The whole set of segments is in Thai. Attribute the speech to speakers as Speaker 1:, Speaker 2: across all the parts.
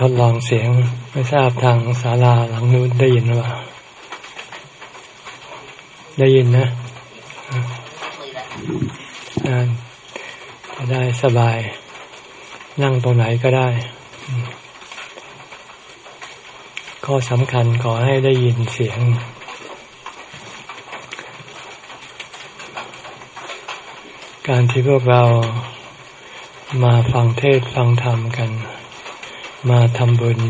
Speaker 1: ทดลองเสียงไม่ทราบทางศาลาหลังนู้นได้ยินหรือเปล่า ได้ยินนะจะได้สบาย นั่งตรงไหนก็ได้ ข้อสำคัญขอให้ได้ยินเสียง การที่พวกเรามาฟังเทศฟังธรรมกัน มาทำบุญ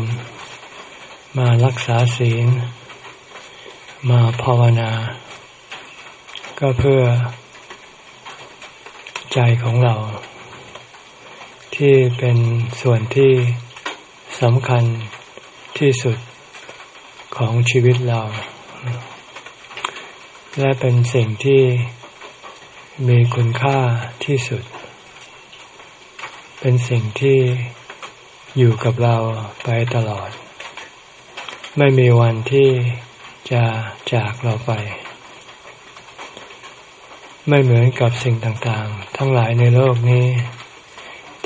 Speaker 1: มารักษาศีล มาภาวนา ก็เพื่อใจของเรา ที่เป็นส่วนที่สำคัญที่สุดของชีวิตเรา และเป็นสิ่งที่มีคุณค่าที่สุด เป็นสิ่งที่ อยู่กับเราไปตลอด ไม่มีวันที่จะจากเราไป ไม่เหมือนกับสิ่งต่างๆ ทั้งหลายในโลกนี้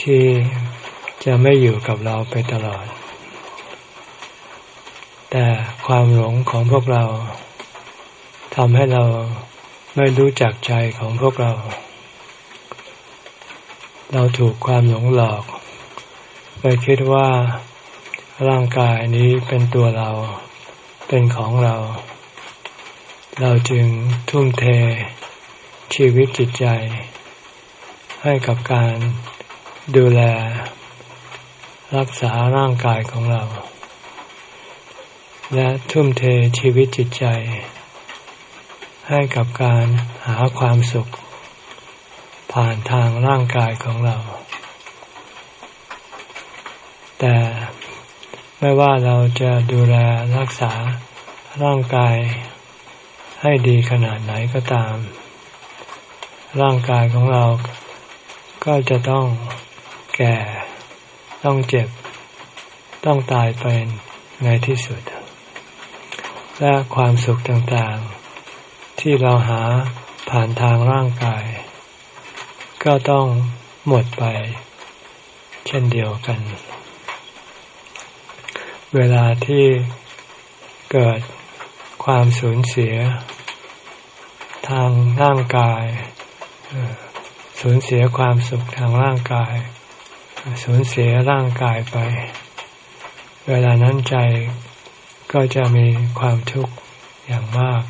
Speaker 1: ที่จะไม่อยู่กับเราไปตลอด แต่ความหลงของพวกเราทำให้เราไม่รู้จักใจของพวกเรา เราถูกความหลงหลอก ไปคิดว่าร่างกายนี้เป็นตัวเรา เป็นของเรา เราจึงทุ่มเทชีวิตจิตใจ ให้กับการดูแล รักษาร่างกายของเรา และทุ่มเทชีวิตจิตใจ ให้กับการหาความสุข ผ่านทางร่างกายของเรา แต่ไม่ว่าเราจะดูแลรักษาร่างกายให้ดีขนาดไหนก็ตาม ร่างกายของเราก็จะต้องแก่ ต้องเจ็บ ต้องตายไปในที่สุด และความสุขต่างๆ ที่เราหาผ่านทางร่างกาย ก็ต้องหมดไป เช่นเดียวกัน เวลาที่เกิดความสูญเสีย ทางร่างกาย สูญเสียความสุขทางร่างกาย สูญเสียร่างกายไป เวลานั้นใจก็จะมีความทุกข์อย่างมาก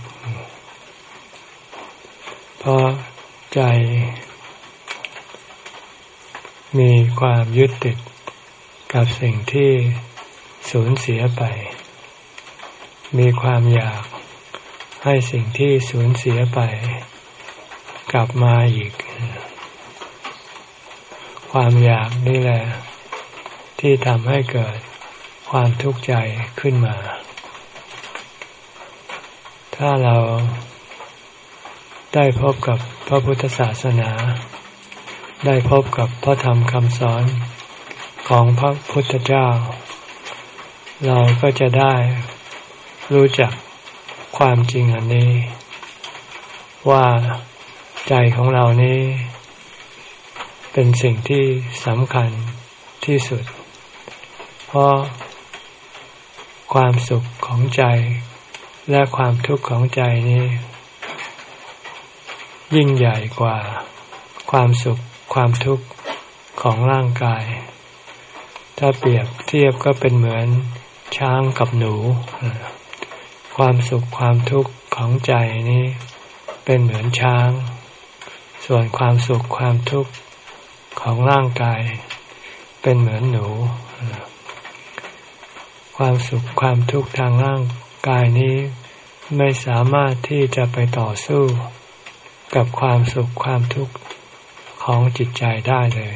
Speaker 1: เพราะใจมีความยึดติดกับสิ่งที่ สูญเสียไป มีความอยากให้สิ่งที่สูญเสียไป กลับมาอีก ความอยากนี่แหละ ที่ทำให้เกิดความทุกข์ใจขึ้นมา ถ้าเราได้พบกับพระพุทธศาสนา ได้พบกับพระธรรมคำสอนของพระพุทธเจ้า เราก็จะได้รู้จักความจริงอันนี้ ว่าใจของเรานี้ เป็นสิ่งที่สำคัญที่สุด เพราะความสุขของใจและความทุกข์ของใจนี้ ยิ่งใหญ่กว่าความสุขความทุกข์ของร่างกาย ถ้าเปรียบเทียบก็เป็นเหมือน ช้างกับหนู ความสุขความทุกข์ของใจนี้เป็นเหมือนช้าง ส่วนความสุขความทุกข์ของร่างกาย เป็นเหมือนหนู ความสุขความทุกข์ทางร่างกายนี้ไม่สามารถที่จะไปต่อสู้ กับความสุขความทุกข์ของจิตใจได้เลย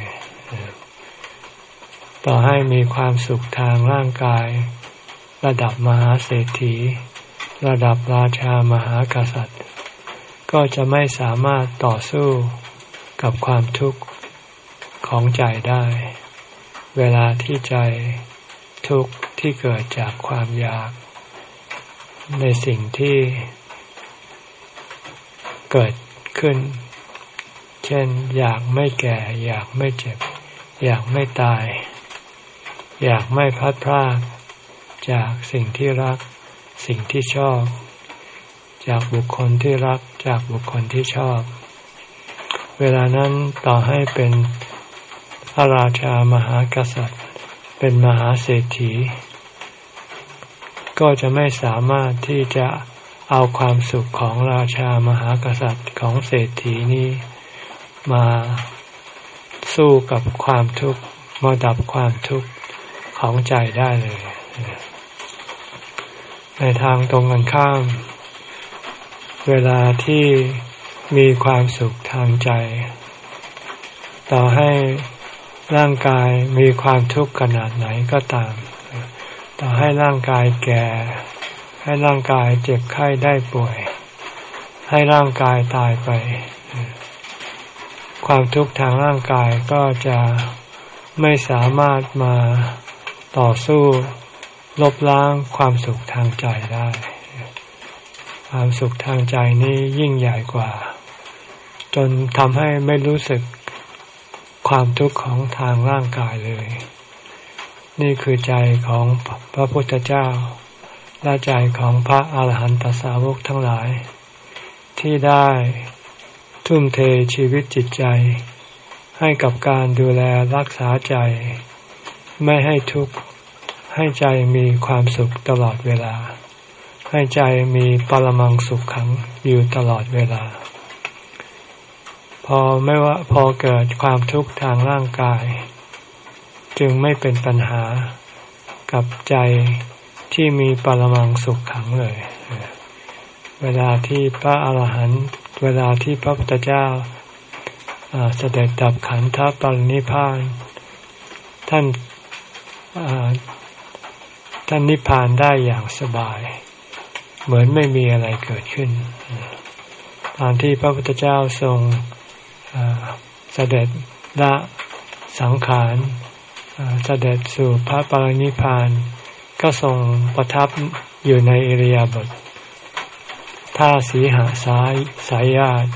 Speaker 1: ต่อให้มีความสุขทางร่างกาย ระดับมหาเศรษฐี ระดับราชามหากษัตริย์ ก็จะไม่สามารถต่อสู้กับความทุกข์ของใจได้ เวลาที่ใจทุกข์ที่เกิดจากความอยาก ในสิ่งที่เกิดขึ้น เช่น อยากไม่แก่ อยากไม่เจ็บ อยากไม่ตาย อยากไม่พัดพลาด จากสิ่งที่รัก สิ่งที่ชอบ จากบุคคลที่รักจากบุคคลที่ชอบ เวลานั้นต่อให้เป็นพระราชามหากษัตริย์ เป็นมหาเศรษฐี ก็จะไม่สามารถที่จะเอาความสุขของราชามหากษัตริย์ของเศรษฐีนี้มาสู้กับความทุกข์มาดับความทุกข์ของใจได้เลย ในทางตรงกันข้าม เวลาที่มีความสุขทางใจ ต่อให้ร่างกายมีความทุกข์ขนาดไหนก็ตาม ต่อให้ร่างกายแก่ ให้ร่างกายเจ็บไข้ได้ป่วย ให้ร่างกายตายไป ความทุกข์ทางร่างกายก็จะไม่สามารถมาต่อสู้ ลบล้างความสุขทางใจได้ ความสุขทางใจนี้ยิ่งใหญ่กว่า จนทำให้ไม่รู้สึกความทุกข์ของทางร่างกายเลย นี่คือใจของพระพุทธเจ้า และใจของพระอาหารหันตสาวกทั้งหลาย ที่ได้ทุ่มเทชีวิตจิตใจ ให้กับการดูแลรักษาใจ ไม่ให้ทุกข์ ให้ใจมีความสุขตลอดเวลา ให้ใจมีปรมังสุขขังอยู่ตลอดเวลา พอไม่ว่าพอเกิดความทุกข์ทางร่างกาย จึงไม่เป็นปัญหากับใจที่มีปรมังสุขขังเลย เวลาที่พระอาหารหันต์เวลาที่พระพุทธเจ้าเสด็จดับขันธปรินิพาน ท่าน ท่านนิพพานได้อย่างสบาย เหมือนไม่มีอะไรเกิดขึ้น ตอนที่พระพุทธเจ้าทรงเสด็จละสังขารเสด็จสู่พระปรินิพาน ก็ทรงประทับอยู่ในอิริยาบถท่าสีหาสายสายญาติ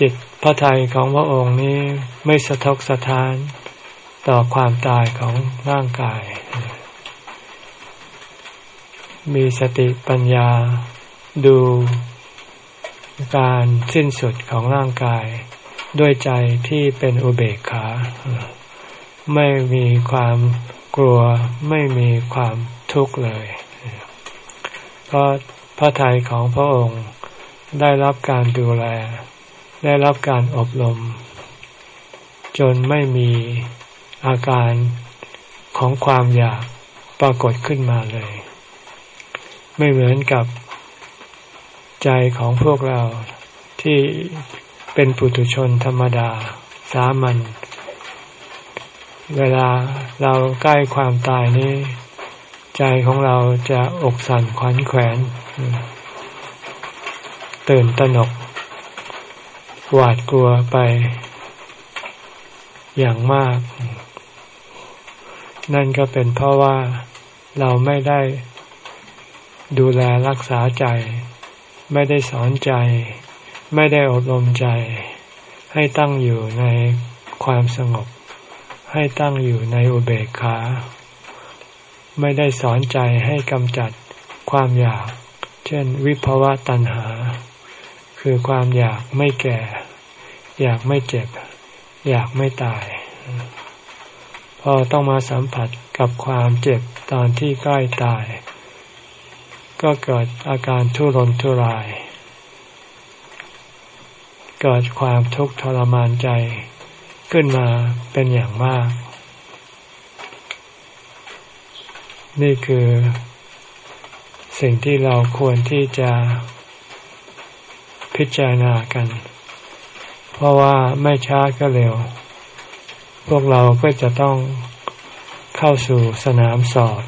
Speaker 1: จิตพระทัยของพระองค์นี้ไม่สะทกสะท้านต่อความตายของร่างกาย มีสติปัญญา ดูการสิ้นสุดของร่างกาย ด้วยใจที่เป็นอุเบกขา ไม่มีความกลัวไม่มีความทุกข์เลย เพราะพระทัยของพระองค์ได้รับการดูแล ได้รับการอบรม จนไม่มีอาการของความอยากปรากฏขึ้นมาเลย ไม่เหมือนกับใจของพวกเราที่เป็นปุถุชนธรรมดา สามัญเวลาเราใกล้ความตายนี้ ใจของเราจะอกสั่นขวัญแขวน ตื่นตระหนก หวาดกลัวไป อย่างมาก นั่นก็เป็นเพราะว่าเราไม่ได้ ดูแลรักษาใจ ไม่ได้สอนใจ ไม่ได้อบรมใจ ให้ตั้งอยู่ในความสงบ ให้ตั้งอยู่ในอุเบกขา ไม่ได้สอนใจให้กำจัดความอยาก เช่น วิภวะตัณหา คือความอยากไม่แก่ อยากไม่เจ็บ อยากไม่ตาย พอต้องมาสัมผัสกับความเจ็บตอนที่ใกล้ตาย ก็เกิดอาการทุรนทุราย เกิดความทุกข์ทรมานใจขึ้นมาเป็นอย่างมาก นี่คือ สิ่งที่เราควรที่จะพิจารณากัน เพราะว่าไม่ช้าก็เร็ว พวกเราก็จะต้องเข้าสู่สนามสอบ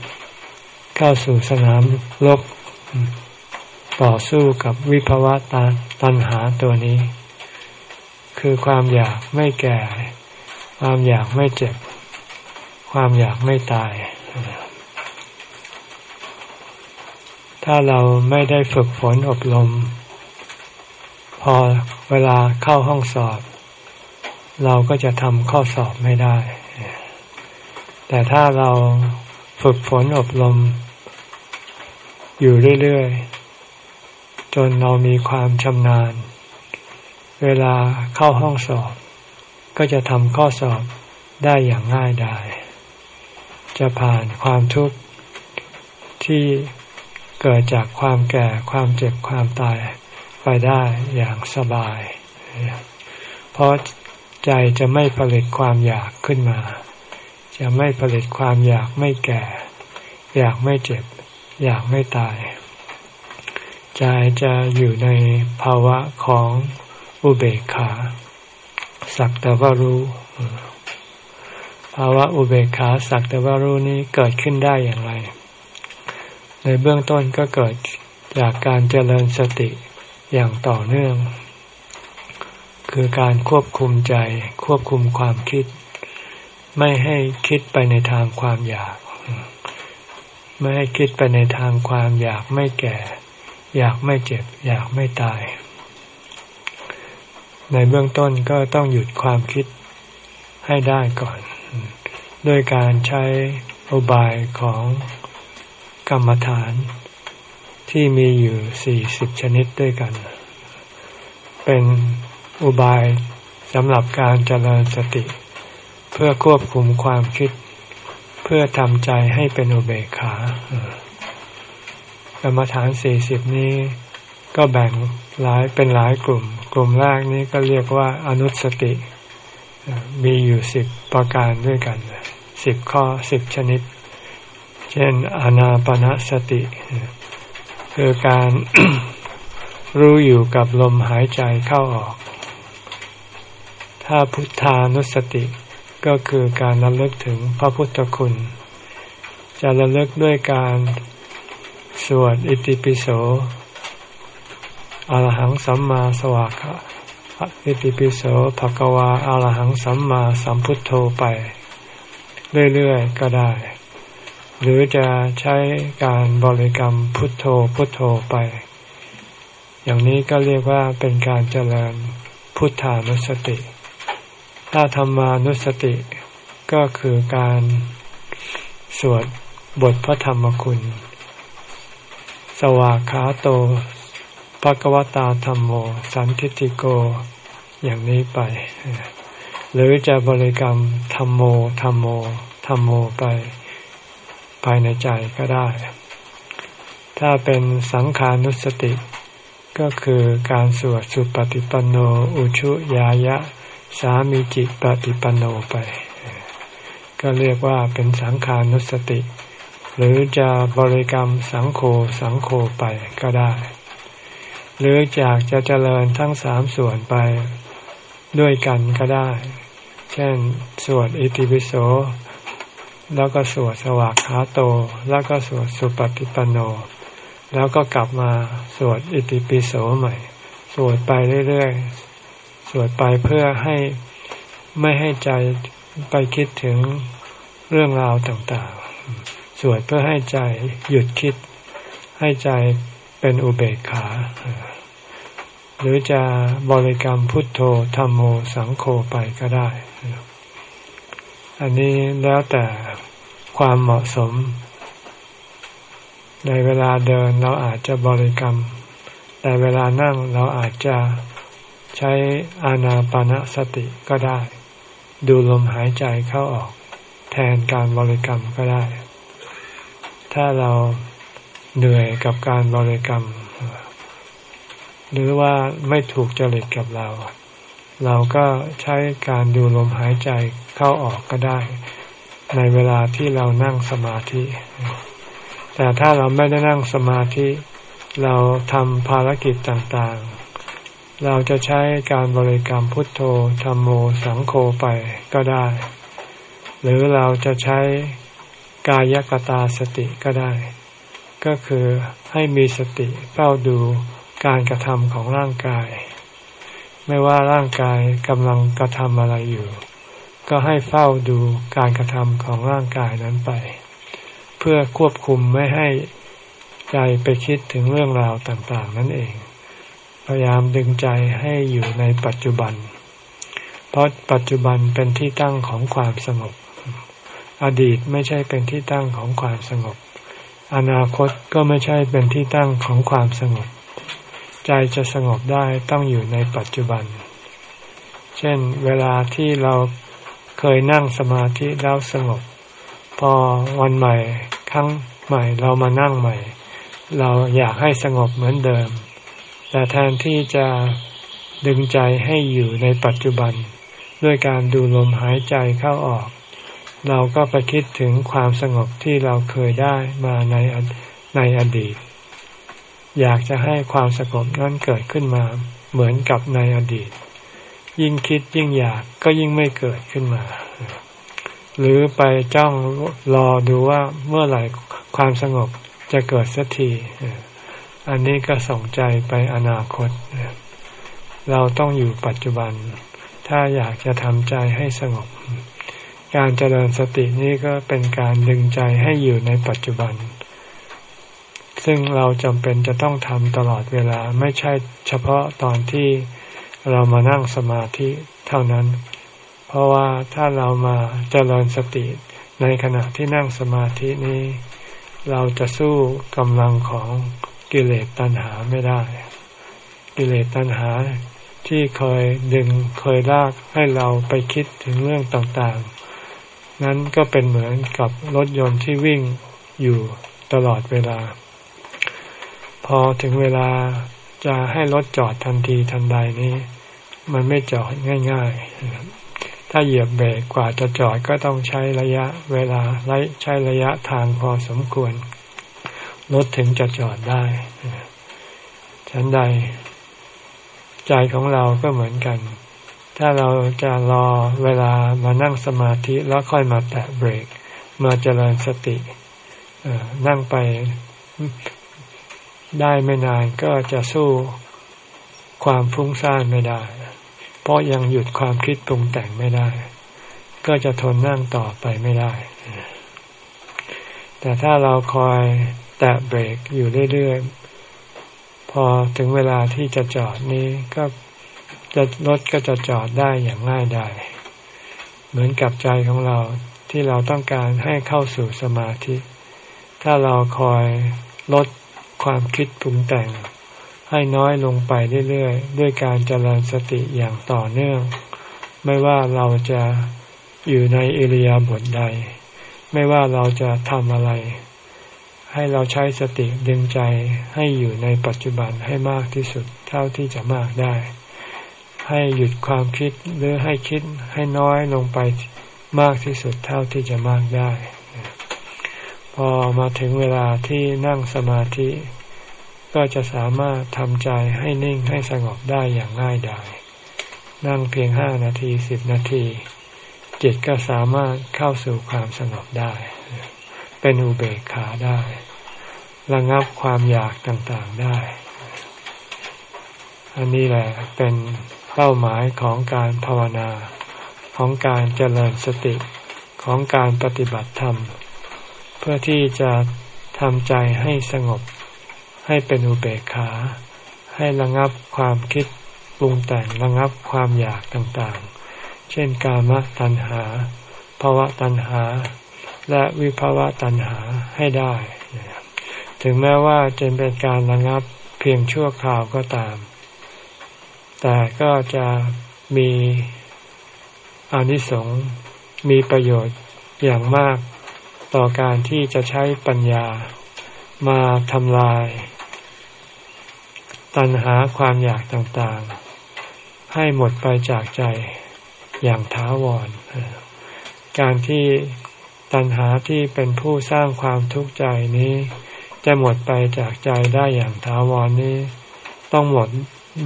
Speaker 1: เข้าสู่สนามลบ ต่อสู้กับวิภวะตาตัณหาตัวนี้ คือความอยากไม่แก่ ความอยากไม่เจ็บ ความอยากไม่ตาย ถ้าเราไม่ได้ฝึกฝนอบรม พอเวลาเข้าห้องสอบ เราก็จะทำข้อสอบไม่ได้ แต่ถ้าเราฝึกฝนอบรม อยู่เรื่อยๆ จนเรามีความชำนาญ เวลาเข้าห้องสอบ ก็จะทำข้อสอบได้อย่างง่ายดาย จะผ่านความทุกข์ที่เกิดจากความแก่ความเจ็บความตายไปได้อย่างสบาย เพราะใจจะไม่ผลิตความอยากขึ้นมา จะไม่ผลิตความอยากไม่แก่ อยากไม่เจ็บ อยากไม่ตาย ใจจะอยู่ในภาวะของอุเบกขา สักแต่ว่ารู้ ภาวะอุเบกขาสักแต่ว่ารู้นี้เกิดขึ้นได้อย่างไร ในเบื้องต้นก็เกิดจากการเจริญสติอย่างต่อเนื่อง คือการควบคุมใจควบคุมความคิด ไม่ให้คิดไปในทางความอยาก ไม่ให้คิดไปในทางความอยากไม่แก่ อยากไม่เจ็บ อยากไม่ตาย ในเบื้องต้นก็ต้องหยุดความคิดให้ได้ก่อน ด้วยการใช้อุบายของกรรมฐาน ที่มีอยู่สี่สิบชนิดด้วยกัน เป็นอุบายสำหรับการเจริญสติ เพื่อควบคุมความคิด เพื่อทำใจให้เป็นอุเบกขากรรมฐานสี่สิบนี้ก็แบ่งหลายเป็นหลายกลุ่ม กลุ่มแรกนี้ก็เรียกว่าอนุสติ มีอยู่สิบประการด้วยกันสิบข้อสิบชนิด เช่นอนาปนาสติ คือการรู้อยู่กับลมหายใจเข้าออก ถ้าพุทธานุสติ ก็คือการระลึกถึงพระพุทธคุณ จะระลึกด้วยการสวดอิติปิโสอรหังสัมมาสวากะอิติปิโสภะกวาอรหังสัมมาสัมพุทโธไป เรื่อยๆก็ได้ หรือจะใช้การบริกรรมพุทโธพุทโธไป อย่างนี้ก็เรียกว่าเป็นการเจริญพุทธานุสติ ถ้าธรรมานุสติก็คือการสวดบทพระธรรมคุณ สวากขาโตภะกวตาธรรมโม สันทิติโก อย่างนี้ไป หรือจะบริกรรมธรรมโมธรรมโมธรรมโมไปภายในใจก็ได้ ถ้าเป็นสังขานุสติ ก็คือการสวดสุปฏิปันโน อุชุยายะ สามีจิตปฏิปันโนไป ก็เรียกว่าเป็นสังขานุสติ หรือจะบริกรรมสังโฆสังโฆไปก็ได้ หรือจากจะเจริญทั้งสามส่วนไปด้วยกันก็ได้ เช่น สวดอิติปิโส แล้วก็สวดสวากขาโต แล้วก็สวดสุปฏิปันโน แล้วก็กลับมาสวดอิติปิโสใหม่ สวดไปเรื่อยๆ สวดไปเพื่อให้ไม่ให้ใจไปคิดถึงเรื่องราวต่างๆ สวดเพื่อให้ใจหยุดคิด ให้ใจเป็นอุเบกขา หรือจะบริกรรมพุทโธธรรมโมสังโฆไปก็ได้ อันนี้แล้วแต่ความเหมาะสม ในเวลาเดินเราอาจจะบริกรรม แต่เวลานั่งเราอาจจะ ใช้อานาปานสติก็ได้ ดูลมหายใจเข้าออก แทนการบริกรรมก็ได้ ถ้าเราเหนื่อยกับการบริกรรม หรือว่าไม่ถูกจริตกับเรา เราก็ใช้การดูลมหายใจเข้าออกก็ได้ ในเวลาที่เรานั่งสมาธิ แต่ถ้าเราไม่ได้นั่งสมาธิ เราทำภารกิจต่างๆ เราจะใช้การบริกรรมพุทโธธรรมโมสังโฆไปก็ได้ หรือเราจะใช้กายกตาสติก็ได้ ก็คือให้มีสติเฝ้าดูการกระทำของร่างกาย ไม่ว่าร่างกายกำลังกระทำอะไรอยู่ ก็ให้เฝ้าดูการกระทำของร่างกายนั้นไป เพื่อควบคุมไม่ให้ใจไปคิดถึงเรื่องราวต่างๆ นั่นเอง พยายามดึงใจให้อยู่ในปัจจุบัน เพราะปัจจุบันเป็นที่ตั้งของความสงบ อดีตไม่ใช่เป็นที่ตั้งของความสงบ อนาคตก็ไม่ใช่เป็นที่ตั้งของความสงบ ใจจะสงบได้ต้องอยู่ในปัจจุบัน เช่น เวลาที่เราเคยนั่งสมาธิแล้วสงบ พอวันใหม่ครั้งใหม่เรามานั่งใหม่ เราอยากให้สงบเหมือนเดิม แต่แทนที่จะดึงใจให้อยู่ในปัจจุบัน ด้วยการดูลมหายใจเข้าออก เราก็ไปคิดถึงความสงบที่เราเคยได้มาในในอดีต อยากจะให้ความสงบนั้นเกิดขึ้นมาเหมือนกับในอดีต ยิ่งคิดยิ่งอยากก็ยิ่งไม่เกิดขึ้นมา หรือไปจ้องรอดูว่าเมื่อไหร่ความสงบจะเกิดสักที อันนี้ก็ส่งใจไปอนาคต เราต้องอยู่ปัจจุบัน ถ้าอยากจะทำใจให้สงบ การเจริญสตินี้ก็เป็นการดึงใจให้อยู่ในปัจจุบัน ซึ่งเราจำเป็นจะต้องทำตลอดเวลาไม่ใช่เฉพาะตอนที่เรามานั่งสมาธิเท่านั้น เพราะว่าถ้าเรามาเจริญสติในขณะที่นั่งสมาธินี้ เราจะสู้กำลังของ กิเลสตัณหาไม่ได้ กิเลสตัณหาที่เคยดึงเคยลากให้เราไปคิดถึงเรื่องต่างๆ นั้นก็เป็นเหมือนกับรถยนต์ที่วิ่งอยู่ตลอดเวลา พอถึงเวลาจะให้รถจอดทันทีทันใดนี้ มันไม่จอดง่าย ๆ ถ้าเหยียบเบรกกว่าจะจอดก็ต้องใช้ระยะเวลาใช้ระยะทางพอสมควร รถถึงจะจอดได้ฉันใด ใจของเราก็เหมือนกัน ถ้าเราจะรอเวลามานั่งสมาธิแล้วค่อยมาแตะเบรก มาเจริญสตินั่งไปได้ไม่นานก็จะสู้ความฟุ้งซ่านไม่ได้ เพราะยังหยุดความคิดปรุงแต่งไม่ได้ ก็จะทนนั่งต่อไปไม่ได้ แต่ถ้าเราคอย ตะเบรกอยู่เรื่อยๆ พอถึงเวลาที่จะจอดนี้ก็จะรถก็จะจอดได้อย่างง่ายดายเหมือนกับใจของเราที่เราต้องการให้เข้าสู่สมาธิ ถ้าเราคอยลดความคิดปรุงแต่ง ให้น้อยลงไปเรื่อยๆ ด้วยการเจริญสติอย่างต่อเนื่อง ไม่ว่าเราจะอยู่ในอิริยาบถใด ไม่ว่าเราจะทำอะไร ให้เราใช้สติดึงใจให้อยู่ในปัจจุบันให้มากที่สุดเท่าที่จะมากได้ ให้หยุดความคิดหรือให้คิดให้น้อยลงไปมากที่สุดเท่าที่จะมากได้ พอมาถึงเวลาที่นั่งสมาธิ ก็จะสามารถทำใจให้นิ่งให้สงบได้อย่างง่ายดายนั่งเพียงห้านาทีสิบนาที จิตก็สามารถเข้าสู่ความสงบได้ เป็นอุเบกขาได้ ระงับความอยากต่างๆได้ อันนี้แหละเป็นเป้าหมายของการภาวนาของการเจริญสติของการปฏิบัติธรรม เพื่อที่จะทำใจให้สงบ ให้เป็นอุเบกขา ให้ระงับความคิดปรุงแต่งระงับความอยากต่างๆ เช่นกามตัณหาภาวะตัณหา และวิภาวะตัณหาให้ได้ ถึงแม้ว่าจะเป็นการระงับเพียงชั่วคราวก็ตาม แต่ก็จะมีอนิสงส์มีประโยชน์อย่างมากต่อการที่จะใช้ปัญญามาทำลาย ตัณหาความอยากต่างๆ ให้หมดไปจากใจอย่างท้าวร การที่ ตัณหาที่เป็นผู้สร้างความทุกข์ใจนี้ จะหมดไปจากใจได้อย่างถาวรนี้ ต้องหมด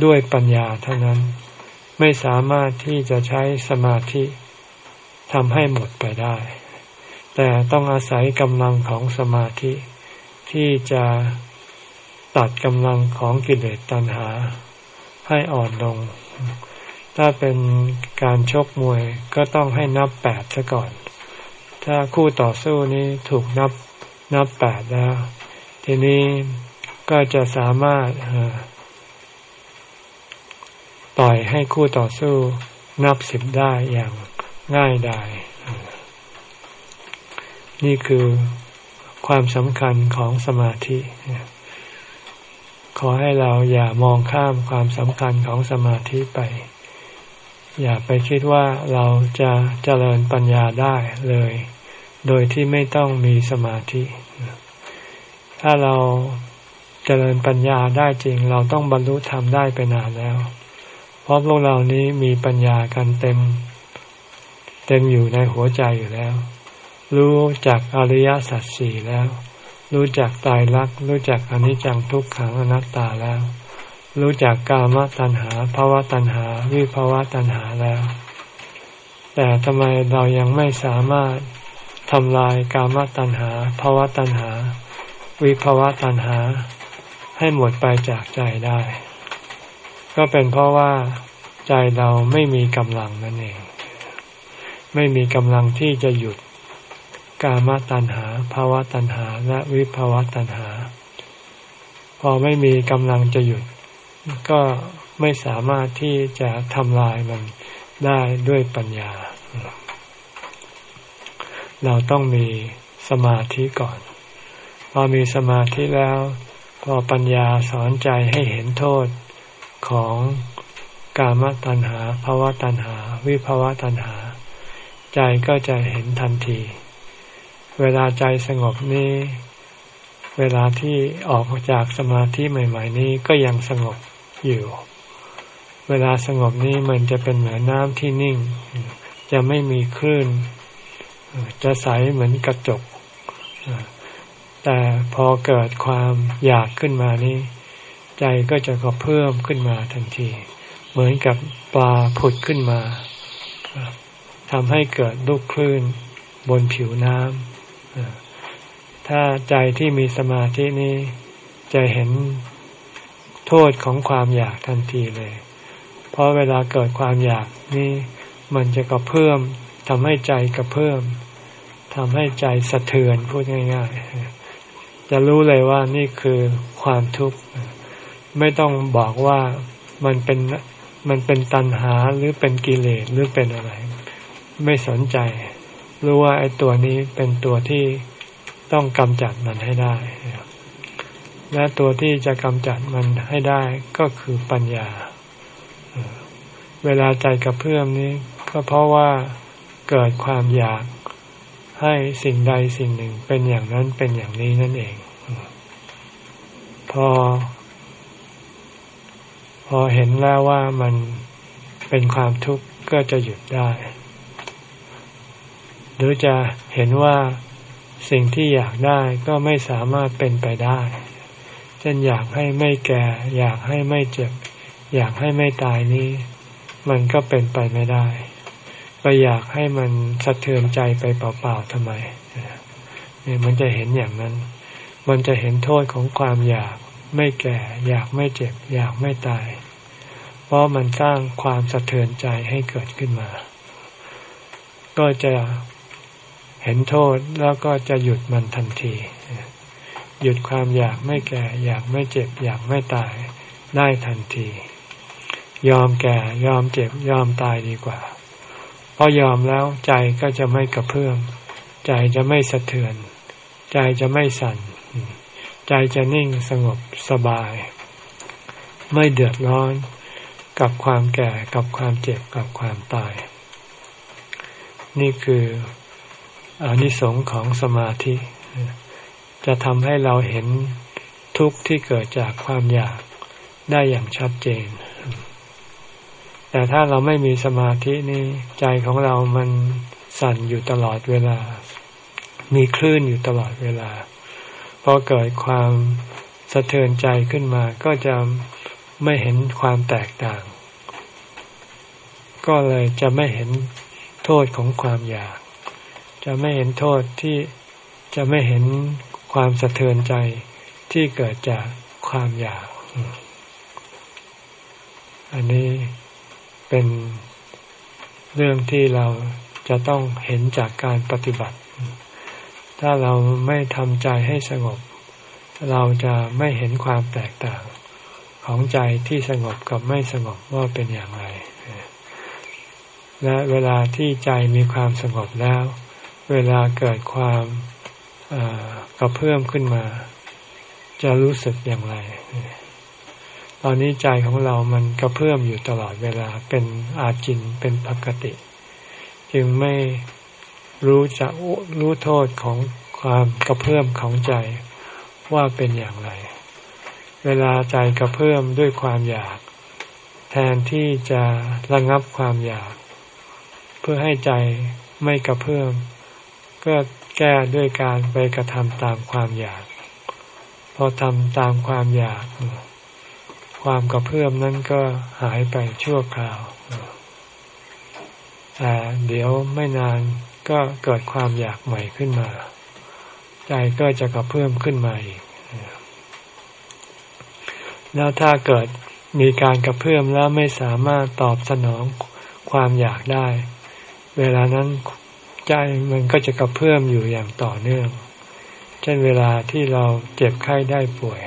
Speaker 1: ด้วยปัญญาเท่านั้น ไม่สามารถที่จะใช้สมาธิทำให้หมดไปได้ แต่ต้องอาศัยกำลังของสมาธิ ที่จะตัดกำลังของกิเลสตัณหา ให้อ่อนลง ถ้าเป็นการชกมวยก็ต้องให้นับแปดซะก่อน ถ้าคู่ต่อสู้นี้ถูกนับนับแปดแล้ว ทีนี้ก็จะสามารถปล่อยให้คู่ต่อสู้นับสิบได้อย่างง่ายดายนี่คือความสำคัญของสมาธิ ขอให้เราอย่ามองข้ามความสำคัญของสมาธิไป อย่าไปคิดว่าเราจะเจริญปัญญาได้เลย โดยที่ไม่ต้องมีสมาธิ ถ้าเราเจริญปัญญาได้จริง เราต้องบรรลุธรรมได้ไปนานแล้ว เพราะพวกเรานี้มีปัญญากันเต็ม เต็มอยู่ในหัวใจอยู่แล้ว รู้จักอริยสัจสี่แล้ว รู้จักตายรัก รู้จักอนิจจังทุกขังอนัตตาแล้ว รู้จักกามตัณหาภาวะตัณหา วิภาวะตัณหาแล้ว แต่ทำไมเรายังไม่สามารถ ทำลายกามตัณหาภาวะตัณหา วิภาวะตัณหา ให้หมดไปจากใจได้ ก็เป็นเพราะว่าใจเราไม่มีกำลังนั่นเอง ไม่มีกำลังที่จะหยุดกามตัณหาภาวะตัณหา และวิภาวะตัณหา พอไม่มีกำลังจะหยุด ก็ไม่สามารถที่จะทำลายมันได้ด้วยปัญญา เราต้องมีสมาธิก่อน พอมีสมาธิแล้ว พอปัญญาสอนใจให้เห็นโทษของกามตัณหาภาวะตัณหา วิภาวะตัณหา ใจก็จะเห็นทันที เวลาใจสงบนี้ เวลาที่ออกจากสมาธิใหม่ ๆ นี้ก็ยังสงบอยู่ เวลาสงบนี้มันจะเป็นเหมือนน้ำที่นิ่ง จะไม่มีคลื่น จะใสเหมือนกระจก แต่พอเกิดความอยากขึ้นมานี้ใจก็จะก็เพิ่มขึ้นมาทันที เหมือนกับปลาผุดขึ้นมาทำให้เกิดลูกคลื่นบนผิวน้ำถ้าใจที่มีสมาธินี้จะเห็นโทษของความอยากทันทีเลย เพราะเวลาเกิดความอยากนี่มันจะกระเพิ่มทำให้ใจกระเพิ่ม ทำให้ใจสะเทือนพูดง่าย ๆ จะรู้เลยว่านี่คือความทุกข์ ไม่ต้องบอกว่ามันเป็นมันเป็นตัณหาหรือเป็นกิเลสหรือเป็นอะไร ไม่สนใจ รู้ว่าไอ้ตัวนี้เป็นตัวที่ต้องกำจัดมันให้ได้ และตัวที่จะกำจัดมันให้ได้ก็คือปัญญา เวลาใจกระเพื่อมนี้ ก็เพราะว่าเกิดความอยาก ให้สิ่งใดสิ่งหนึ่งเป็นอย่างนั้นเป็นอย่างนี้นั่นเอง พอ พอเห็นแล้วว่ามันเป็นความทุกข์ก็จะหยุดได้ หรือจะเห็นว่าสิ่งที่อยากได้ก็ไม่สามารถเป็นไปได้ เช่นอยากให้ไม่แก่ อยากให้ไม่เจ็บ อยากให้ไม่ตายนี้ มันก็เป็นไปไม่ได้ ไปอยากให้มันสะเทือนใจไปเปล่าๆทำไมเนี่ยมันจะเห็นอย่างนั้น มันจะเห็นโทษของความอยากไม่แก่ อยากไม่เจ็บ อยากไม่ตาย เพราะมันสร้างความสะเทือนใจให้เกิดขึ้นมา ก็จะเห็นโทษแล้วก็จะหยุดมันทันที หยุดความอยากไม่แก่ อยากไม่เจ็บ อยากไม่ตายได้ทันที ยอมแก่ยอมเจ็บยอมตายดีกว่า พอยอมแล้วใจก็จะไม่กระเพื่อมใจจะไม่สะเทือน ใจจะไม่สั่น ใจจะนิ่งสงบสบาย ไม่เดือดร้อนกับความแก่กับความเจ็บกับความตาย นี่คืออนิสงค์ของสมาธิ จะทำให้เราเห็นทุกข์ที่เกิดจากความอยากได้อย่างชัดเจน แต่ถ้าเราไม่มีสมาธินี่ใจของเรามันสั่นอยู่ตลอดเวลา มีคลื่นอยู่ตลอดเวลา พอเกิดความสะเทือนใจขึ้นมา ก็จะไม่เห็นความแตกต่าง ก็เลยจะไม่เห็นโทษของความอยาก จะไม่เห็นโทษที่จะไม่เห็นความสะเทือนใจที่เกิดจากความอยาก อันนี้ เป็นเรื่องที่เราจะต้องเห็นจากการปฏิบัติ ถ้าเราไม่ทำใจให้สงบ เราจะไม่เห็นความแตกต่างของใจที่สงบกับไม่สงบว่าเป็นอย่างไร และเวลาที่ใจมีความสงบแล้ว เวลาเกิดความกระเพื่อมขึ้นมา จะรู้สึกอย่างไร อนนี้ใจของเรามันกระเพื่อมอยู่ตลอดเวลาเป็นอาจินเป็นปกติ จึงไม่รู้จะรู้โทษของความกระเพื่อมของใจว่าเป็นอย่างไร เวลาใจกระเพื่อมด้วยความอยาก แทนที่จะระงับความอยาก เพื่อให้ใจไม่กระเพื่อมก็แก้ด้วยการไปกระทำตามความอยาก พอทำตามความอยาก ความกระเพื่อมนั้นก็หายไปชั่วคราว แต่เดี๋ยวไม่นานก็เกิดความอยากใหม่ขึ้นมา ใจก็จะกระเพื่อมขึ้นมาอีก แล้วถ้าเกิดมีการกระเพื่อมแล้วไม่สามารถตอบสนองความอยากได้ เวลานั้นใจมันก็จะกระเพื่อมอยู่อย่างต่อเนื่อง เช่นเวลาที่เราเจ็บไข้ได้ป่วย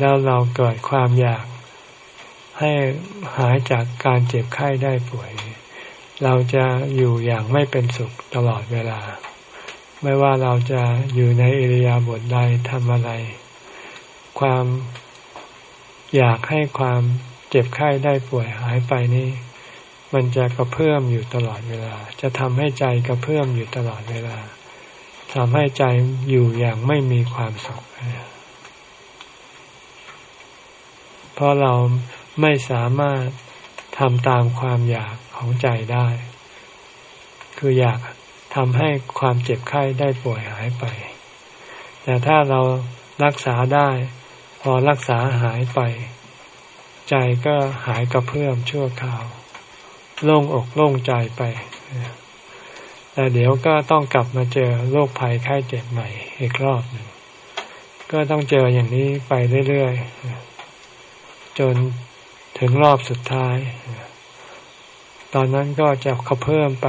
Speaker 1: แล้วเราเกิดความอยากให้หายจากการเจ็บไข้ได้ป่วย เราจะอยู่อย่างไม่เป็นสุขตลอดเวลา ไม่ว่าเราจะอยู่ในอิริยาบถใดทำอะไร ความอยากให้ความเจ็บไข้ได้ป่วยหายไปนี่ มันจะกระเพื่อมอยู่ตลอดเวลา จะทำให้ใจกระเพื่อมอยู่ตลอดเวลาทำให้ใจอยู่อย่างไม่มีความสุข เพราะเราไม่สามารถทำตามความอยากของใจได้ คืออยากทำให้ความเจ็บไข้ได้ป่วยหายไป แต่ถ้าเรารักษาได้ พอรักษาหายไป ใจก็หายกระเพื่อมชั่วคราว โล่งอกโล่งใจไป แต่เดี๋ยวก็ต้องกลับมาเจอโรคภัยไข้เจ็บใหม่อีกรอบหนึ่ง ก็ต้องเจออย่างนี้ไปเรื่อยๆ จนถึงรอบสุดท้าย ตอนนั้นก็จะเขาเพิ่มไป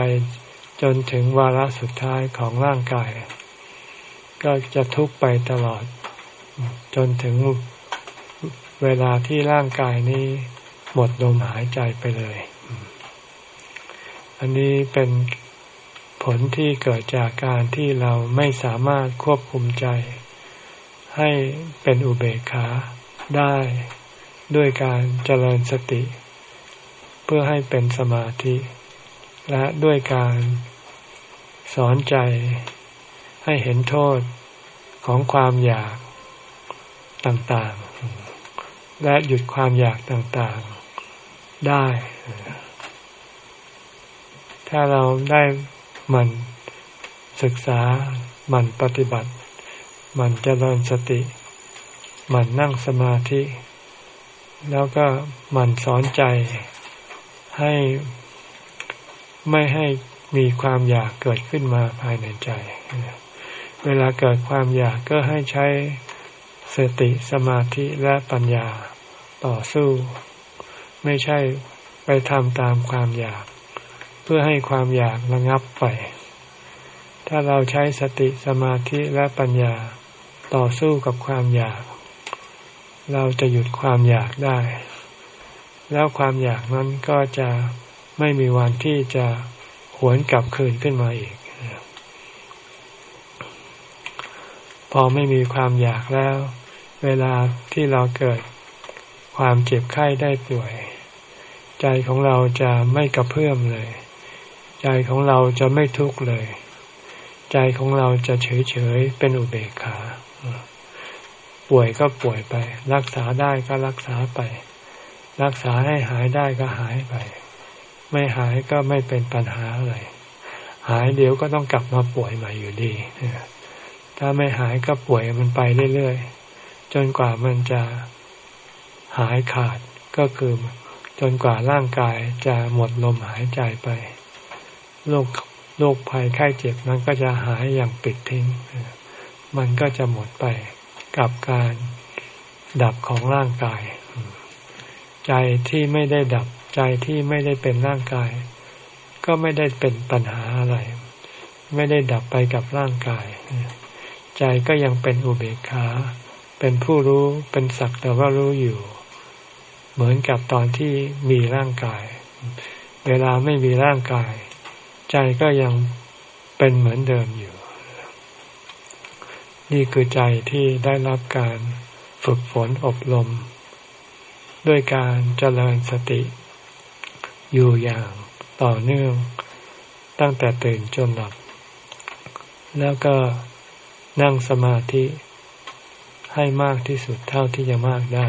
Speaker 1: จนถึงวาระสุดท้ายของร่างกาย ก็จะทุกไปตลอด จนถึงเวลาที่ร่างกายนี้หมดลมหายใจไปเลย อันนี้เป็นผลที่เกิดจากการที่เราไม่สามารถควบคุมใจ ให้เป็นอุเบกขาได้ ด้วยการเจริญสติ เพื่อให้เป็นสมาธิ และด้วยการสอนใจให้เห็นโทษของความอยากต่างๆ และหยุดความอยากต่างๆได้ ถ้าเราได้มันศึกษามันปฏิบัติ มันเจริญสติ มันนั่งสมาธิ แล้วก็มันสอนใจให้ไม่ให้มีความอยากเกิดขึ้นมาภายในใจ เวลาเกิดความอยากก็ให้ใช้สติสมาธิและปัญญาต่อสู้ ไม่ใช่ไปทำตามความอยาก เพื่อให้ความอยากระงับไป ถ้าเราใช้สติสมาธิและปัญญาต่อสู้กับความอยาก เราจะหยุดความอยากได้ แล้วความอยากนั้นก็จะไม่มีวันที่จะหวนกลับคืนขึ้นมาอีก พอไม่มีความอยากแล้ว เวลาที่เราเกิดความเจ็บไข้ได้ป่วย ใจของเราจะไม่กระเพื่อมเลย ใจของเราจะไม่ทุกข์เลย ใจของเราจะเฉยเฉยเป็นอุเบกขา ป่วยก็ป่วยไป รักษาได้ก็รักษาไป รักษาให้หายได้ก็หายไป ไม่หายก็ไม่เป็นปัญหาอะไร หายเดี๋ยวก็ต้องกลับมาป่วยใหม่อยู่ดี ถ้าไม่หายก็ป่วยมันไปเรื่อยๆ จนกว่ามันจะหายขาดก็คือจนกว่าร่างกายจะหมดลมหายใจไปโรคโรคภัยไข้เจ็บมันก็จะหายอย่างปิดทิ้ง มันก็จะหมดไป กับการดับของร่างกาย ใจที่ไม่ได้ดับใจที่ไม่ได้เป็นร่างกาย ก็ไม่ได้เป็นปัญหาอะไร ไม่ได้ดับไปกับร่างกาย ใจก็ยังเป็นอุเบกขา เป็นผู้รู้เป็นสักแต่ว่ารู้อยู่ เหมือนกับตอนที่มีร่างกาย เวลาไม่มีร่างกาย ใจก็ยังเป็นเหมือนเดิมอยู่ นี่คือใจที่ได้รับการฝึกฝนอบรม ด้วยการเจริญสติ อยู่อย่างต่อเนื่อง ตั้งแต่ตื่นจนหลับ แล้วก็นั่งสมาธิให้มากที่สุดเท่าที่จะมากได้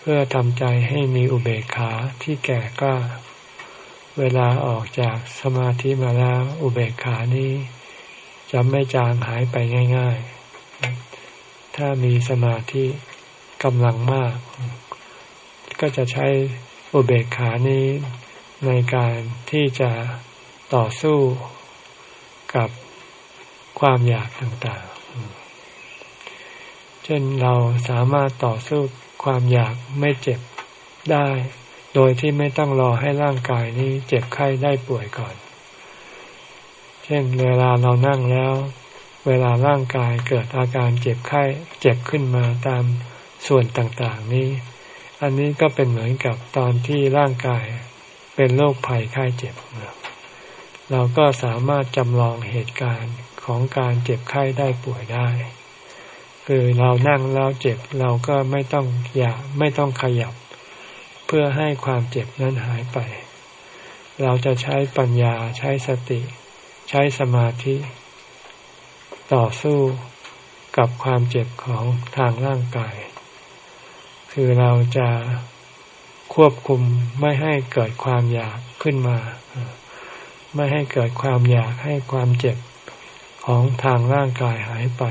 Speaker 1: เพื่อทำใจให้มีอุเบกขาที่แก่กล้า เวลาออกจากสมาธิมาแล้วอุเบกขานี้ จะไม่จางหายไปง่าย ๆ ถ้ามีสมาธิกำลังมาก ก็จะใช้อุเบกขานี้ในการที่จะต่อสู้กับความอยากต่างๆ เช่นเราสามารถต่อสู้ความอยากไม่เจ็บได้ โดยที่ไม่ต้องรอให้ร่างกายนี้เจ็บไข้ได้ป่วยก่อน เช่นเวลาเรานั่งแล้ว เวลาร่างกายเกิดอาการเจ็บไข้เจ็บขึ้นมาตามส่วนต่างๆนี้ อันนี้ก็เป็นเหมือนกับตอนที่ร่างกายเป็นโรคภัยไข้เจ็บ เราก็สามารถจำลองเหตุการณ์ของการเจ็บไข้ได้ป่วยได้ คือเรานั่งแล้วเจ็บเราก็ไม่ต้องอยากไม่ต้องขยับ เพื่อให้ความเจ็บนั้นหายไป เราจะใช้ปัญญาใช้สติ ใช้สมาธิ ต่อสู้กับความเจ็บของทางร่างกาย คือเราจะควบคุมไม่ให้เกิดความอยากขึ้นมา ไม่ให้เกิดความอยากให้ความเจ็บของทางร่างกายหายไป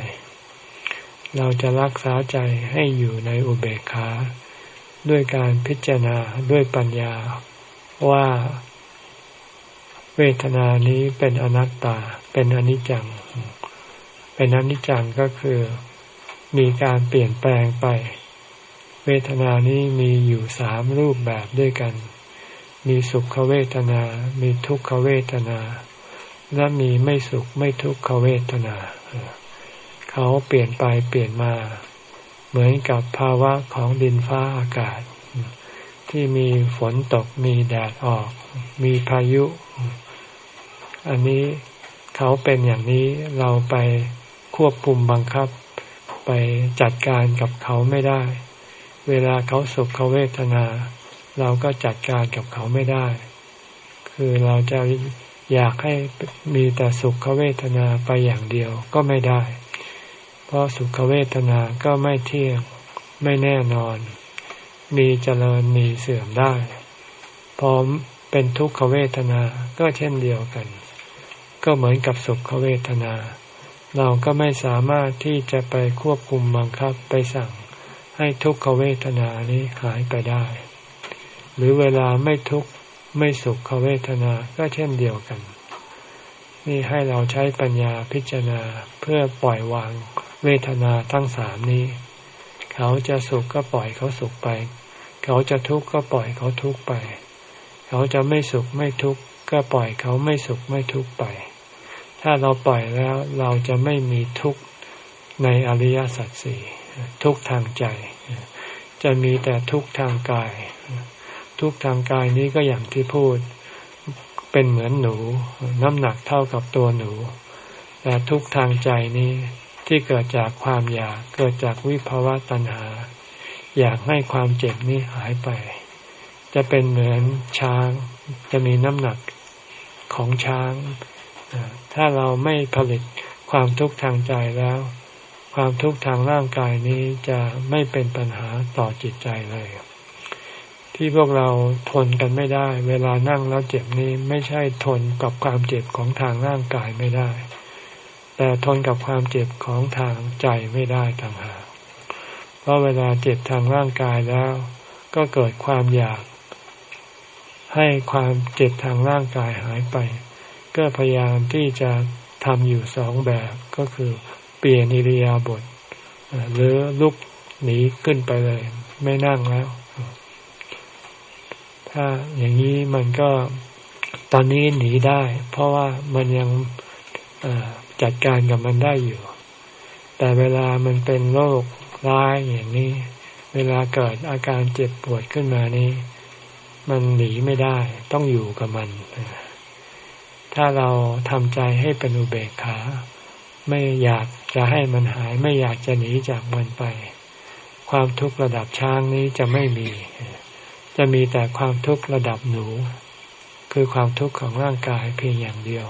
Speaker 1: เราจะรักษาใจให้อยู่ในอุเบกขาด้วยการพิจารณาด้วยปัญญาว่า เวทนานี้เป็นอนัตตา เป็นอนิจจัง เป็นอนิจจังก็คือมีการเปลี่ยนแปลงไป เวทนานี้มีอยู่สามรูปแบบด้วยกัน มีสุขเวทนา มีทุกขเวทนา และมีไม่สุขไม่ทุกขเวทนา เขาเปลี่ยนไปเปลี่ยนมา เหมือนกับภาวะของดินฟ้าอากาศ ที่มีฝนตกมีแดดออก มีพายุ อันนี้เขาเป็นอย่างนี้เราไปควบคุมบังคับ ไปจัดการกับเขาไม่ได้ เวลาเขาสุขเขาเวทนา เราก็จัดการกับเขาไม่ได้ คือเราจะอยากให้มีแต่สุขเวทนาไปอย่างเดียวก็ไม่ได้ เพราะสุขเวทนาก็ไม่เที่ยงไม่แน่นอน มีเจริญมีเสื่อมได้ พอเป็นทุกขเวทนาก็เช่นเดียวกัน ก็เหมือนกับสุขเวทนา เราก็ไม่สามารถที่จะไปควบคุมบังคับไปสั่ง ให้ทุกขเวทนานี้หายไปได้ หรือเวลาไม่ทุกข์ไม่สุขเวทนาก็เช่นเดียวกัน นี่ให้เราใช้ปัญญาพิจารณาเพื่อปล่อยวางเวทนาทั้งสามนี้ เขาจะสุขก็ปล่อยเขาสุขไป เขาจะทุกข์ก็ปล่อยเขาทุกข์ไป เขาจะไม่สุขไม่ทุกข์ก็ปล่อยเขาไม่สุขไม่ทุกข์ไป ถ้าเราปล่อยแล้วเราจะไม่มีทุกข์ในอริยสัจสี่ทุกทางใจ จะมีแต่ทุกทางกาย ทุกทางกายนี้ก็อย่างที่พูดเป็นเหมือนหนู น้ำหนักเท่ากับตัวหนู แต่ทุกทางใจนี้ที่เกิดจากความอยากเกิดจากวิภาวะตัณหา อยากให้ความเจ็บนี้หายไป จะเป็นเหมือนช้าง จะมีน้ำหนักของช้าง ถ้าเราไม่ผลิตความทุกข์ทางใจแล้ว ความทุกข์ทางร่างกายนี้จะไม่เป็นปัญหาต่อจิตใจเลย ที่พวกเราทนกันไม่ได้ เวลานั่งแล้วเจ็บนี้ไม่ใช่ทนกับความเจ็บของทางร่างกายไม่ได้ แต่ทนกับความเจ็บของทางใจไม่ได้ต่างหากเพราะเวลาเจ็บทางร่างกายแล้ว ก็เกิดความอยาก ให้ความเจ็บทางร่างกายหายไป ก็พยายามที่จะทำอยู่สองแบบก็คือเปลี่ยนอิริยาบถหรือลุกหนีขึ้นไปเลย ไม่นั่งแล้ว ถ้าอย่างนี้มันก็ตอนนี้หนีได้ เพราะว่ามันยังจัดการกับมันได้อยู่ แต่เวลามันเป็นโรคร้ายอย่างนี้ เวลาเกิดอาการเจ็บปวดขึ้นมานี้ มันหนีไม่ได้ ต้องอยู่กับมันถ ถ้าเราทำใจให้เป็นอุเบกขา ไม่อยากจะให้มันหาย ไม่อยากจะหนีจากมันไป ความทุกข์ระดับช้างนี้จะไม่มี จะมีแต่ความทุกข์ระดับหนู คือความทุกข์ของร่างกายเพียงอย่างเดียว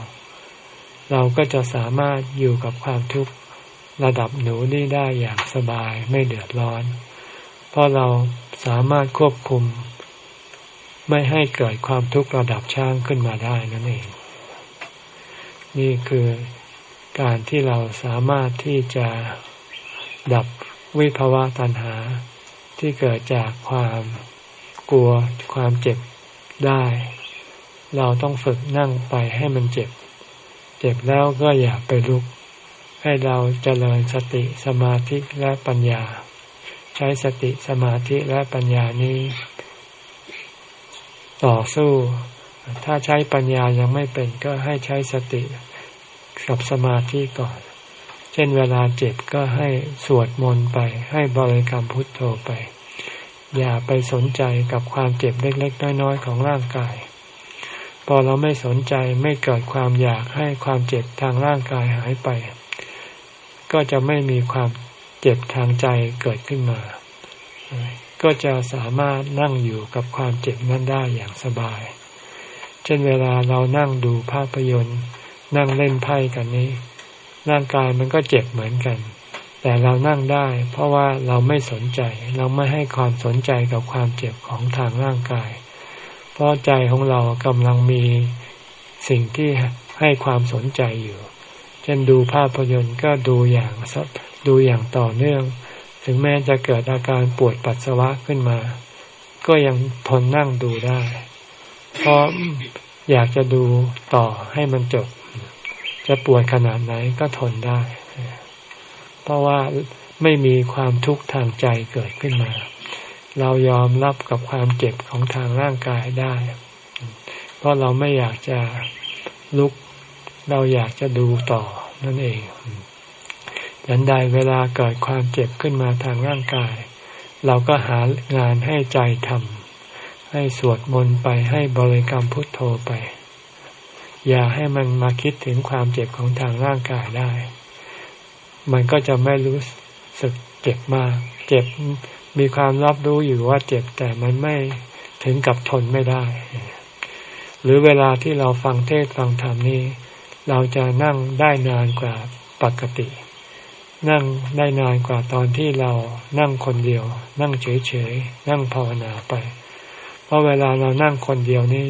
Speaker 1: เราก็จะสามารถอยู่กับความทุกข์ระดับหนูนี่ได้อย่างสบายไม่เดือดร้อน เพราะเราสามารถควบคุม ไม่ให้เกิดความทุกข์ระดับช้างขึ้นมาได้นั่นเอง นี่คือการที่เราสามารถที่จะดับวิภาวะตัณหา ที่เกิดจากความกลัวความเจ็บได้ เราต้องฝึกนั่งไปให้มันเจ็บ เจ็บแล้วก็อย่าไปลุก ให้เราเจริญสติสมาธิและปัญญา ใช้สติสมาธิและปัญญานี้ ต่อสู้ ถ้าใช้ปัญญายังไม่เป็นก็ให้ใช้สติกับสมาธิก่อน เช่นเวลาเจ็บก็ให้สวดมนต์ไป ให้บริกรรมพุทโธไป อย่าไปสนใจกับความเจ็บเล็ก ๆ น้อยๆของร่างกาย พอเราไม่สนใจไม่เกิดความอยากให้ความเจ็บทางร่างกายหายไป ก็จะไม่มีความเจ็บทางใจเกิดขึ้นมา ก็จะสามารถนั่งอยู่กับความเจ็บนั้นได้อย่างสบาย เช่นเวลาเรานั่งดูภาพยนตร์ นั่งเล่นไพ่กันนี้ ร่างกายมันก็เจ็บเหมือนกัน แต่เรานั่งได้ เพราะว่าเราไม่สนใจ เราไม่ให้ความสนใจกับความเจ็บของทางร่างกาย เพราะใจของเรากำลังมีสิ่งที่ให้ความสนใจอยู่ เช่นดูภาพยนตร์ก็ดูอย่างดูอย่างต่อเนื่อง ถึงแม้จะเกิดอาการปวดปัสสาวะขึ้นมา ก็ยังทนนั่งดูได้ เพราะอยากจะดูต่อให้มันจบ จะปวดขนาดไหนก็ทนได้ เพราะว่าไม่มีความทุกข์ทางใจเกิดขึ้นมา เรายอมรับกับความเจ็บของทางร่างกายได้ เพราะเราไม่อยากจะลุก เราอยากจะดูต่อนั่นเองยันใดเวลาเกิดความเจ็บขึ้นมาทางร่างกาย เราก็หางานให้ใจทำ ให้สวดมนต์ไปให้บริกรรมพุทโธไป อย่าให้มันมาคิดถึงความเจ็บของทางร่างกายได้ มันก็จะไม่รู้สึกเจ็บมาก เจ็บมีความรับรู้อยู่ว่าเจ็บแต่มันไม่ถึงกับทนไม่ได้ หรือเวลาที่เราฟังเทศฟังธรรมนี่เราจะนั่งได้นานกว่าปกติ นั่งได้นานกว่าตอนที่เรานั่งคนเดียว นั่งเฉยๆ นั่งภาวนาไป ราะเวลาเรานั่งคนเดียวนี่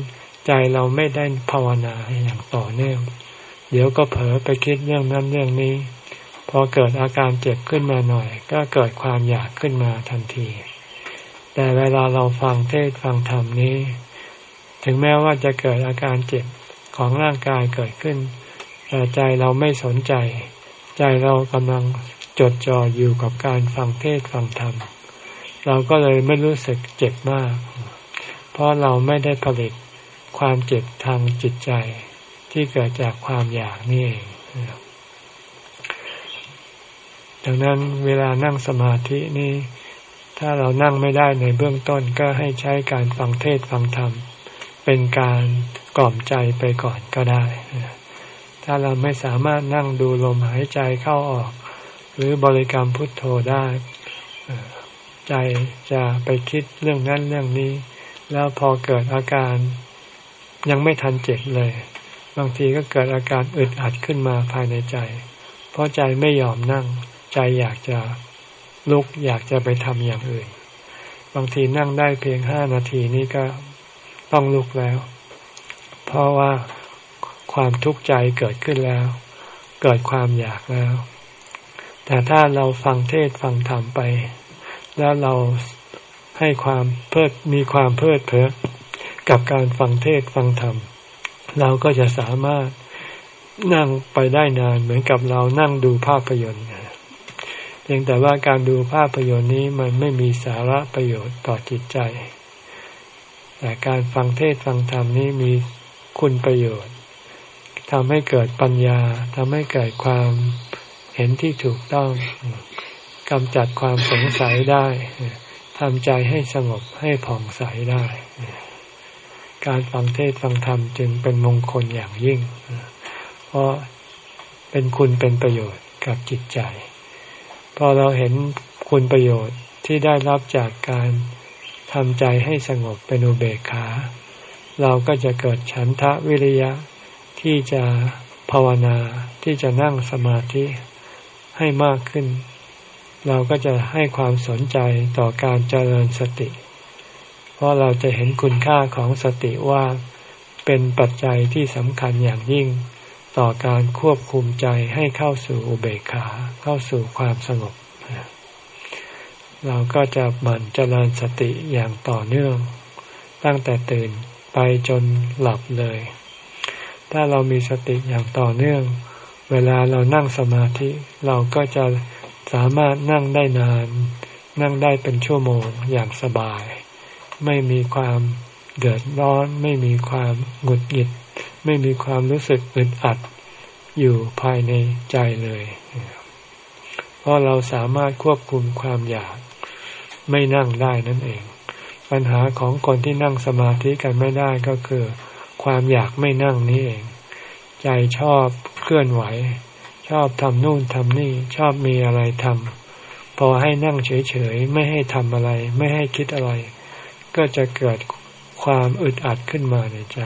Speaker 1: ใจเราไม่ได้ภาวนาอย่างต่อเนื่อง เดี๋ยวก็เผลอไปคิดเรื่องนั้นเรื่องนี้ พอเกิดอาการเจ็บขึ้นมาหน่อย ก็เกิดความอยากขึ้นมาทันที แต่เวลาเราฟังเทศฟังธรรมนี้ ถึงแม้ว่าจะเกิดอาการเจ็บของร่างกายเกิดขึ้น แต่ใจเราไม่สนใจ ใจเรากำลังจดจ่ออยู่กับการฟังเทศฟังธรรม เราก็เลยไม่รู้สึกเจ็บมาก เพราะเราไม่ได้ผลิตความเจ็บทางจิตใจที่เกิดจากความอยากนี่เองดังนั้นเวลานั่งสมาธินี่ ถ้าเรานั่งไม่ได้ในเบื้องต้นก็ให้ใช้การฟังเทศฟังธรรม เป็นการกล่อมใจไปก่อนก็ได้ ถ้าเราไม่สามารถนั่งดูลมหายใจเข้าออก หรือบริกรรมพุทโธได้ ใจจะไปคิดเรื่องนั้นเรื่องนี้ แล้วพอเกิดอาการยังไม่ทันเจ็บเลย บางทีก็เกิดอาการอึดอัดขึ้นมาภายในใจ เพราะใจไม่ยอมนั่ง ใจอยากจะลุกอยากจะไปทำอย่างอื่น บางทีนั่งได้เพียงห้านาทีนี้ก็ต้องลุกแล้ว เพราะว่าความทุกข์ใจเกิดขึ้นแล้ว เกิดความอยากแล้ว แต่ถ้าเราฟังเทศฟังธรรมไป แล้วเรา ให้ความเพิดมีความเพลิดเพลินกับการฟังเทศฟังธรรม เราก็จะสามารถนั่งไปได้นานเหมือนกับเรานั่งดูภาพยนตร์เพียงแต่ว่าการดูภาพยนตร์นี้มันไม่มีสาระประโยชน์ต่อจิตใจ แต่การฟังเทศฟังธรรมนี้มีคุณประโยชน์ทำให้เกิดปัญญาทำให้เกิดความเห็นที่ถูกต้องกำจัดความสงสัยได้ ทำใจให้สงบให้ผ่องใสได้ การฟังเทศฟังธรรมจึงเป็นมงคลอย่างยิ่ง เพราะเป็นคุณเป็นประโยชน์กับจิตใจ พอเราเห็นคุณประโยชน์ที่ได้รับจากการทำใจให้สงบเป็นอุเบกขา เราก็จะเกิดฉันทะวิริยะที่จะภาวนาที่จะนั่งสมาธิให้มากขึ้น เราก็จะให้ความสนใจต่อการเจริญสติ เพราะเราจะเห็นคุณค่าของสติว่าเป็นปัจจัยที่สำคัญอย่างยิ่ง ต่อการควบคุมใจให้เข้าสู่อุเบกขา เข้าสู่ความสงบ เราก็จะหมั่นเจริญสติอย่างต่อเนื่อง ตั้งแต่ตื่นไปจนหลับเลย ถ้าเรามีสติอย่างต่อเนื่อง เวลาเรานั่งสมาธิเราก็จะ สามารถนั่งได้นาน นั่งได้เป็นชั่วโมงอย่างสบาย ไม่มีความเดือดร้อน ไม่มีความหงุดหงิด ไม่มีความรู้สึกอึดอัดอยู่ภายในใจเลย เพราะเราสามารถควบคุมความอยาก ไม่นั่งได้นั่นเอง ปัญหาของคนที่นั่งสมาธิกันไม่ได้ก็คือ ความอยากไม่นั่งนี้เอง ใจชอบเคลื่อนไหว ชอบทำนู่นทำนี่ชอบมีอะไรทำพอให้นั่งเฉยๆ ไม่ให้ทำอะไร ไม่ให้คิดอะไร ก็จะเกิดความอึดอัดขึ้นมาในใจ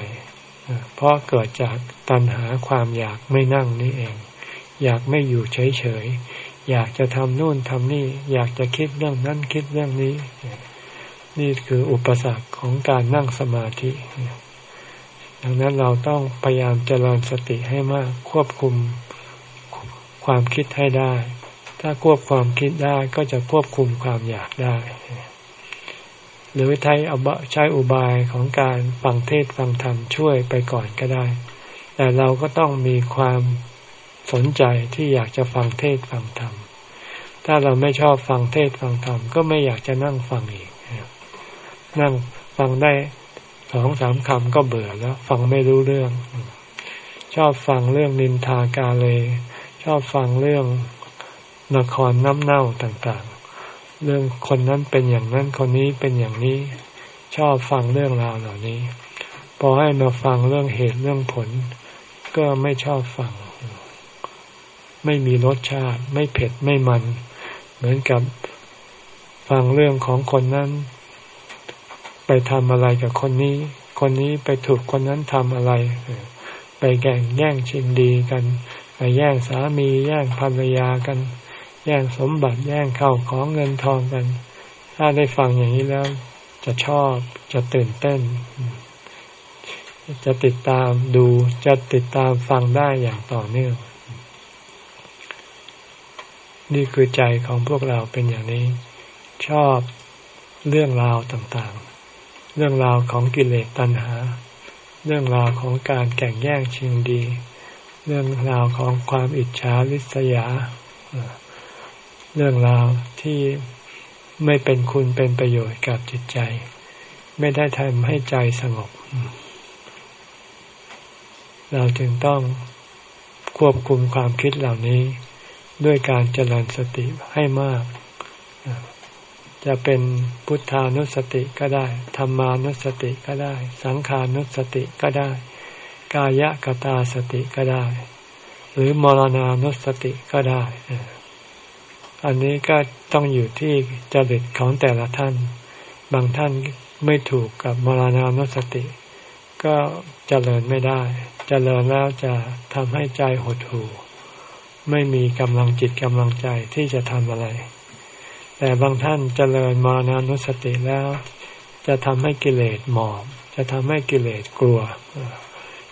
Speaker 1: เพราะเกิดจากตัณหาความอยากไม่นั่งนี่เอง อยากไม่อยู่เฉยๆ อยากจะทำนู่นทำนี่ อยากจะคิดเรื่องนั้นคิดเรื่องนี้ นี่คืออุปสรรคของการนั่งสมาธิดังนั้นเราต้องพยายามเจริญสติให้มากควบคุม ความคิดให้ได้ ถ้าควบความคิดได้ก็จะควบคุมความอยากได้ หรือใช้ใช้อุบายของการฟังเทศฟังธรรมช่วยไปก่อนก็ได้ แต่เราก็ต้องมีความสนใจที่อยากจะฟังเทศฟังธรรม ถ้าเราไม่ชอบฟังเทศฟังธรรมก็ไม่อยากจะนั่งฟังอีก นั่งฟังได้สองสามคำก็เบื่อแล้ว ฟังไม่รู้เรื่อง ชอบฟังเรื่องนินทากาเลย อบฟังเรื่องละครน้ำเน่าต่างๆ เรื่องคนนั้นเป็นอย่างนั้นคนนี้เป็นอย่างนี้ ชอบฟังเรื่องราวเหล่านี้ พอให้มาฟังเรื่องเหตุเรื่องผล ก็ไม่ชอบฟัง ไม่มีรสชาติ ไม่เผ็ดไม่มัน เหมือนกับฟังเรื่องของคนนั้น ไปทำอะไรกับคนนี้ คนนี้ไปถูกคนนั้นทำอะไร ไปแก่งแย่งชิงดีกัน ไปแย่งสามีแย่งภรรยากัน แย่งสมบัติแย่งเข้าของเงินทองกัน ถ้าได้ฟังอย่างนี้แล้ว จะชอบจะตื่นเต้น จะติดตามดูจะติดตามฟังได้อย่างต่อเนื่องนี่คือใจของพวกเราเป็นอย่างนี้ ชอบเรื่องราวต่างๆ เรื่องราวของกิเลสตัณหา เรื่องราวของการแข่งแย่งชิงดี เรื่องราวของความอิจฉาริษยา เรื่องราวที่ไม่เป็นคุณเป็นประโยชน์กับจิตใจ ไม่ได้ทำให้ใจสงบ เราจึงต้องควบคุมความคิดเหล่านี้ด้วยการเจริญสติให้มาก จะเป็นพุทธานุสติก็ได้ธรรมานุสติก็ได้ สังขานุสติก็ได้ กายกตาสติก็ได้ หรือมรณานุสติก็ได้ อันนี้ก็ต้องอยู่ที่จริตของแต่ละท่าน บางท่านไม่ถูกกับมรณานุสติ ก็เจริญไม่ได้ เจริญแล้วจะทำให้ใจหดหู่ ไม่มีกำลังจิตกำลังใจที่จะทำอะไร แต่บางท่านเจริญมานานุสติแล้ว จะทำให้กิเลสหมอบ จะทำให้กิเลสกลัว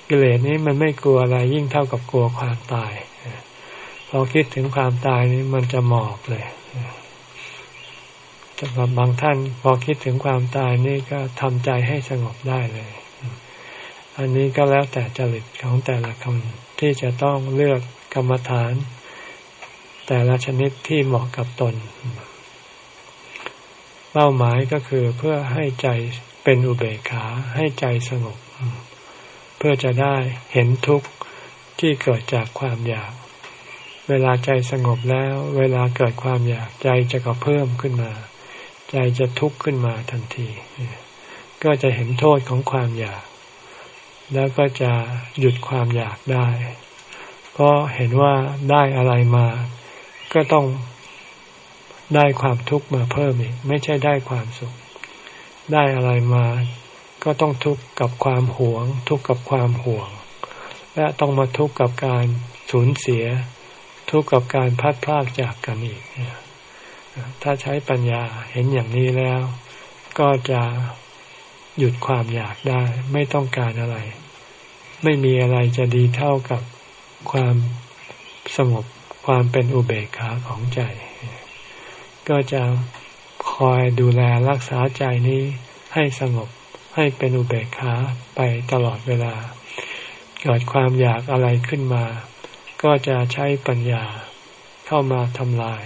Speaker 1: กิเลสนี้มันไม่กลัวอะไรยิ่งเท่ากับกลัวความตายพอคิดถึงความตายนี้มันจะหมอบเลยสำหรับบางท่านพอคิดถึงความตายนี่ก็ทำใจให้สงบได้เลย อันนี้ก็แล้วแต่จริตของแต่ละคนที่จะต้องเลือกกรรมฐาน แต่ละชนิดที่เหมาะกับตน เป้าหมายก็คือเพื่อให้ใจเป็นอุเบกขาให้ใจสงบ เพื่อจะได้เห็นทุกข์ที่เกิดจากความอยาก เวลาใจสงบแล้ว เวลาเกิดความอยากใจจะก็เพิ่มขึ้นมา ใจจะทุกข์ขึ้นมาทันที ก็จะเห็นโทษของความอยาก แล้วก็จะหยุดความอยากได้ เพราะเห็นว่าได้อะไรมา ก็ต้องได้ความทุกข์มาเพิ่มอีก ไม่ใช่ได้ความสุข ได้อะไรมา ก็ต้องทุกข์กับความหวง ทุกข์กับความห่วง และต้องมาทุกข์กับการสูญเสีย ทุกข์กับการพัดพลากจากกันอีก ถ้าใช้ปัญญาเห็นอย่างนี้แล้ว ก็จะหยุดความอยากได้ ไม่ต้องการอะไร ไม่มีอะไรจะดีเท่ากับความสงบความเป็นอุเบกขาของใจ ก็จะคอยดูแลรักษาใจนี้ให้สงบ ให้เป็นอุเบกขาไปตลอดเวลา เกิดความอยากอะไรขึ้นมา ก็จะใช้ปัญญาเข้ามาทำลาย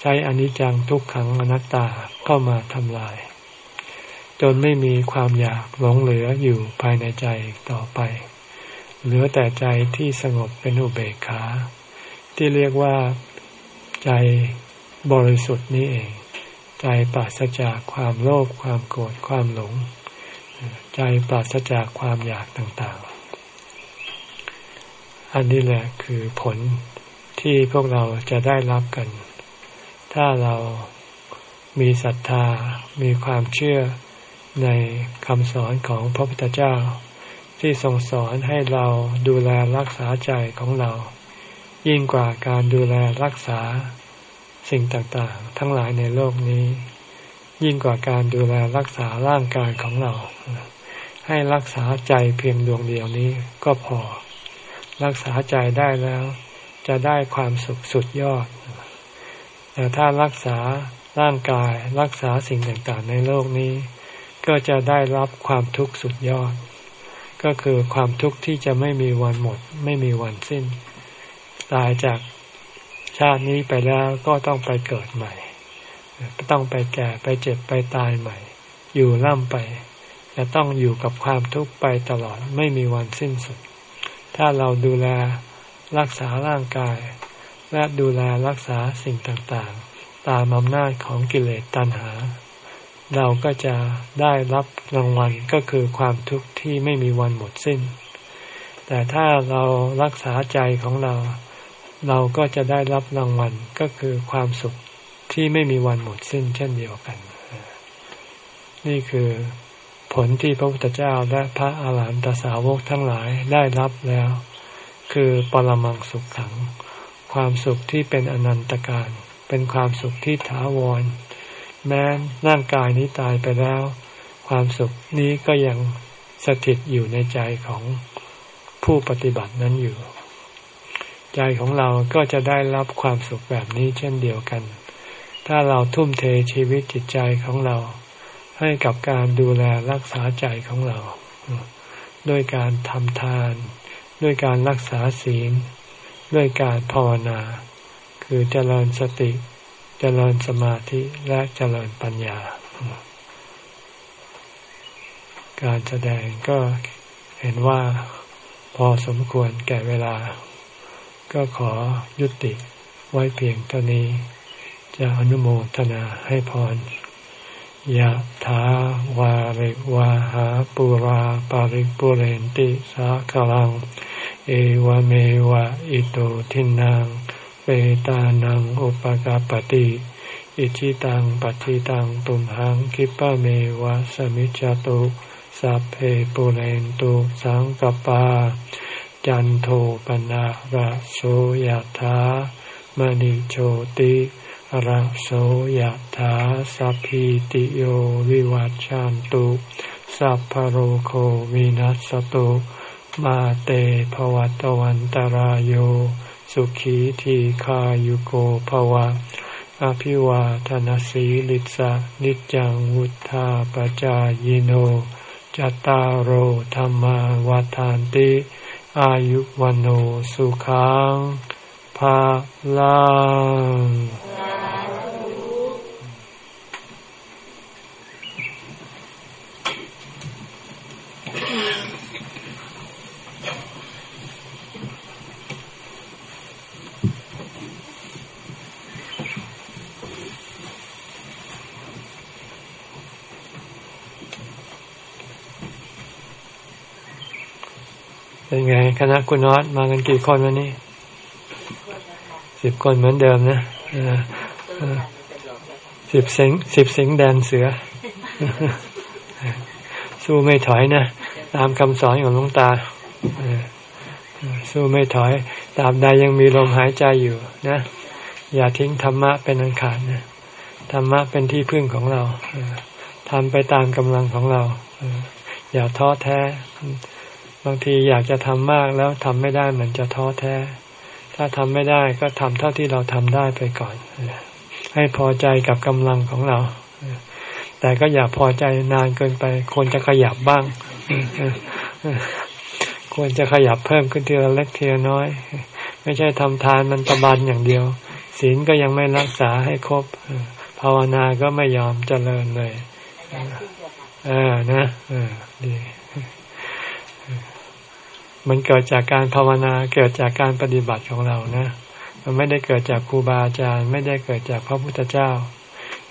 Speaker 1: ใช้อนิจจังทุกขังอนัตตาเข้ามาทำลาย จนไม่มีความอยากหลงเหลืออยู่ภายในใจต่อไป เหลือแต่ใจที่สงบเป็นอุเบกขา ที่เรียกว่าใจบริสุทธิ์นี้เอง ใจปราศจากความโลภความโกรธความหลง ใจปราศจากความอยากต่างๆ อันนี้แหละคือผลที่พวกเราจะได้รับกัน ถ้าเรามีศรัทธา มีความเชื่อในคำสอนของพระพุทธเจ้า ที่ทรงสอนให้เราดูแลรักษาใจของเรา ยิ่งกว่าการดูแลรักษาสิ่งต่างๆ ทั้งหลายในโลกนี้ ยิ่งกว่าการดูแลรักษาร่างกายของเรา ให้รักษาใจเพียงดวงเดียวนี้ก็พอ รักษาใจได้แล้ว จะได้ความสุขสุดยอด แต่ถ้ารักษาร่างกายรักษาสิ่งต่างๆในโลกนี้ ก็จะได้รับความทุกข์สุดยอด ก็คือความทุกข์ที่จะไม่มีวันหมด ไม่มีวันสิ้น ตายจากชาตินี้ไปแล้วก็ต้องไปเกิดใหม่ ต้องไปแก่ไปเจ็บไปตายใหม่ อยู่ล่ำไป จะต้องอยู่กับความทุกข์ไปตลอดไม่มีวันสิ้นสุด ถ้าเราดูแลรักษาร่างกาย และดูแลรักษาสิ่งต่างๆ ตามอำนาจของกิเลสตัณหา เราก็จะได้รับรางวัลก็คือความทุกข์ที่ไม่มีวันหมดสิ้น แต่ถ้าเรารักษาใจของเรา เราก็จะได้รับรางวัลก็คือความสุข ที่ไม่มีวันหมดสิ้นเช่นเดียวกัน นี่คือผลที่พระพุทธเจ้าและพระอาหารหันตสาวกทั้งหลายได้รับแล้ว คือปรมังสุขขัง ความสุขที่เป็นอนันตการ เป็นความสุขที่ถาวร แม้ร่างกายนี้ตายไปแล้ว ความสุขนี้ก็ยังสถิตอยู่ในใจของผู้ปฏิบัตินั้นอยู่ ใจของเราก็จะได้รับความสุขแบบนี้เช่นเดียวกัน ถ้าเราทุ่มเทชีวิตจิตใจของเรา ให้กับการดูแลรักษาใจของเรา ด้วยการทำทาน ด้วยการรักษาศีล ด้วยการภาวนา คือเจริญสติ เจริญสมาธิและเจริญปัญญา การแสดงก็เห็นว่าพอสมควรแก่เวลา ก็ขอยุติไว้เพียงเท่านี้ จะอนุโมทนาให้พรยะถาวาริวาหาปุราปาริปุเรนติสาคลัง เอวเมวะอิโตทินังเปตานังอุปกาปติอิชิตังปัจิตังตุมหังคิปะเมวะสมิจจตุสัพเพปุเรนตุสังกปา จันโทปนะระโสยธามณิโชติ ระโสยธาสัพพิติโยวิวัจจันตุสัพพโรโควินัสตุมาเตภวัตวันตารโยสุขีทีขายุโกภวะ อภิวาทนสีลิสะนิจังวุธาปจายโนจตารโหธรรมวาทานติ อายุวันโอสุขังภาลัง คณะคุณนอตมากันกี่คนวันนี้สิบคนเหมือนเดิมนะสิบสิงสิบสิงแดนเสือ สู้ไม่ถอยนะ ตามคำสอนของหลวงตาสู้ไม่ถอยตาบใดยังมีลมหายใจอยู่นะ อย่าทิ้งธรรมะเป็นอันขาดนะธรรมะเป็นที่พึ่งของเราทำไปตามกำลังของเราอย่าท้อแท้ บางทีอยากจะทำมากแล้วทำไม่ได้เหมือนจะท้อแท้ ถ้าทำไม่ได้ก็ทำเท่าที่เราทำได้ไปก่อน ให้พอใจกับกำลังของเรา แต่ก็อย่าพอใจนานเกินไป ควรจะขยับบ้าง ควรจะขยับเพิ่มขึ้นทีละเล็กทีละน้อย ไม่ใช่ทำทานมันตะบันอย่างเดียว ศีลก็ยังไม่รักษาให้ครบ ภาวนาก็ไม่ยอมเจริญเลย เออนะ เออดี มันเกิดจากการภาวนาเกิดจากการปฏิบัติของเรานะมันไม่ได้เกิดจากครูบาอาจารย์ ไม่ได้เกิดจากพระพุทธเจ้า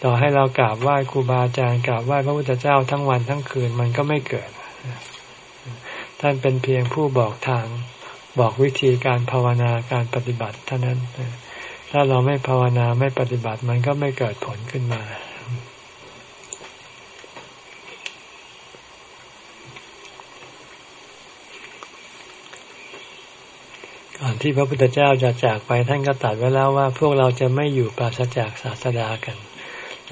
Speaker 1: ต่อให้เรากราบไหว้ครูบาอาจารย์กราบไหว้พระพุทธเจ้าทั้งวันทั้งคืนมันก็ไม่เกิด ท่านเป็นเพียงผู้บอกทางบอกวิธีการภาวนาการปฏิบัติเท่านั้น ถ้าเราไม่ภาวนาไม่ปฏิบัติมันก็ไม่เกิดผลขึ้นมา ก่อนที่พระพุทธเจ้าจะจากไปท่านก็ตัดไว้แล้วว่าพวกเราจะไม่อยู่ปราศจากศาสดากัน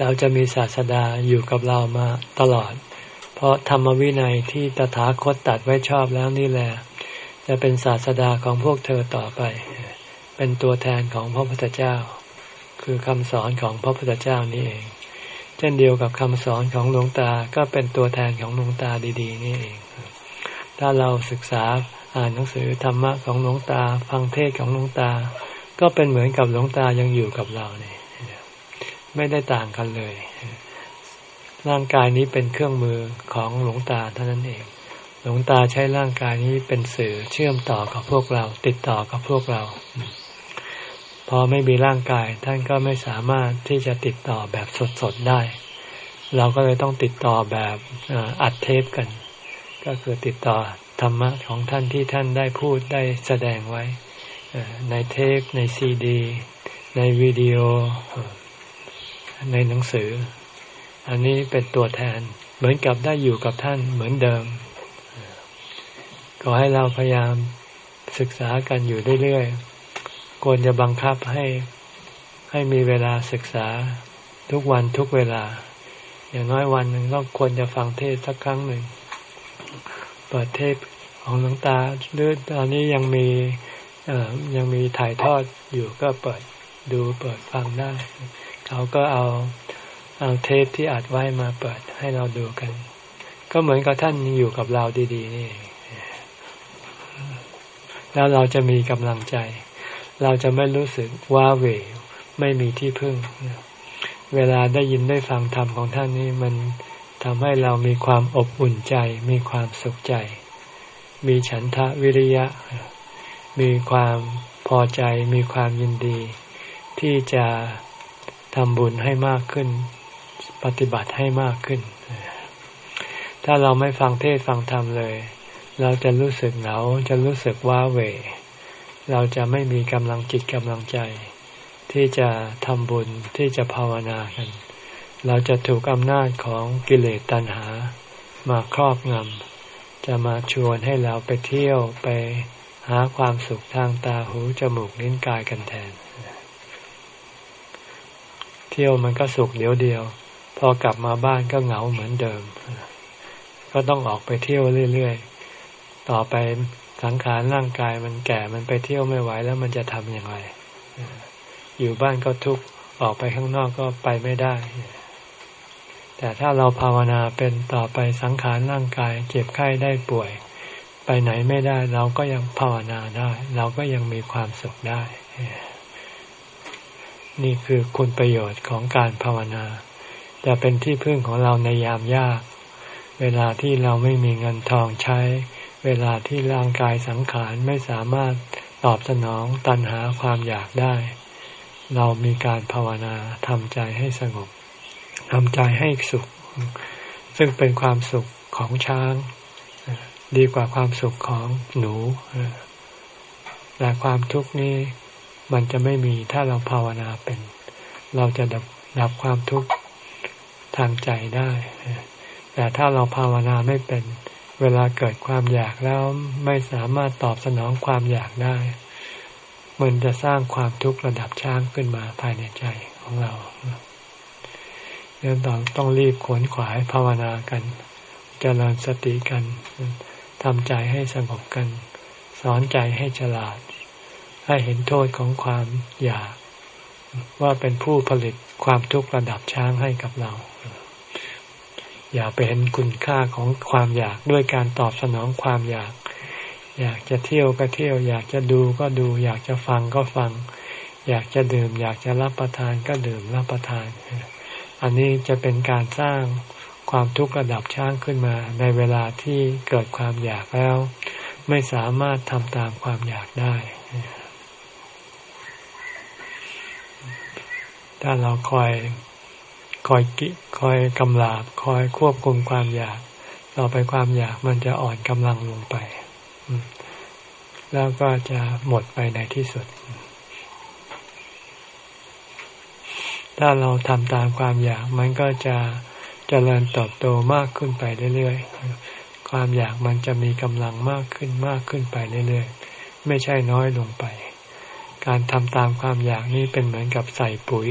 Speaker 1: เราจะมีศาสดาอยู่กับเรามาตลอด เพราะธรรมวินัยที่ตถาคตตัดไว้ชอบแล้วนี่แหละจะเป็นศาสดาของพวกเธอต่อไป เป็นตัวแทนของพระพุทธเจ้า คือคำสอนของพระพุทธเจ้านี่เอง เช่นเดียวกับคำสอนของหลวงตาก็เป็นตัวแทนของหลวงตาดี ๆ นี่เอง ถ้าเราศึกษา อ่านหนังสือธรรมะของหลวงตา ฟังเทศของหลวงตา ก็เป็นเหมือนกับหลวงตายังอยู่กับเราเนี่ยไม่ได้ต่างกันเลย ร่างกายนี้เป็นเครื่องมือของหลวงตาเท่านั้นเอง หลวงตาใช้ร่างกายนี้เป็นสื่อเชื่อมต่อกับพวกเรา ติดต่อกับพวกเรา พอไม่มีร่างกายท่านก็ไม่สามารถที่จะติดต่อแบบสดๆได้ เราก็เลยต้องติดต่อแบบอัดเทปกัน ก็คือติดต่อ ธรรมะของท่านที่ท่านได้พูดได้แสดงไว้ในเทปในซีดี ในวิดีโอ ในหนังสือ อันนี้เป็นตัวแทน เหมือนกับได้อยู่กับท่านเหมือนเดิม ก็ให้เราพยายามศึกษากันอยู่เรื่อยๆ ควรจะบังคับให้ให้มีเวลาศึกษาทุกวันทุกเวลา อย่างน้อยวันหนึ่งก็ควรจะฟังเทศสักครั้งหนึ่ง เปิดเทศของหลวงตาหรือตอนนี้ยังมียังมีถ่ายทอดอยู่ก็เปิดดูเปิดฟังได้ เขาก็เอาเอาเทปที่อัดไว้มาเปิดให้เราดูกัน ก็เหมือนกับท่านอยู่กับเราดี ๆ นี่ แล้วเราจะมีกำลังใจ เราจะไม่รู้สึกว้าเหวไม่มีที่พึ่ง เวลาได้ยินได้ฟังธรรมของท่านนี่มัน ทำให้เรามีความอบอุ่นใจ มีความสุขใจ มีฉันทะวิริยะ มีความพอใจ มีความยินดี ที่จะทำบุญให้มากขึ้น ปฏิบัติให้มากขึ้น ถ้าเราไม่ฟังเทศฟังธรรมเลย เราจะรู้สึกเหงา จะรู้สึกว้าเหวเราจะไม่มีกำลังจิตกำลังใจ ที่จะทำบุญที่จะภาวนากัน เราจะถูกอำนาจของกิเลสตัณหา มาครอบงำ จะมาชวนให้เราไปเที่ยวไปหาความสุขทางตาหูจมูกนิ้นกายกันแทน เที่ยวมันก็สุขเดียวเดียว พอกลับมาบ้านก็เหงาเหมือนเดิม ก็ต้องออกไปเที่ยวเรื่อยๆ ต่อไปสังขารร่างกายมันแก่มันไปเที่ยวไม่ไหวแล้วมันจะทำอย่างไร อยู่บ้านก็ทุกข์ออกไปข้างนอกก็ไปไม่ได้ แต่ถ้าเราภาวนาเป็นต่อไปสังขารร่างกาย เจ็บไข้ได้ป่วย ไปไหนไม่ได้เราก็ยังภาวนาได้ เราก็ยังมีความสุขได้ นี่คือคุณประโยชน์ของการภาวนา จะเป็นที่พึ่งของเราในยามยาก เวลาที่เราไม่มีเงินทองใช้ เวลาที่ร่างกายสังขารไม่สามารถตอบสนองตันหาความอยากได้ เรามีการภาวนาทำใจให้สงบ ทำใจให้สุข ซึ่งเป็นความสุขของช้าง ดีกว่าความสุขของหนูแต่ความทุกข์นี้มันจะไม่มีถ้าเราภาวนาเป็น เราจะดับดับความทุกข์ทางใจได้ แต่ถ้าเราภาวนาไม่เป็น เวลาเกิดความอยากแล้วไม่สามารถตอบสนองความอยากได้ มันจะสร้างความทุกข์ระดับช้างขึ้นมาภายในใจของเรา เรื่องต้องต้องรีบขวนขวายภาวนากันจเจริญสติกันทำใจให้สงบกัน สอนใจให้ฉลาด ให้เห็นโทษของความอยาก ว่าเป็นผู้ผลิตความทุกข์ระดับช้างให้กับเรา อย่าไปเห็นคุณค่าของความอยากด้วยการตอบสนองความอยาก อยากจะเที่ยวก็เที่ยว อยากจะดูก็ดู อยากจะฟังก็ฟัง อยากจะดื่ม อยากจะรับประทานก็ดื่มรับประทาน อันนี้จะเป็นการสร้างความทุกข์ระดับช้างขึ้นมา ในเวลาที่เกิดความอยากแล้ว ไม่สามารถทำตามความอยากได้ ถ้าเราคอยคอยกิคอยกำลาบคอยควบคุมความอยากต่อไปความอยากมันจะอ่อนกำลังลงไป แล้วก็จะหมดไปในที่สุด ถ้าเราทำตามความอยากมันก็จะเจริญเติบโตมากขึ้นไปเรื่อยๆ ความอยากมันจะมีกำลังมากขึ้นมากขึ้นไปเรื่อยๆ ไม่ใช่น้อยลงไป การทำตามความอยากนี้เป็นเหมือนกับใส่ปุ๋ย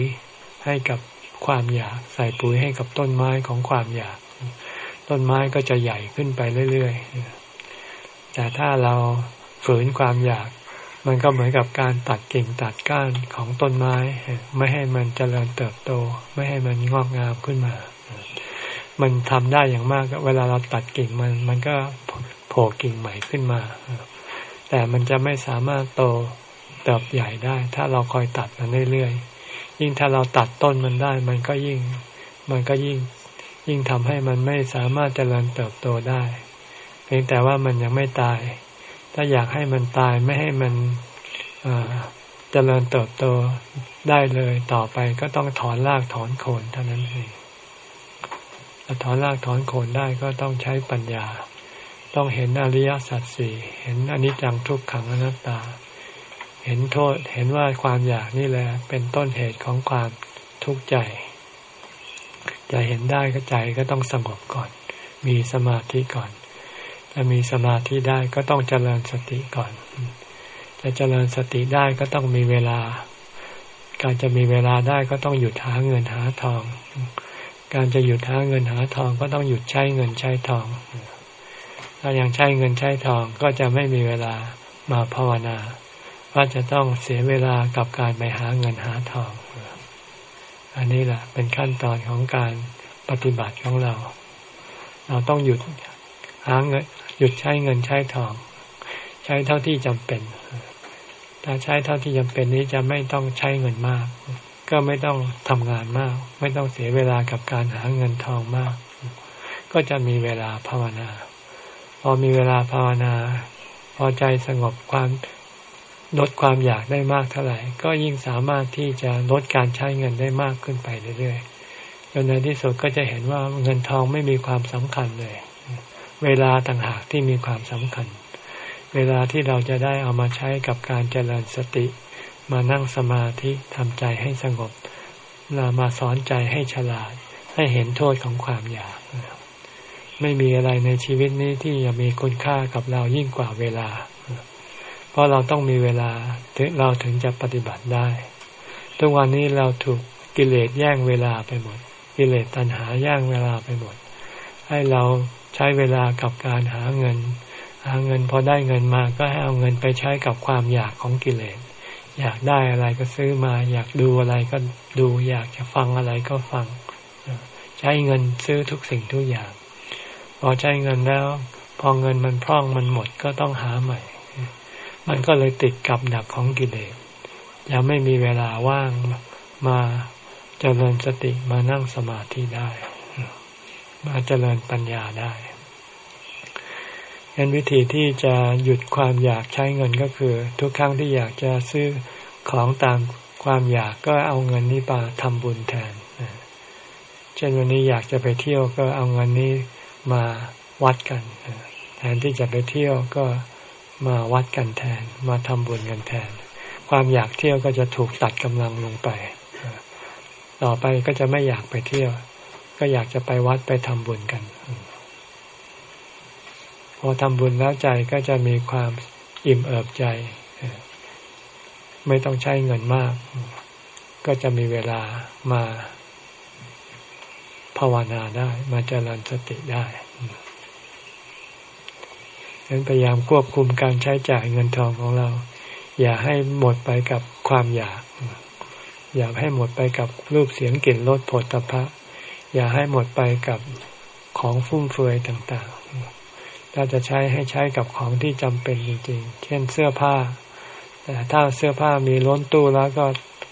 Speaker 1: ให้กับความอยากใส่ปุ๋ยให้กับต้นไม้ของความอยาก ต้นไม้ก็จะใหญ่ขึ้นไปเรื่อยๆ แต่ถ้าเราฝืนความอยาก มันก็เหมือนกับการตัดกิ่งตัดก้านของต้นไม้ ไม่ให้มันเจริญเติบโต ไม่ให้มันงอกงามขึ้นมา มันทำได้อย่างมากเวลาเราตัดกิ่งมันมันก็โผล่กิ่งใหม่ขึ้นมา แต่มันจะไม่สามารถโตเติบใหญ่ได้ ถ้าเราคอยตัดมันเรื่อยๆยิ่งถ้าเราตัดต้นมันได้ มันก็ยิ่ง มันก็ยิ่งยิ่งทำให้มันไม่สามารถเจริญเติบโตได้ เพียงแต่ว่ามันยังไม่ตาย ถ้าอยากให้มันตายไม่ให้มันเจริญเติบโตได้เลยต่อไปก็ต้องถอนรากถอนโคนเท่านั้นเองถอนรากถอนโคนได้ก็ต้องใช้ปัญญา ต้องเห็นอริยสัจสี่เห็นอนิจจังทุกขังอนัตตา เห็นโทษเห็นว่าความอยากนี่แหละเป็นต้นเหตุของความทุกข์ใจ จะเห็นได้ก็ใจก็ต้องสงบก่อน มีสมาธิก่อน จะมีสมาธิได้ก็ต้องเจริญสติก่อน จะเจริญสติได้ก็ต้องมีเวลา การจะมีเวลาได้ก็ต้องหยุดหาเงินหาทอง การจะหยุดหาเงินหาทองก็ต้องหยุดใช้เงินใช้ทอง ถ้ายังใช้เงินใช้ทองก็จะไม่มีเวลามาภาวนา ว่าจะต้องเสียเวลากับการไปหาเงินหาทอง อันนี้แหละเป็นขั้นตอนของการปฏิบัติของเรา เราต้องหยุดหาเงิน หยุดใช้เงินใช้ทอง ใช้เท่าที่จำเป็น ถ้าใช้เท่าที่จำเป็นนี้จะไม่ต้องใช้เงินมาก ก็ไม่ต้องทำงานมาก ไม่ต้องเสียเวลากับการหาเงินทองมาก ก็จะมีเวลาภาวนา พอมีเวลาภาวนา พอใจสงบความลดความอยากได้มากเท่าไหร่ ก็ยิ่งสามารถที่จะลดการใช้เงินได้มากขึ้นไปเรื่อยๆจนในที่สุดก็จะเห็นว่าเงินทองไม่มีความสำคัญเลย เวลาต่างหากที่มีความสำคัญ เวลาที่เราจะได้เอามาใช้กับการเจริญสติ มานั่งสมาธิทำใจให้สงบเรามาสอนใจให้ฉลาด ให้เห็นโทษของความอยากไม่มีอะไรในชีวิตนี้ที่จะมีคุณค่ากับเรายิ่งกว่าเวลา เพราะเราต้องมีเวลาถึงเราถึงจะปฏิบัติได้ ทุกวันนี้เราถูกกิเลสแย่งเวลาไปหมด กิเลสตัณหาแย่งเวลาไปหมด ให้เรา ใช้เวลากับการหาเงิน หาเงินพอได้เงินมาก็ให้เอาเงินไปใช้กับความอยากของกิเลส อยากได้อะไรก็ซื้อมา อยากดูอะไรก็ดูอยากจะฟังอะไรก็ฟัง ใช้เงินซื้อทุกสิ่งทุกอย่าง พอใช้เงินแล้ว พอเงินมันพร่องมันหมดก็ต้องหาใหม่ มันก็เลยติดกับดักของกิเลสยังไม่มีเวลาว่างมาเจริญสติมานั่งสมาธิได้ มาเจริญปัญญาได้งั้นวิธีที่จะหยุดความอยากใช้เงินก็คือ ทุกครั้งที่อยากจะซื้อของตามความอยากก็เอาเงินนี้มาทำบุญแทนเช่นวันนี้อยากจะไปเที่ยวก็เอาเงินนี้มาวัดกันแทนที่จะไปเที่ยวก็มาวัดกันแทน มาทำบุญกันแทน ความอยากเที่ยวก็จะถูกตัดกำลังลงไป ต่อไปก็จะไม่อยากไปเที่ยว ก็อยากจะไปวัดไปทำบุญกัน พอทำบุญแล้วใจก็จะมีความอิ่มเอิบใจ ไม่ต้องใช้เงินมาก ก็จะมีเวลามาภาวนาได้ มาเจริญสติได้ฉะนั้นพยายามควบคุมการใช้จ่ายเงินทองของเรา อย่าให้หมดไปกับความอยาก อย่าให้หมดไปกับรูปเสียงกลิ่นรสผลตภะ อย่าให้หมดไปกับของฟุ่มเฟือยต่างๆถ้าจะใช้ให้ใช้กับของที่จำเป็นจริงๆ เช่นเสื้อผ้า แต่ถ้าเสื้อผ้ามีล้นตู้แล้วก็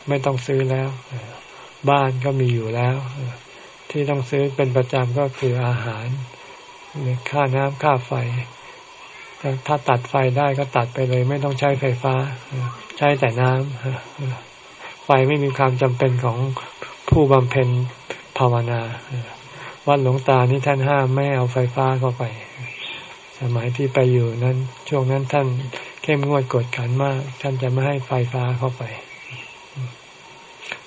Speaker 1: ไม่ต้องซื้อแล้ว บ้านก็มีอยู่แล้ว ที่ต้องซื้อเป็นประจำก็คืออาหารค่าน้ำค่าไฟ ถ้าตัดไฟได้ก็ตัดไปเลย ไม่ต้องใช้ไฟฟ้า ใช้แต่น้ำไฟไม่มีความจำเป็นของผู้บำเพ็ญ ภาวนาวัดหลวงตานี่ท่านห้ามไม่เอาไฟฟ้าเข้าไป สมัยที่ไปอยู่นั้น ช่วงนั้นท่านเข้มงวดกดขันมาก ท่านจะไม่ให้ไฟฟ้าเข้าไป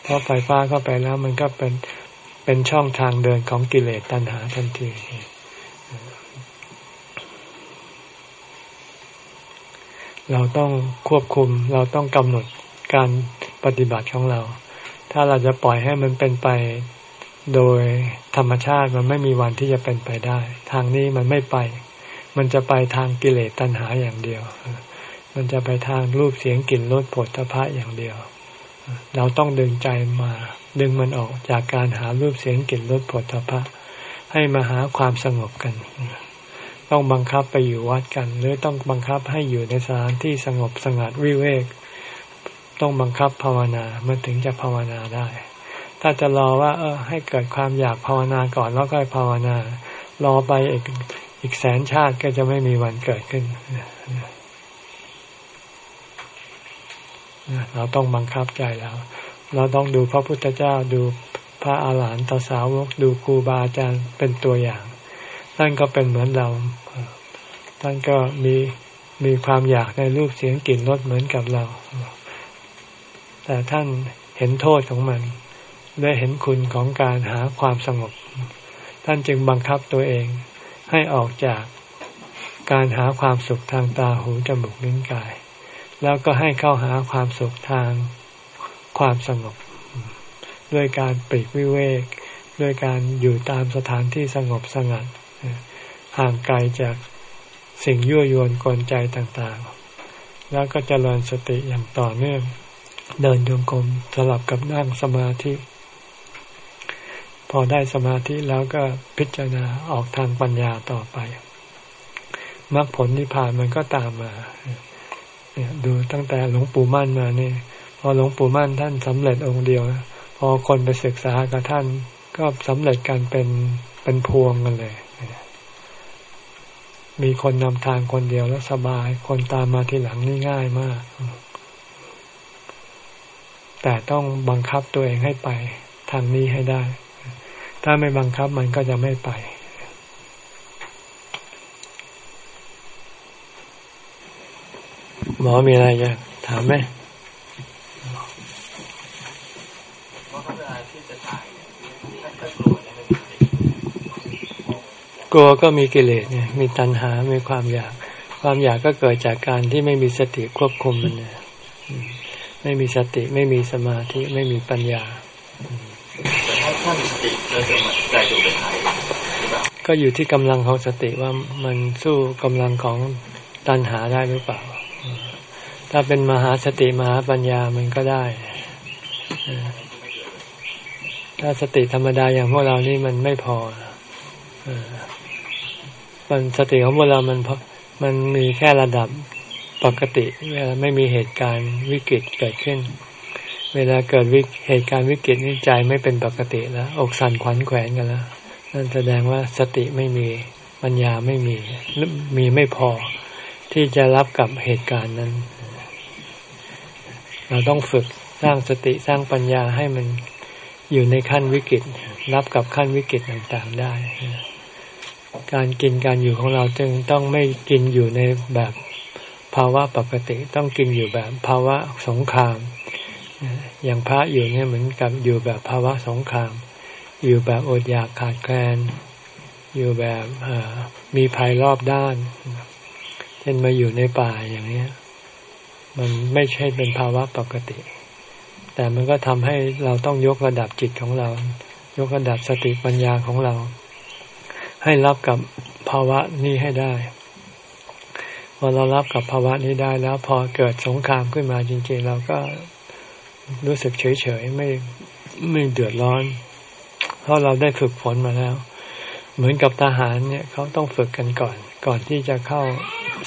Speaker 1: เพราะไฟฟ้าเข้าไปแล้วมันก็เป็นเป็นช่องทางเดินของกิเลสตัณหาทันทีเราต้องควบคุมเราต้องกำหนดการปฏิบัติของเรา ถ้าเราจะปล่อยให้มันเป็นไป โดยธรรมชาติมันไม่มีวันที่จะเป็นไปได้ ทางนี้มันไม่ไป มันจะไปทางกิเลสตัณหาอย่างเดียว มันจะไปทางรูปเสียงกลิ่นรสผลทพะอย่างเดียว เราต้องดึงใจมา ดึงมันออกจากการหารูปเสียงกลิ่นรสผลทพะ ให้มาหาความสงบกัน ต้องบังคับไปอยู่วัดกัน หรือต้องบังคับให้อยู่ในสถานที่สงบสงัดวิเวก ต้องบังคับภาวนาเมื่อถึงจะภาวนาได้ ถ้าจะรอว่า เออ ให้เกิดความอยากภาวนาก่อนแล้วก็ภาวนา รอไปอีกอีกแสนชาติก็จะไม่มีวันเกิดขึ้นเราต้องบังคับใจเราเราต้องดูพระพุทธเจ้าดูพระอาหารหันตสาวกดูครูบาอาจารย์เป็นตัวอย่างท่านก็เป็นเหมือนเราท่านก็มีมีความอยากในรูปเสียงกลิ่นรสเหมือนกับเรา แต่ท่านเห็นโทษของมัน ได้เห็นคุณของการหาความสงบ ท่านจึงบังคับตัวเองให้ออกจากการหาความสุขทางตาหูจมูกลิ้นกาย แล้วก็ให้เข้าหาความสุขทางความสงบ ด้วยการปีกวิเวก ด้วยการอยู่ตามสถานที่สงบสงัด ห่างไกลจากสิ่งยั่วยวนกลใจต่างๆ แล้วก็จเจริญสติอย่างต่อเนื่อง เดินโยงกลมสลับกับนั่งสมาธิ อได้สมาธิแล้วก็พิจารณาออกทางปัญญาต่อไปมรรคผลนิพพานมันก็ตามมาเนี่ยดูตั้งแต่หลวงปู่มั่นมาเนี่ยพอหลวงปู่มั่นท่านสำเร็จองค์เดียวพอคนไปศึกษากับท่านก็สำเร็จกันเป็นเป็นพวงกันเลย มีคนนำทางคนเดียวแล้วสบาย คนตามมาทีหลังนี่ง่ายมาก แต่ต้องบังคับตัวเองให้ไปทางนี้ให้ได้ ถ้าไม่บังคับมันก็จะไม่ไป หมอมีอะไรจะถามไหมกลัวก็มีกิเลสเนี่ยมีตัณหา มีความอยาก ความอยากก็เกิดจากการที่ไม่มีสติควบคุมมันเนี่ยไม่มีสติ ไม่มีสมาธิ ไม่มีปัญญา
Speaker 2: ท่านสติเราจะใจจะเป็นไทย
Speaker 1: ก็อยู่ที่กำลังของสติว่ามันสู้กำลังของตัณหาได้หรือเปล่า ถ้าเป็นมหาสติมหาปัญญามันก็ได้ ถ้าสติธรรมดาอย่างพวกเรานี่มันไม่พอมันสติของพวกเรามันมันมีแค่ระดับปกติเวลาไม่มีเหตุการณ์วิกฤตเกิดขึ้น เวลาเกิดวิเหตุการณ์วิกฤตนี่ใจไม่เป็นปกติแล้ว อกสั่นขวัญแขวนกันแล้วนั่นแสดงว่าสติไม่มีปัญญาไม่มีมีไม่พอที่จะรับกับเหตุการณ์นั้น เราต้องฝึกสร้างสติสร้างปัญญาให้มันอยู่ในขั้นวิกฤต รับกับขั้นวิกฤตต่างๆได้ การกินการอยู่ของเราจึงต้องไม่กินอยู่ในแบบภาวะปกติ ต้องกินอยู่แบบภาวะสงคราม อย่างพระอยู่เนี่ยเหมือนกับอยู่แบบภาวะสงคราม อยู่แบบอดอยากขาดแคลน อยู่แบบมีภัยรอบด้าน เช่นมาอยู่ในป่าอย่างนี้มันไม่ใช่เป็นภาวะปกติ แต่มันก็ทำให้เราต้องยกระดับจิตของเรา ยกระดับสติปัญญาของเรา ให้รับกับภาวะนี้ให้ได้พอเรารับกับภาวะนี้ได้แล้ว พอเกิดสงครามขึ้นมาจริงๆ เราก็ รู้สึกเฉยๆไม่ไม่เดือดร้อน เพราะเราได้ฝึกฝนมาแล้ว เหมือนกับทหารเนี่ยเขาต้องฝึกกันก่อน ก่อนที่จะเข้า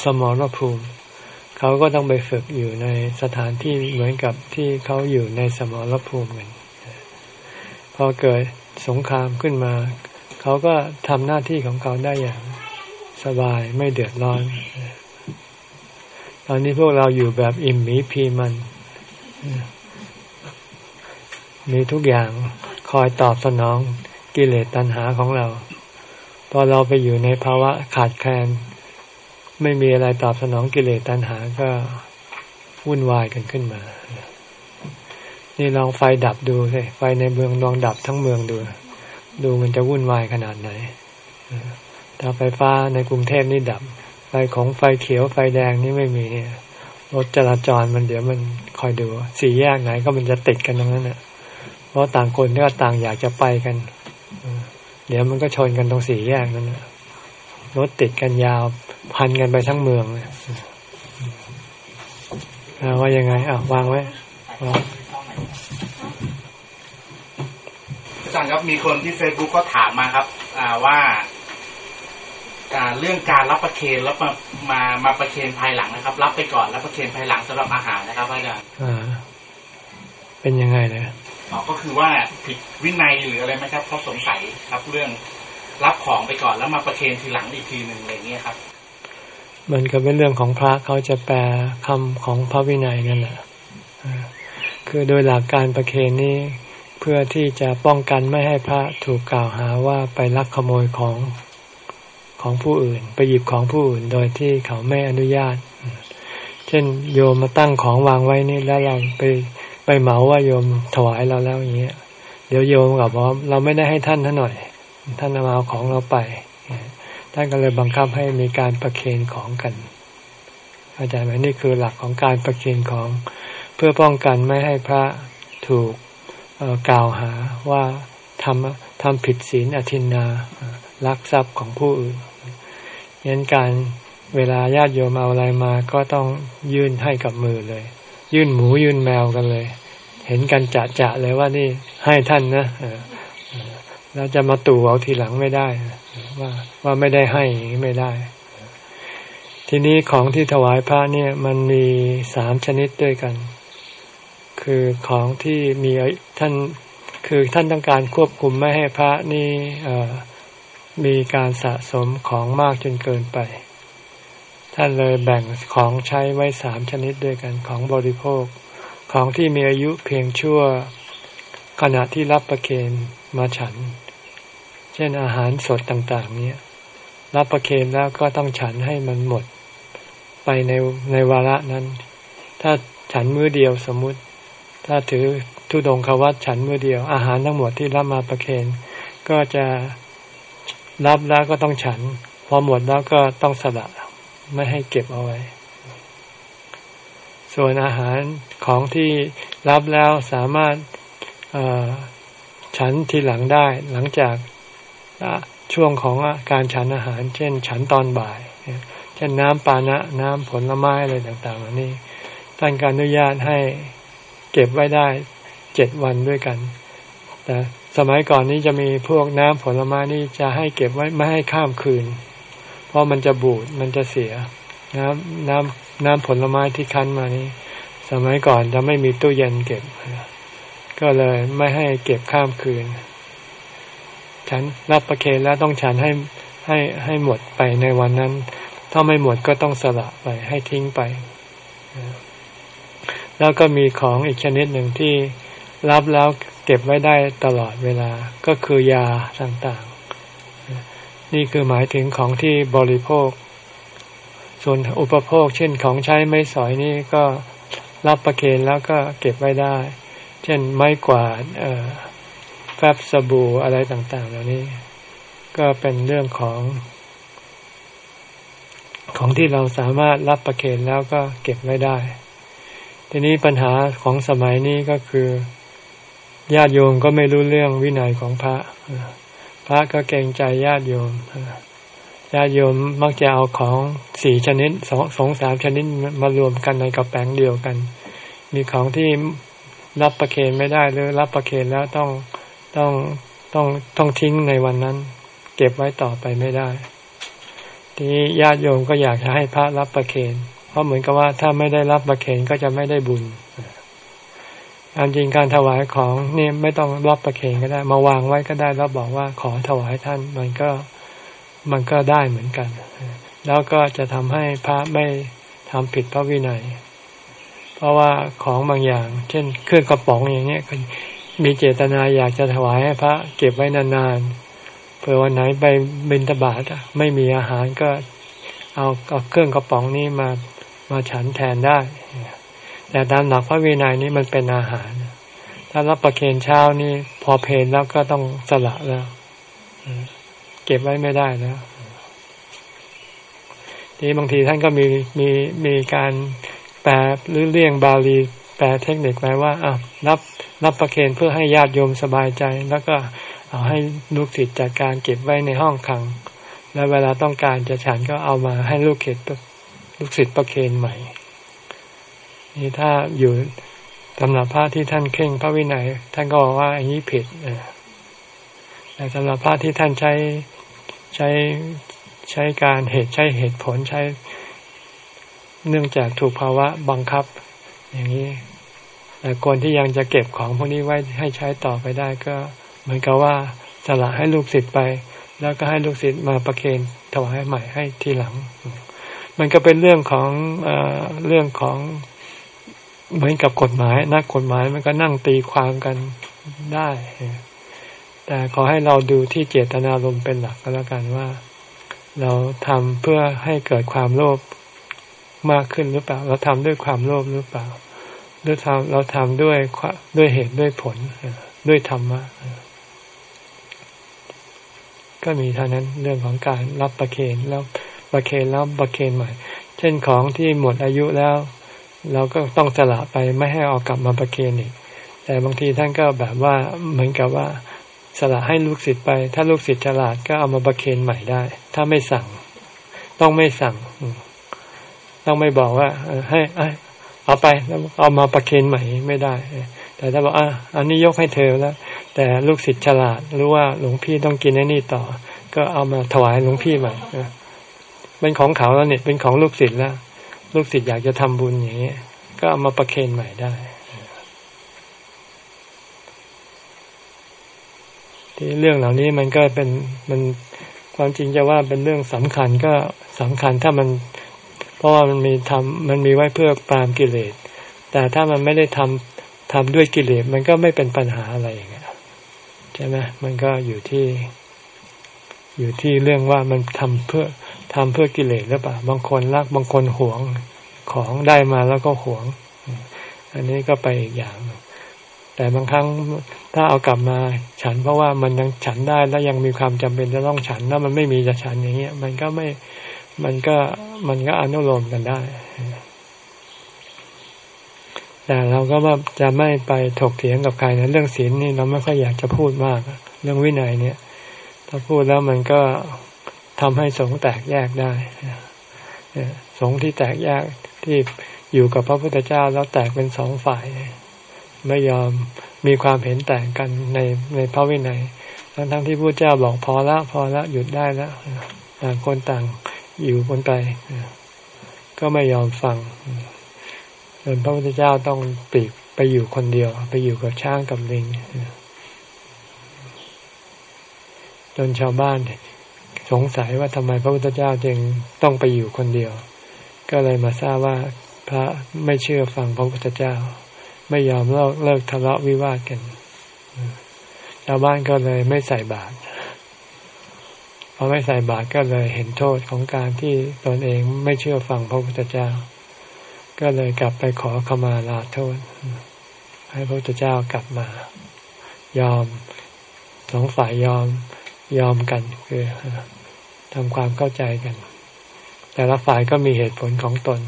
Speaker 1: สมรภูมิ เขาก็ต้องไปฝึกอยู่ในสถานที่เหมือนกับที่เขาอยู่ในสมรภูมิกันพอเกิดสงครามขึ้นมา เขาก็ทำหน้าที่ของเขาได้อย่างสบายไม่เดือดร้อนตอนนี้พวกเราอยู่แบบอิ่มมีพีมัน มีทุกอย่างคอยตอบสนองกิเลสตัณหาของเรา พอเราไปอยู่ในภาวะขาดแคลน ไม่มีอะไรตอบสนองกิเลสตัณหาก็วุ่นวายกันขึ้นมา นี่ลองไฟดับดูสิไฟในเมืองลองดับทั้งเมืองดู ดูมันจะวุ่นวายขนาดไหนถ้าไฟฟ้าในกรุงเทพนี่ดับ ไฟของไฟเขียวไฟแดงนี่ไม่มีเนี่ยรถจราจรมันเดี๋ยวมันคอยดู สี่แยกไหนก็มันจะติดกันตรงนั้นเน่ะ เพราะต่างคนก็ต่างอยากจะไปกัน เดี๋ยวมันก็ชนกันตรงสี่แยกนั้นรถติดกันยาวพันกันไปทั้งเมืองเลยว่ายังไงอะวางไว้
Speaker 2: อาจารย์ครับมีคนที่เฟซบุ๊กก็ถามมาครับ อ่าว่าการเรื่องการรับประเคนแล้วมามามาประเคนภายหลังนะครับ รับไปก่อนแล้วประเคนภายหลังสำหรับอาหารนะครับอาจารย์
Speaker 1: อ่าเป็นยังไงเนี่ย
Speaker 2: อ๋อ ก็คือว่าผิดวินัยหรืออะไรไหมครับเขาสงสัยครับเรื่องรับของไปก่อนแล้วมาประเคนทีหลังอีกทีหนึ่งอะไรเงี้ยครับ
Speaker 1: มันก็เป็นเรื่องของพระเขาจะแปลคำของพระวินัยนั่นแหละคือโดยหลักการประเคนนี้เพื่อที่จะป้องกันไม่ให้พระถูกกล่าวหาว่าไปลักขโมยของของผู้อื่น ไปหยิบของผู้อื่นโดยที่เขาไม่อนุญาต เช่นโยมมาตั้งของวางไว้นี่แล้วเราไป ไปเหมาว่าโยมถวายเราแล้วอย่างเงี้ยเดี๋ยวโยมกับว่าเราไม่ได้ให้ท่านท่านหน่อย ท่านเอาของเราไปท่านก็เลยบังคับให้มีการประเคนของกันเข้าใจไหมนี่คือหลักของการประเคนของ เพื่อป้องกันไม่ให้พระถูกกล่าวหาว่าทำทำผิดศีลอธินาลักทรัพย์ของผู้อื่นยันการเวลาญาติโยมเอาอะไรมาก็ต้องยื่นให้กับมือเลย ยื่นหมูยื่นแมวกันเลย เห็นกันจะจะเลยว่านี่ให้ท่านนะแล้วจะมาตู่เอาทีหลังไม่ได้ว่าว่าไม่ได้ให้ไม่ได้ ทีนี้ของที่ถวายพระเนี่ยมันมีสามชนิดด้วยกัน คือของที่มีท่านคือท่านต้องการควบคุมไม่ให้พระนี่มีการสะสมของมากจนเกินไป ท่านเลยแบ่งของใช้ไว้สามชนิดด้วยกันของบริโภค ของที่มีอายุเพียงชั่วขณะที่รับประเคนมาฉัน เช่นอาหารสดต่างๆ เนี่ยรับประเคนแล้วก็ต้องฉันให้มันหมด ไปในในวาระนั้น ถ้าฉันมื้อเดียวสมมุติ ถ้าถือทุดงควัตฉันมื้อเดียว อาหารทั้งหมดที่รับมาประเคนก็จะรับแล้วก็ต้องฉัน พอหมดแล้วก็ต้องสละ ไม่ให้เก็บเอาไว้ ส่วนอาหารของที่รับแล้วสามารถฉันทีหลังได้ หลังจากช่วงของการฉันอาหาร เช่น ฉันตอนบ่าย เช่นน้ำปานะ น้ำผลไม้อะไรต่างๆเหล่านี้ท่านการอนุญาตให้เก็บไว้ได้เจ็ดวันด้วยกัน แต่สมัยก่อนนี้จะมีพวกน้ำผลไม้นี่จะให้เก็บไว้ไม่ให้ข้ามคืน ราะมันจะบูดมันจะเสียน้ำน้ำน้ำผลไม้ที่คั้นมานี้ สมัยก่อนจะไม่มีตู้เย็นเก็บ ก็เลยไม่ให้เก็บข้ามคืน ฉันรับประเคนแล้วต้องฉันให้ให้ให้หมดไปในวันนั้น ถ้าไม่หมดก็ต้องสละไปให้ทิ้งไป แล้วก็มีของอีกชนิดหนึ่งที่รับแล้วเก็บไว้ได้ตลอดเวลาก็คือยาต่างๆ นี่คือหมายถึงของที่บริโภค ส่วนอุปโภคเช่นของใช้ไม้สอยนี่ก็รับประเคนแล้วก็เก็บไว้ได้ เช่นไม้กวาดแฟบสบู่อะไรต่าง ๆ เหล่านี้ ก็เป็นเรื่องของ ของที่เราสามารถรับประเคนแล้วก็เก็บไว้ได้ ทีนี้ปัญหาของสมัยนี้ก็คือญาติโยมก็ไม่รู้เรื่องวินัยของพระ พระก็เกรงใจญาติโยมญาติโยมมักจะเอาของสี่ชนิดสองสองสามชนิดมารวมกันในกระแป้งเดียวกัน มีของที่รับประเคนไม่ได้หรือรับประเคนแล้วต้องต้องต้องต้องทิ้งในวันนั้น เก็บไว้ต่อไปไม่ได้ ทีนี้ญาติโยมก็อยากจะให้พระรับประเคนเพราะเหมือนกับว่าถ้าไม่ได้รับประเคนก็จะไม่ได้บุญ อันจริงการถวายของนี่ไม่ต้องรับประเคนก็ได้ มาวางไว้ก็ได้แล้วบอกว่าขอถวายท่านมันก็มันก็ได้เหมือนกัน แล้วก็จะทำให้พระไม่ทำผิดพระวินัย เพราะว่าของบางอย่าง เช่น เครื่องกระป๋องอย่างเนี้ยมีเจตนาอยากจะถวายให้พระ เก็บไว้นานๆเผื่อวันไหนไปบิณฑบาตไม่มีอาหารก็เอาเอาเครื่องกระป๋องนี้มามาฉันแทนได้ แต่ตามหลักพระวินัยนี้มันเป็นอาหาร ถ้ารับประเคนเช้านี่พอเพลนแล้วก็ต้องสละแล้ว เก็บไว้ไม่ได้แล้วทีบางทีท่านก็มีมีมีการแปลหรือเลี่ยงบาลีแปลเทคนิคไว้ว่าอะรับรับประเคนเพื่อให้ญาติโยมสบายใจ แล้วก็เอาให้ลูกศิษย์จัดการเก็บไว้ในห้องขัง แล้วเวลาต้องการจะฉันก็เอามาให้ลูกเขตลูกศิษย์ประเคนใหม่ นี่ถ้าอยู่สำหรับพระที่ท่านเข่งพระวินัย ท่านก็บอกว่าอย่างนี้ผิดแต่สำหรับพระที่ท่านใช้ใช้ใช้การเหตุใช้เหตุผลใช้ เนื่องจากถูกภาวะบังคับ อย่างนี้ แต่คนที่ยังจะเก็บของพวกนี้ไว้ให้ใช้ต่อไปได้ก็ เหมือนกับว่าสละให้ลูกศิษย์ไป แล้วก็ให้ลูกศิษย์มาประเคนถวายใหม่ให้ทีหลัง มันก็เป็นเรื่องของเอเรื่องของ เหมือนกับกฎหมาย นักกฎหมายมันก็นั่งตีความกันได้ แต่ขอให้เราดูที่เจตนารมณ์เป็นหลักก็แล้วกันว่า เราทำเพื่อให้เกิดความโลภมากขึ้นหรือเปล่า เราทำด้วยความโลภหรือเปล่า หรือทำเราทำด้วยด้วยเหตุด้วยผลด้วยธรรมะก็มีเท่านั้นเรื่องของการรับประเคนแล้วประเคนแล้วประเคนใหม่ เช่นของที่หมดอายุแล้ว เราก็ต้องสละไปไม่ให้เอากลับมาประเคนอีก แต่บางทีท่านก็แบบว่าเหมือนกับว่าสละให้ลูกศิษย์ไป ถ้าลูกศิษย์ฉลาดก็เอามาประเคนใหม่ได้ ถ้าไม่สั่ง ต้องไม่สั่ง ต้องไม่บอกว่าให้เอาไปแล้วเอามาประเคนใหม่ไม่ได้ แต่ถ้าบอกอะอันนี้ยกให้เธอแล้ว แต่ลูกศิษย์ฉลาดรู้ว่าหลวงพี่ต้องกินไอ้นี่ต่อ ก็เอามาถวายหลวงพี่ใหม่เป็นของเขาแล้วเนี่ยเป็นของลูกศิษย์แล้ว ลูกศิษย์อยากจะทำบุญอย่างนี้ก็เอามาประเคนใหม่ได้ ที่เรื่องเหล่านี้มันก็เป็นมันความจริงจะว่าเป็นเรื่องสำคัญก็สำคัญถ้ามัน เพราะว่ามันมีทำมันมีไว้เพื่อปรามกิเลส แต่ถ้ามันไม่ได้ทำทำด้วยกิเลสมันก็ไม่เป็นปัญหาอะไรอย่างเงี้ยใช่ไหมมันก็อยู่ที่ อยู่ที่เรื่องว่ามันทำเพื่อ ทำเพื่อกิเลสหรือเปล่า บางคนรักบางคนหวงของได้มาแล้วก็หวง อันนี้ก็ไปอีกอย่าง แต่บางครั้งถ้าเอากลับมาฉันเพราะว่ามันยังฉันได้แล้วยังมีความจำเป็นจะต้องฉันแล้วมันไม่มีจะฉันอย่างเงี้ยมันก็ไม่มันก็มันก็อนุโลมกันได้ แต่เราก็ว่าจะไม่ไปถกเถียงกับใครนะเรื่องศีลนี่เราไม่ค่อยอยากจะพูดมาก เรื่องวินัยเนี่ย ถ้าพูดแล้วมันก็ ทำให้สงแตกแยกได้สงที่แตกแยกที่อยู่กับพระพุทธเจ้าแล้วแตกเป็นสองฝ่าย ไม่ยอมมีความเห็นแตกกันในในพระวินัยทั้งทั้งที่พระเจ้าบอกพอละพอละหยุดได้แล้วต่างคนต่างอยู่บนไปก็ไม่ยอมฟังจนพระพุทธเจ้าต้องปีกไปอยู่คนเดียว ไปอยู่กับช้างกับลิงจนชาวบ้าน สงสัยว่าทำไมพระพุทธเจ้าจึงต้องไปอยู่คนเดียว ก็เลยมาทราบว่าพระไม่เชื่อฟังพระพุทธเจ้า ไม่ยอมเลิกเลิกทะเลาะวิวาทกันชาวบ้านก็เลยไม่ใส่บาตรพอไม่ใส่บาตรก็เลยเห็นโทษของการที่ตนเองไม่เชื่อฟังพระพุทธเจ้า ก็เลยกลับไปขอขมาลาโทษ ให้พระพุทธเจ้ากลับมา ยอมสองฝ่ายยอมยอมกันคือ ทำความเข้าใจกัน แต่ละฝ่ายก็มีเหตุผลของตน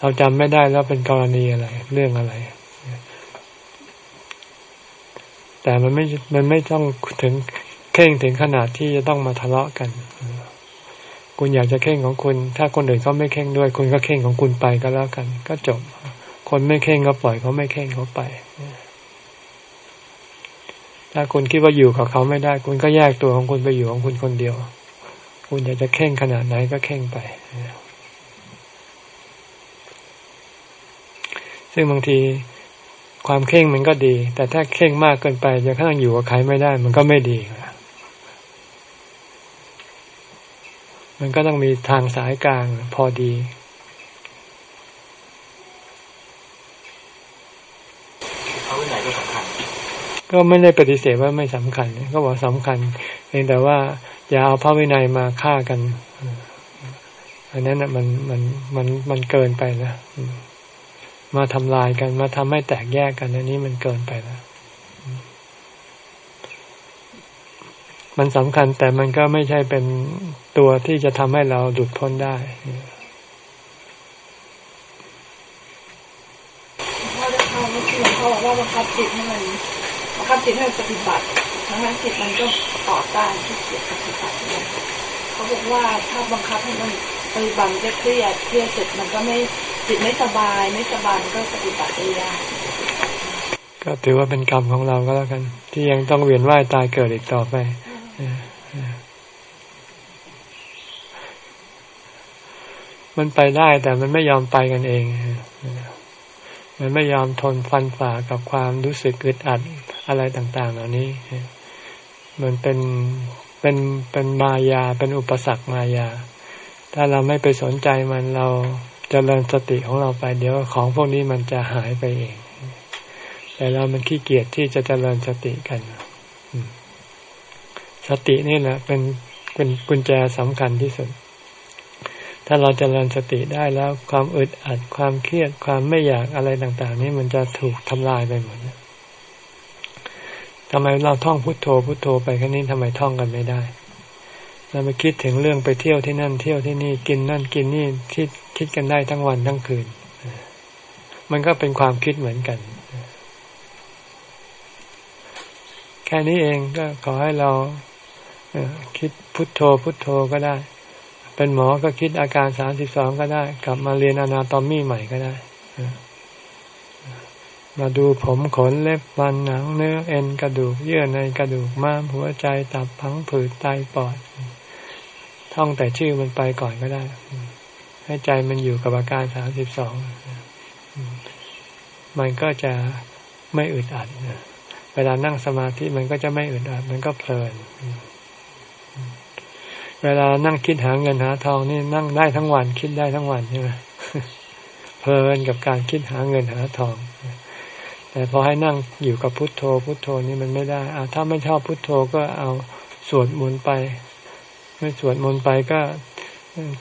Speaker 1: เราจำไม่ได้แล้วเป็นกรณีอะไร เรื่องอะไร แต่มันไม่ มันไม่ต้องถึงเข่งถึงขนาดที่จะต้องมาทะเลาะกัน คุณอยากจะเข่งของคุณ ถ้าคนอื่นเขาไม่เข่งด้วย คุณก็เข่งของคุณไปก็แล้วกัน ก็จบ คนไม่เข่งก็ปล่อยเขาไม่เข่งเขาไปถ้าคุณคิดว่าอยู่กับเขาไม่ได้ คุณก็แยกตัวของคุณไปอยู่ของคุณคนเดียว คุณอยากจะเข่งขนาดไหนก็เข่งไป ซึ่งบางทีความเข่งมันก็ดี แต่ถ้าเข่งมากเกินไปจะข้างอยู่กับใครไม่ได้ มันก็ไม่ดีมันก็ต้องมีทางสายกลางพอดี
Speaker 2: เขาเป็นไหนก็สำคัญ
Speaker 1: ก็ไม่ได้ปฏิเสธว่าไม่สำคัญ ก็บอกสำคัญ เพียงแต่ว่า อย่าเอาพระวินัยมาฆ่ากัน อันนั้นมันมันมันมันเกินไปนะมาทำลายกันมาทำให้แตกแยกกันอันนี้มันเกินไปแล้วมันสำคัญแต่มันก็ไม่ใช่เป็นตัวที่จะทำให้เราหลุดพ้นได้
Speaker 3: พ่อจะเข้าไม่คือเขาบอกว่าบังคับจิตให้มันบังคับจิตให้ปฏิบัติ ทั้งนั้นจิตมันก็ต่อต้านที่เกียจปฏิบัติเขาบอกว่าถ้าบังคับให้มันปฏิบัติจะเครียดเครียดเสร็จมันก็ไม่จิตไม่สบาย ไม่สบายมันก็ปฏิบัติไม่ได้
Speaker 1: ก็ถือว่าเป็นกรรมของเราก็แล้วกัน ที่ยังต้องเวียนว่ายตายเกิดอีกต่อไปมันไปได้แต่มันไม่ยอมไปกันเอง มันไม่ยอมทนฟันฝ่ากับความรู้สึกอึดอัดอะไรต่าง ๆ เหล่านี้ มันเป็นเป็นเป็นมายาเป็นอุปสรรคมายา ถ้าเราไม่ไปสนใจมันเราจเจริญสติของเราไปเดี๋ยวของพวกนี้มันจะหายไปเอง แต่เรามันขี้เกียจที่จะเจริญสติกัน สตินี่แหละเป็นเป็นกุญแจสำคัญที่สุด ถ้าเราจเจริญสติได้แล้วความอึดอัดความเครียดความไม่อยากอะไรต่าง ๆ นี้มันจะถูกทำลายไปหมด ทำไมเราท่องพุทโธพุทโธไปแค่นี้ทำไมท่องกันไม่ได้เราไปคิดถึงเรื่องไปเที่ยวที่นั่นเที่ยวที่นี่กินนั่นกินนี่คิดคิดกันได้ทั้งวันทั้งคืน มันก็เป็นความคิดเหมือนกัน แค่นี้เองก็ขอให้เราคิดพุทโธพุทโธก็ได้ เป็นหมอก็คิดอาการสามสิบสองก็ได้ กลับมาเรียนอนาโตมีใหม่ก็ได้ มาดูผมขนเล็บฟันหนังเนื้อเอ็นกระดูกเยื่อในกระดูกม้ามหัวใจตับพังผืดไตปอด ท่องแต่ชื่อมันไปก่อนก็ได้ ให้ใจมันอยู่กับอาการสามสิบสองมันก็จะไม่อึดอัดเวลานั่งสมาธิมันก็จะไม่อึดอัดมันก็เพลิน เวลานั่งคิดหาเงินหาทองนี่นั่งได้ทั้งวันคิดได้ทั้งวันใช่ไหมเพลินกับการคิดหาเงินหาทอง แต่พอให้นั่งอยู่กับพุทโธ พุทโธนี่มันไม่ได้อาถ้าไม่ชอบพุทโธก็เอาสวดมนต์ไป ไม่สวดมนต์ไปก็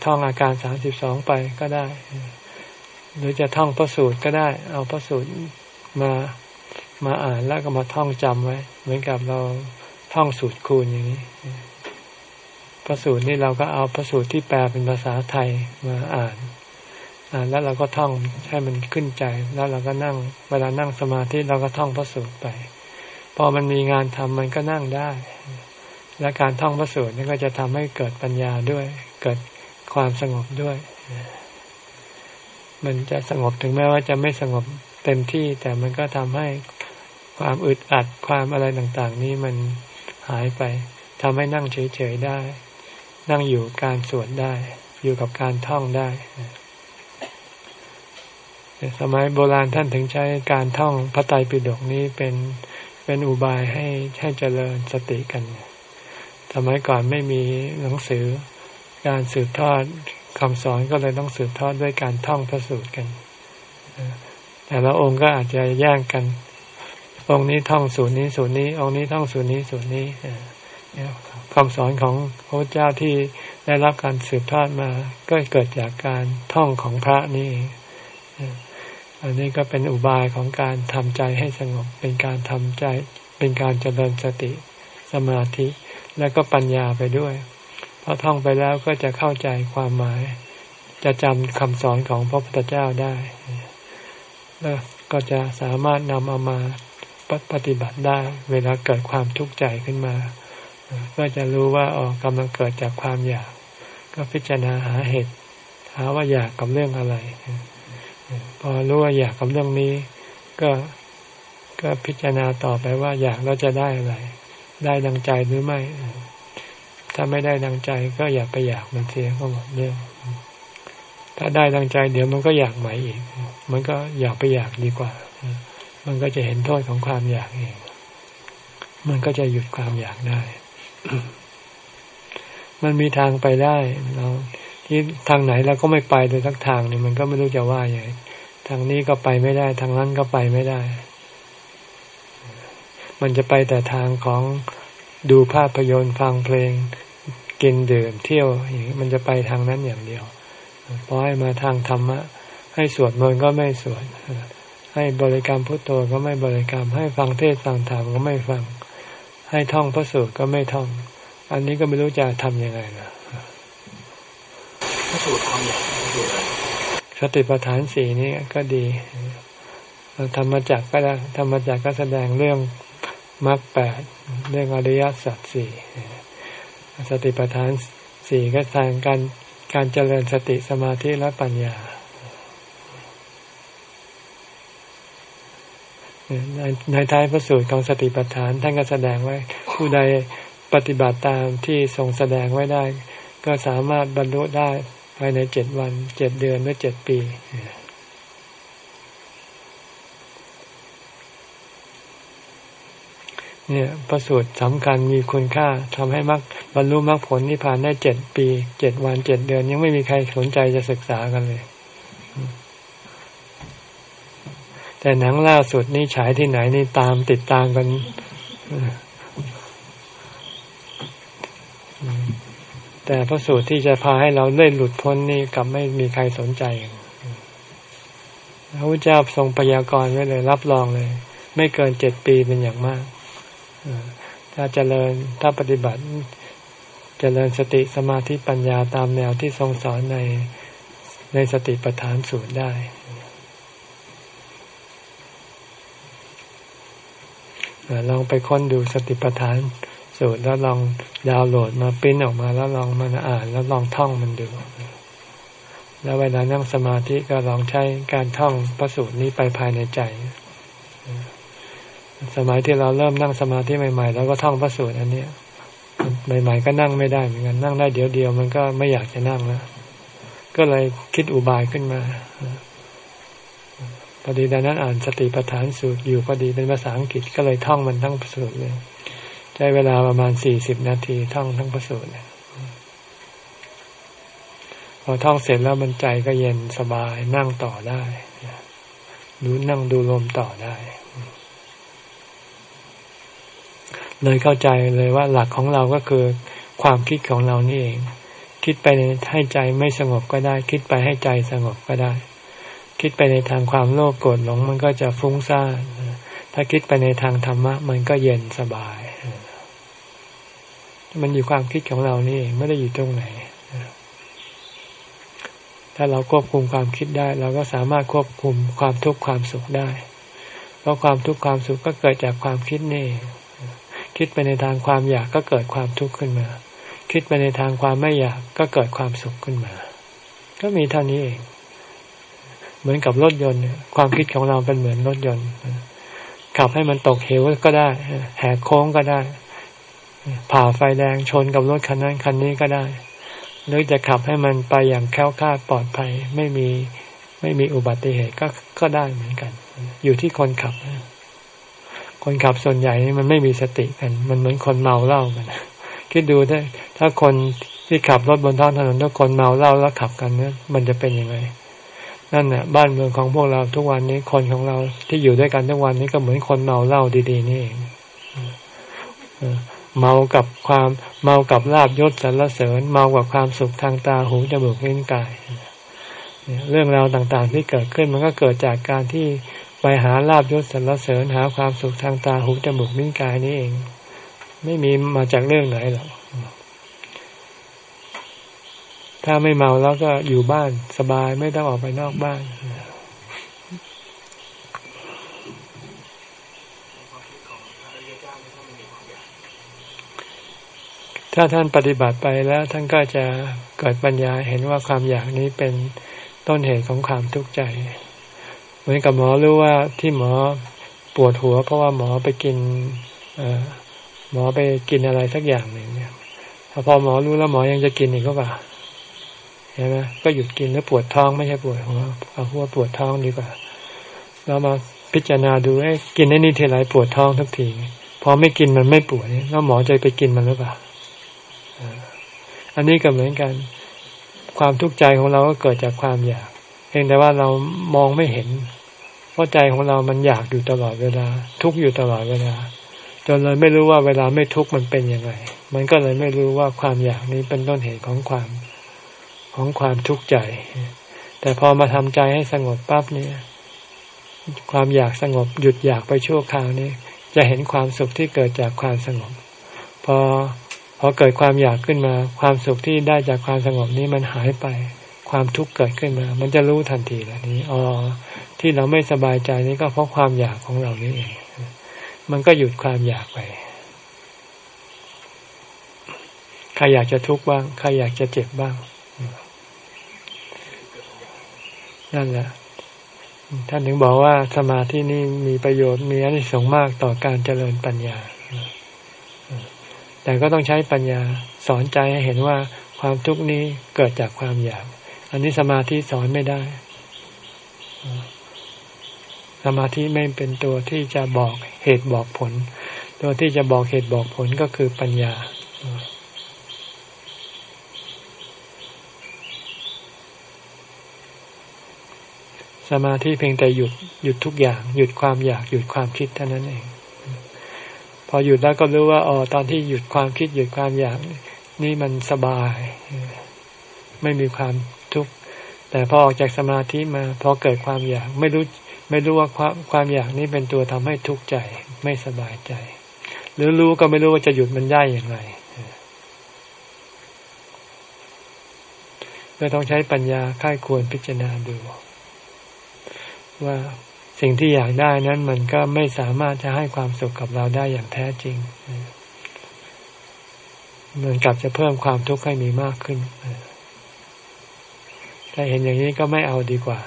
Speaker 1: ท่องอาการสามสิบสองไปก็ได้ หรือจะท่องพระสูตรก็ได้ เอาพระสูตรมามาอ่านแล้วก็มาท่องจำไว้ เหมือนกับเราท่องสูตรคูณอย่างนี้พระสูตรนี่เราก็เอาพระสูตรที่แปลเป็นภาษาไทยมาอ่าน แล้วเราก็ท่องให้มันขึ้นใจ แล้วเราก็นั่ง เวลานั่งสมาธิเราก็ท่องพระสูตรไป พอมันมีงานทำมันก็นั่งได้ และการท่องพระสูตรนี่ก็จะทำให้เกิดปัญญาด้วย เกิดความสงบด้วย มันจะสงบถึงแม้ว่าจะไม่สงบเต็มที่ แต่มันก็ทำให้ความอึดอัดความอะไรต่าง ๆ นี้มันหายไปทำให้นั่งเฉยๆได้ นั่งอยู่การสวดได้ อยู่กับการท่องได้ สมัยโบราณท่านถึงใช้การท่องพระไตรปิฎกนี้เป็นเป็นอุบายให้ให้เจริญสติกัน สมัยก่อนไม่มีหนังสือ การสืบทอดคำสอนก็เลยต้องสืบทอดด้วยการท่องพระสูตรกัน แต่ละองค์ก็อาจจะแย่งกัน องค์นี้ท่องสูตรนี้สูตรนี้ องค์นี้ท่องสูตรนี้สูตรนี้คำสอนของพระเจ้าที่ได้รับการสืบทอดมา ก็เกิดจากการท่องของพระนี่ อันนี้ก็เป็นอุบายของการทำใจให้สงบ เป็นการทำใจ เป็นการเจริญสติสมาธิ และก็ปัญญาไปด้วยพอท่องไปแล้วก็จะเข้าใจความหมาย จะจำคำสอนของพระพุทธเจ้าได้ แล้วก็จะสามารถนำเอามาปฏิบัติได้ เวลาเกิดความทุกข์ใจขึ้นมา ก็จะรู้ว่าออกกำลังเกิดจากความอยาก ก็พิจารณาหาเหตุ หาว่าอยากกับเรื่องอะไร พอรู้ว่าอยากกับเรื่องนี้ ก็ก็พิจารณาต่อไปว่าอยากแล้วจะได้อะไร ได้ดังใจหรือไม่ ถ้าไม่ได้ดังใจก็อย่าไปอยากมันเสียก็หมดเรื่อง ถ้าได้ดังใจเดี๋ยวมันก็อยากใหม่อีก มันก็อยากไปอยากดีกว่า มันก็จะเห็นโทษของความอยากเอง มันก็จะหยุดความอยากได้ มันมีทางไปได้เรา ที่ทางไหนเราก็ไม่ไปโดยทักทางเนี่ยมันก็ไม่รู้จะว่าอย่างทางนี้ก็ไปไม่ได้ ทางนั้นก็ไปไม่ได้ มันจะไปแต่ทางของดูภาพยนตร์ฟังเพลง กินดื่มเที่ยวอย่างนี้มันจะไปทางนั้นอย่างเดียวพอให้มาทางธรรมะ ให้สวดมนต์ก็ไม่สวดให้บริกรรมพุทโธก็ไม่บริกรรม ให้ฟังเทศฟังธรรมก็ไม่ฟัง ให้ท่องพระสูตรก็ไม่ท่อง อันนี้ก็ไม่รู้จะทำยังไงนะ
Speaker 2: พระสูตรทำอย่างไร
Speaker 1: สติปัฏฐานสี่นี่ก็ดีธรรมจักก็ได้ธรรมจักก็แสดงเรื่องมรรคแปดเรื่องอริยสัจสี่สติปัฏฐานสี่ก็แสดงการการเจริญสติสมาธิและปัญญาในในท้ายพระสูตรของสติปัฏฐานท่านก็แสดงไว้ ผู้ใดปฏิบัติตามที่ทรงแสดงไว้ได้ ก็สามารถบรรลุได้ ภายในเจ็ดวันเจ็ดเดือนหรือเจ็ดปี เนี่ยประสูตรสำคัญมีคุณค่าทำให้มรรคบรรลุมรรคผลนิพพานได้เจ็ดปีเจ็ดวันเจ็ดเดือน ยังไม่มีใครสนใจจะศึกษากันเลย แต่หนังล่าสุดนี่ฉายที่ไหนนี่ตามติดตามกัน แต่พระสูตรที่จะพาให้เราเล่นหลุดพ้นนี่กลับไม่มีใครสนใจพระพุทธเจ้าทรงพยากรณ์ไว้เลย รับรองเลย ไม่เกินเจ็ดปีเป็นอย่างมากถ้าเจริญถ้าปฏิบัติเจริญสติสมาธิปัญญาตามแนวที่ทรงสอนในในสติปัฏฐานสูตรได้ ลองไปค้นดูสติปัฏฐาน สูตรแล้วลองดาวน์โหลดมาปิ้นออกมาแล้วลองมันอ่าน แล้วลองท่องมันดู แล้วเวลานั่งสมาธิก็ลองใช้การท่องพระสูตรนี้ไปภายในใจ สมัยที่เราเริ่มนั่งสมาธิใหม่ๆ แล้วก็ท่องพระสูตรอันนี้ใหม่ๆก็นั่งไม่ได้เหมือนกันนั่งได้เดี๋ยวเดียวมันก็ไม่อยากจะนั่งแล้วก็เลยคิดอุบายขึ้นมาพอดีดังนั้นอ่านสติปัฏฐานสูตรอยู่พอดีเป็นภาษาอังกฤษก็เลยท่องมันทั้งสูตรเลย ใช้เวลาประมาณสี่สิบนาทีท่องทั้งพระสูตรพอท่องเสร็จแล้วมันใจก็เย็นสบายนั่งต่อได้ดูนั่งดูลมต่อได้ เลยเข้าใจเลยว่าหลักของเราก็คือความคิดของเรานี่เอง คิดไปให้ใจไม่สงบก็ได้ คิดไปให้ใจสงบก็ได้ คิดไปในทางความโลภโกรธหลงมันก็จะฟุ้งซ่านถ้าคิดไปในทางธรรมะ มันก็เย็นสบาย มันอยู่ความคิดของเรานี่เองไม่ได้อยู่ตรงไหน ถ้าเราควบคุมความคิดได้ เราก็สามารถควบคุมความทุกข์ความสุขได้ เพราะความทุกข์ความสุขก็เกิดจากความคิดนี่ คิดไปในทางความอยากก็เกิดความทุกข์ขึ้นมา คิดไปในทางความไม่อยากก็เกิดความสุขขึ้นมา ก็มีเท่านี้เอง เหมือนกับรถยนต์ ความคิดของเราเป็นเหมือนรถยนต์ ขับให้มันตกเหวก็ได้ แหกโค้งก็ได้ ผ่าไฟแดงชนกับรถคันนั้นคันนี้ก็ได้ หรือจะขับให้มันไปอย่างแคล้วคลาดปลอดภัย ไม่มีไม่มีอุบัติเหตุก็ก็ได้เหมือนกัน อยู่ที่คนขับ คนขับส่วนใหญ่นี่มันไม่มีสติกัน มันเหมือนคนเมาเหล้ากันคิดดูถ้าถ้าคนที่ขับรถบนท้องถนนถ้าคนเมาเหล้าแล้วขับกันเนี่ยมันจะเป็นยังไงนั่นแหละบ้านเมืองของพวกเราทุกวันนี้คนของเราที่อยู่ด้วยกันทุกวันนี้ก็เหมือนคนเมาเหล้าดีๆนี่เอง เมากับความเมากับลาบยศสรรเสริญ เมากับความสุขทางตาหูจมูกลิ้นกายเรื่องราวต่างๆที่เกิดขึ้นมันก็เกิดจากการที่ไปหาลาบยศสรรเสริญหาความสุขทางตาหูจมูกลิ้นกายนี่เอง ไม่มีมาจากเรื่องไหนหรอกถ้าไม่เมาแล้วก็อยู่บ้านสบายไม่ต้องออกไปนอกบ้าน ถ้าท่านปฏิบัติไปแล้วท่านก็จะเกิดปัญญาเห็นว่าความอยากนี้เป็นต้นเหตุของความทุกข์ใจ เหมือนกับหมอรู้ว่าที่หมอปวดหัว เพราะว่าหมอไปกินหมอไปกินอะไรสักอย่างหนึ่งเนี่ยพอหมอรู้แล้วหมอยังจะกินอีกก็เปล่าใช่ไหมก็หยุดกินแล้วปวดท้องไม่ใช่ปวดหัวเอาหัวปวดท้องดีกว่าเรามาพิจารณาดูไอ้กินไอ้นี่เทีไรปวดท้องทุกทีพอไม่กินมันไม่ปวดแล้วหมอจะไปกินมันหรือเปล่า อันนี้ก็เหมือนกัน ความทุกข์ใจของเราก็เกิดจากความอยากเพียงแต่ว่าเรามองไม่เห็น เพราะใจของเรามันอยากอยู่ตลอดเวลา ทุกข์อยู่ตลอดเวลา จนเลยไม่รู้ว่าเวลาไม่ทุกข์มันเป็นยังไง มันก็เลยไม่รู้ว่าความอยากนี้เป็นต้นเหตุของความของความทุกข์ใจ แต่พอมาทำใจให้สงบปั๊บเนี่ย ความอยากสงบหยุดอยากไปชั่วคราวนี้จะเห็นความสุขที่เกิดจากความสงบ พอ พอเกิดความอยากขึ้นมา ความสุขที่ได้จากความสงบนี้มันหายไป ความทุกข์เกิดขึ้นมา มันจะรู้ทันทีแหละนี้อ๋อที่เราไม่สบายใจนี้ก็เพราะความอยากของเรานี่เองมันก็หยุดความอยากไปใครอยากจะทุกข์บ้างใครอยากจะเจ็บบ้าง นั่นแหละท่านถึงบอกว่าสมาธินี่มีประโยชน์มีอนิสงส์มากต่อการเจริญปัญญา แต่ก็ต้องใช้ปัญญาสอนใจให้เห็นว่าความทุกข์นี้เกิดจากความอยาก อันนี้สมาธิสอนไม่ได้ สมาธิไม่เป็นตัวที่จะบอกเหตุบอกผล ตัวที่จะบอกเหตุบอกผลก็คือปัญญาสมาธิเพียงแต่หยุดหยุดทุกอย่าง หยุดความอยากหยุดความคิดเท่านั้นเอง พอหยุดแล้วก็รู้ว่าอ๋อตอนที่หยุดความคิดหยุดความอยากนี่มันสบาย ไม่มีความทุกข์แต่พอออกจากสมาธิมาพอเกิดความอยากไม่รู้ไม่รู้ว่าความความอยากนี้เป็นตัวทำให้ทุกข์ใจไม่สบายใจ หรือรู้ก็ไม่รู้ว่าจะหยุดมันได้อย่างไรก็ต้องใช้ปัญญาค่ายควรพิจารณาดู ว่า สิ่งที่อยากได้นั้นมันก็ไม่สามารถจะให้ความสุขกับเราได้อย่างแท้จริงมันกลับจะเพิ่มความทุกข์ให้มีมากขึ้นถ้าเห็นอย่างนี้ก็ไม่เอาดีกว่า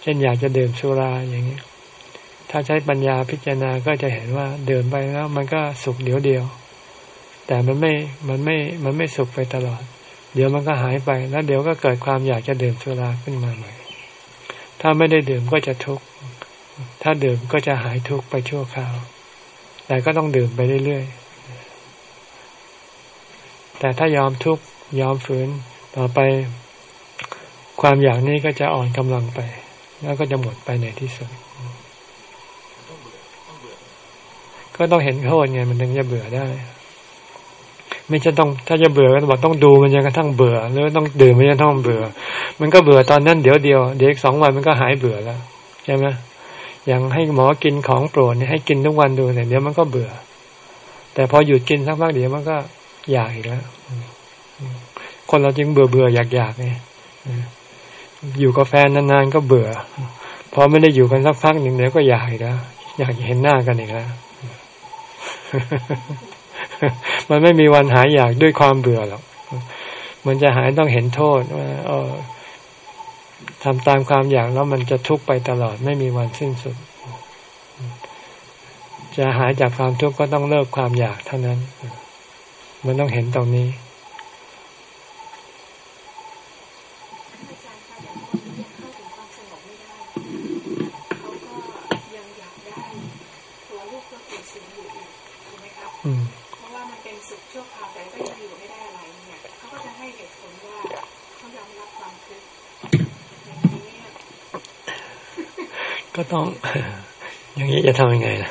Speaker 1: เช่นอยากจะดื่มสุราอย่างนี้ ถ้าใช้ปัญญาพิจารณาก็จะเห็นว่าเดินไปแล้ว มันก็สุขเดียวเดียว แต่มันไม่ มันไม่ มันไม่สุขไปตลอด เดี๋ยวมันก็หายไป แล้วเดี๋ยวก็เกิดความอยากจะดื่มสุราขึ้นมาใหม่ ถ้าไม่ได้ดื่มก็จะทุกข์ ถ้าดื่มก็จะหายทุกข์ไปชั่วคราว แต่ก็ต้องดื่มไปเรื่อยๆ แต่ถ้ายอมทุกข์ยอมฝืนต่อไป ความอยากนี้ก็จะอ่อนกำลังไป แล้วก็จะหมดไปในที่สุด ก็ต้องเห็นโทษไงมันถึงจะเบื่อได้ ไม่จะต้องถ้าจะเบื่อก็บอกต้องดูมันจนกระทั่งเบื่อหรือต้องดื่มมันจนกระทั่งเบื่อ มันก็เบื่อตอนนั้นเดี๋ยวเดียว เดี๋ยวอีกสองวันมันก็หายเบื่อแล้วใช่ไหม อย่างให้หมอกินของโปรดเนี่ยให้กินทุกวันดูเนี่ยเดี๋ยวมันก็เบื่อ แต่พอหยุดกินสักพักเดี๋ยวมันก็อยากอีกแล้ว คนเราจึงเบื่อเบื่ออยากอยากเนี่ยอยู่กับแฟนนานๆก็เบื่อ พอไม่ได้อยู่กันสักพักหนึ่งเดี๋ยวก็อยากอีกแล้วอยากเห็นหน้ากันอีกแล้วมันไม่มีวันหายอยากด้วยความเบื่อหรอก มันจะหายต้องเห็นโทษว่าเออ ทำตามความอยากแล้วมันจะทุกข์ไปตลอดไม่มีวันสิ้นสุด จะหายจากความทุกข์ก็ต้องเลิกความอยากเท่านั้น มันต้องเห็นตรงนี้ ก็ต้อง อย่างนี้จะทำยังไงล่ะ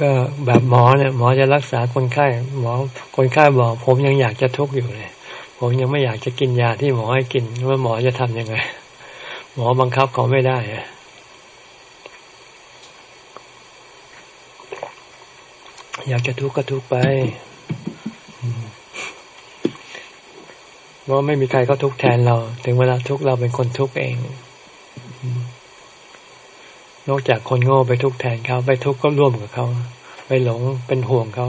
Speaker 1: ก็แบบหมอเนี่ย หมอจะรักษาคนไข้ หมอคนไข้บอก ผมยังอยากจะทุกข์อยู่เลย ผมยังไม่อยากจะกินยาที่หมอให้กินว่าหมอจะทำยังไง หมอบังคับเขาไม่ได้อยากจะทุกข์ก็ทุกข์ไปเพราะไม่มีใครเขาทุกข์แทนเรา ถึงเวลาทุกข์เราเป็นคนทุกข์เอง นอกจากคนโง่ไปทุกแทนเขาไปทุกก็ร่วมกับเขา ไปหลงเป็นห่วงเขา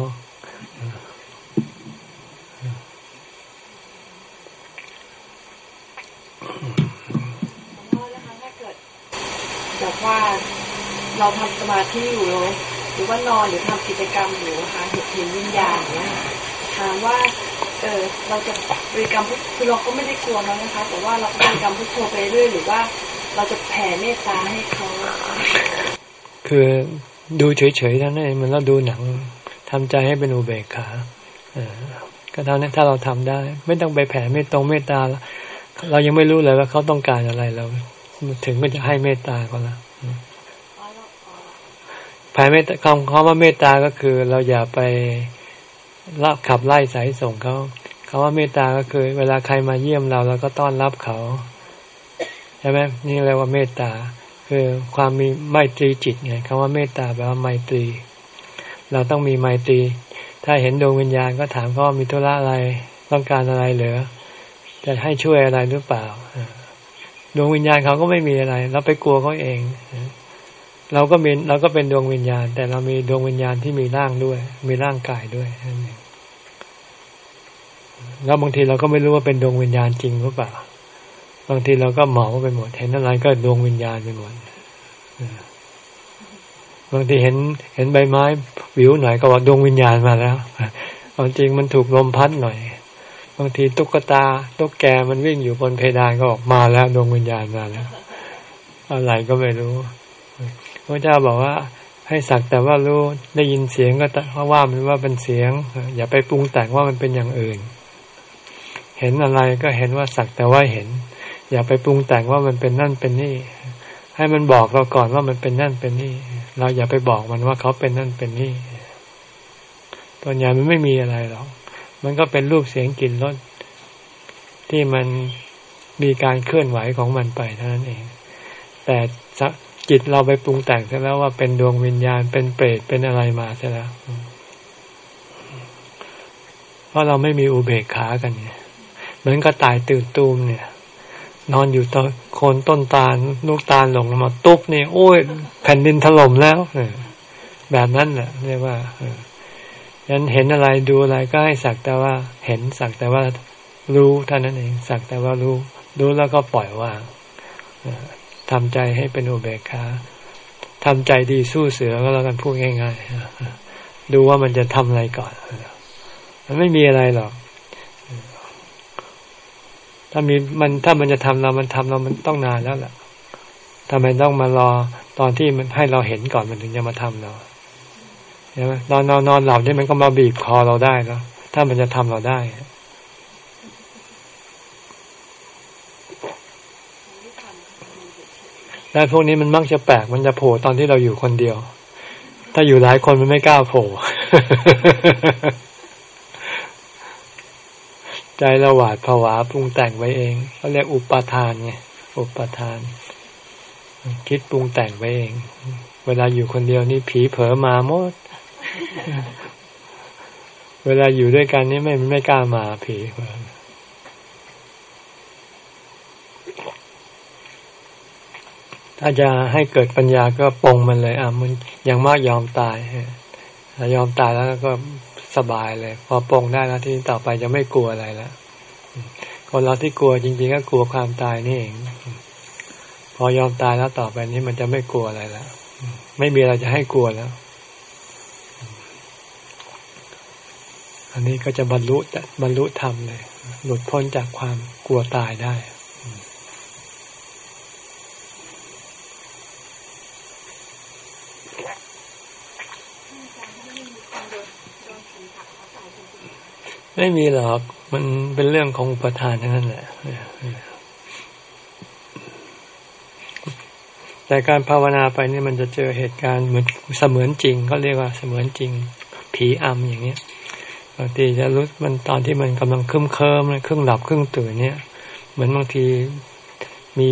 Speaker 3: แบบว่าเราทำสมาธิอยู่หรือว่านอนหรือทำกิจกรรมอยู่นะคะเห็นวิญญาณเนี้ยถามว่าเออเราจะบริกรรมคือเราก็ไม่ได้กลัวแล้วนะคะ แต่ว่าเราบริกรรมพุทโธไปเรื่อยหรือว่า เราจะแผ่เมตตาให้เขา
Speaker 1: คือดูเฉยๆท่านนั่นเองมันเราดูหนังทำใจให้เป็นอุเบกขาก็เท่านั้นถ้าเราทำได้ ไม่ต้องไปแผ่เมตตงเมตตาเรายังไม่รู้เลยว่าเขาต้องการอะไรเราถึงก็จะให้เมตตาก็แล้วแผ่เมตตาคำคำว่าเมตตาก็คือ เราอย่าไปรับขับไล่สายส่งเขาคำว่าเมตตาก็คือ เวลาใครมาเยี่ยมเราเราก็ต้อนรับเขา ช่ไหมนี่เรียกว่าเมตตา คือความมีไมตรีจิตไงคำว่าเมตตาแปลว่าไมตรี เราต้องมีไมตรี ถ้าเห็นดวงวิญญาณก็ถามเขามีธุระอะไรต้องการอะไรเหลือ จะให้ช่วยอะไรหรือเปล่าดวงวิญญาณเขาก็ไม่มีอะไร เราไปกลัวเขาเอง เราก็มีเราก็เป็นดวงวิญญาณ แต่เรามีดวงวิญญาณที่มีร่างด้วย มีร่างกายด้วยแล้วบางทีเราก็ไม่รู้ว่าเป็นดวงวิญญาณจริงหรือเปล่า บางทีเราก็เหมาไปหมด เห็นอะไรก็ดวงวิญญาณไปหมดบางทีเห็นเห็นใบไม้วิวหน่อยก็ว่าดวงวิญญาณมาแล้วความจริงมันถูกลมพัดหน่อย บางทีตุ๊กตาตุ๊กแกมันวิ่งอยู่บนเพดานก็ออกมาแล้วดวงวิญญาณมาแล้ว อะไรก็ไม่รู้พระเจ้าบอกว่า ให้สักแต่ว่ารู้ได้ยินเสียงก็เพราะว่ามันว่าเป็นเสียง อย่าไปปรุงแต่งว่ามันเป็นอย่างอื่น เห็นอะไรก็เห็นว่าสักแต่ว่าเห็น อย่าไปปรุงแต่งว่ามันเป็นนั่นเป็นนี่ ให้มันบอกเราก่อนว่ามันเป็นนั่นเป็นนี่ เราอย่าไปบอกมันว่าเขาเป็นนั่นเป็นนี่ตัวใหญ่มันไม่มีอะไรหรอกมันก็เป็นรูปเสียงกลิ่นรสที่มันมีการเคลื่อนไหวของมันไปเท่านั้นเอง แต่จิตเราไปปรุงแต่งซะแล้วว่าเป็นดวงวิญญาณเป็นเปรตเป็นอะไรมาซะแล้วเพราะเราไม่มีอุเบกขากันเนี่ย เหมือนกระต่ายตื่นตูมเนี่ย นอนอยู่ต้นโคนต้นตาลลูกตาลหลงมาตุ๊บนี่โอ้ยแผ่นดินถล่มแล้วแบบนั้นแหละเรียกว่ายันเห็นอะไรดูอะไรก็ให้สักแต่ว่าเห็นสักแต่ว่ารู้เท่านั้นเอง สักแต่ว่ารู้ รู้แล้วก็ปล่อยวางทำใจให้เป็นอุเบกขาทำใจดีสู้เสือก็แล้วกันพูดง่ายๆดูว่ามันจะทำอะไรก่อนมันไม่มีอะไรหรอก ถ้ามีมันถ้ามันจะทำเรา มันทำเรามันต้องนานแล้วแหละทำไมต้องมารอตอนที่มันให้เราเห็นก่อนมันถึงจะมาทำเราใช่ไหมนอนนอนนอนหลับนี่มันก็มาบีบคอเราได้แล้วถ้ามันจะทำเราได้แต่พวกนี้มันมักจะแปลกมันจะโผล่ตอนที่เราอยู่คนเดียว ถ้าอยู่หลายคนมันไม่กล้าโผล่ ใจเราหวาดผวาปรุงแต่งไว้เองเขาเรียกอุปทานไงอุปทาน คิดปรุงแต่งไว้เอง เวลาอยู่คนเดียวนี่ผีเผลอมาหมด เวลาอยู่ด้วยกันนี่ไม่ไม่กล้ามาผีเผลอถ้าจะให้เกิดปัญญาก็ปองมันเลย อะมันยังมากยอมตายถ้ายอมตายแล้วก็ สบายเลย พอปองได้แล้วที่ต่อไปจะไม่กลัวอะไรแล้วคนเราที่กลัวจริง ๆ ก็กลัวความตายนี่เองพอยอมตายแล้วต่อไปนี้มันจะไม่กลัวอะไรแล้วไม่มีอะไรจะให้กลัวแล้ว อันนี้ก็จะบรรลุบรรลุธรรมเลย หลุดพ้นจากความกลัวตายได้ ไม่มีหรอกมันเป็นเรื่องของอุปทานทั้งนั้นแหละแต่การภาวนาไปนี่มันจะเจอเหตุการณ์เหมือนเสมือนจริงเขาเรียกว่าเสมือนจริง ผีอำอย่างเนี้ยบางทีจะรู้มันตอนที่มันกำลังเคึมเคิมครึ่องหลับครึ่งตื่นเนี่ย เหมือนบางทีมี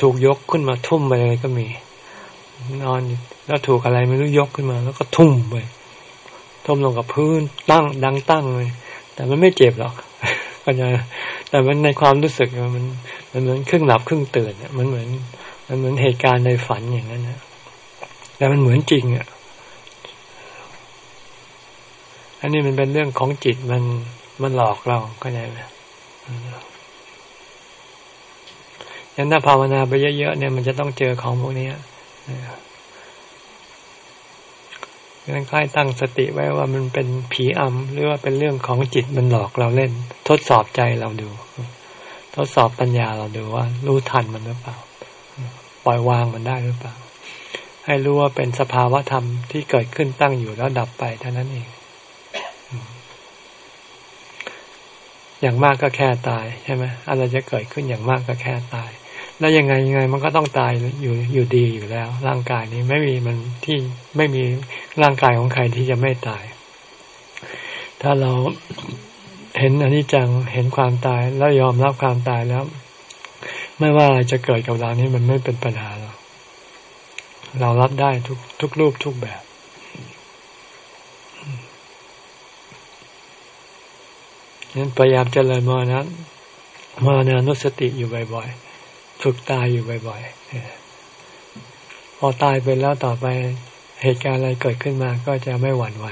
Speaker 1: ถูกยกขึ้นมาทุ่มไปเลยก็มี นอนแล้วถูกอะไรไม่รู้ยกขึ้นมา แล้วก็ทุ่มไปทุ่มลงกับพื้นตั้งดังตั้งเลย แต่มันไม่เจ็บหรอกก็จะแต่มันในความรู้สึกมันมันเหมือนครึ่งหลับครึ่งตื่นมันเหมือน มันเหมือนเหตุการณ์ในฝันอย่างนั้นนะแต่มันเหมือนจริงอะ อันนี้มันเป็นเรื่องของจิตมันมันหลอกเราก็ได้ไหมยันถ้าภาวนาไปเยอะๆเนี่ยมันจะต้องเจอของพวกนี้ งั้นค่อยตั้งสติไว้ว่ามันเป็นผีอำหรือว่าเป็นเรื่องของจิตมันหลอกเราเล่น ทดสอบใจเราดู ทดสอบปัญญาเราดูว่า รู้ทันมันหรือเปล่า ปล่อยวางมันได้หรือเปล่า ให้รู้ว่าเป็นสภาวะธรรมที่เกิดขึ้นตั้งอยู่แล้วดับไปเท่านั้นเอง อย่างมากก็แค่ตายใช่ไหมอะไรจะเกิดขึ้นอย่างมากก็แค่ตาย แล้วยังไงยังไงมันก็ต้องตายอยู่อยู่ดีอยู่แล้ว ร่างกายนี้ไม่มีมันที่ไม่มีร่างกายของใครที่จะไม่ตาย ถ้าเราเห็นอนิจจังเห็นความตายแล้วยอมรับความตายแล้ว ไม่ว่าอะไรจะเกิดกับเรานี่มันไม่เป็นปัญหาหรอกเรารับได้ทุกทุกรูปทุกแบบนั้นพยายามเจริญมรณะมรณานุสติอยู่บ่อยๆ ฝึกตายอยู่บ่อยๆ พอตายไปแล้วต่อไปเหตุการณ์อะไรเกิดขึ้นมาก็จะไม่หวั่นไหว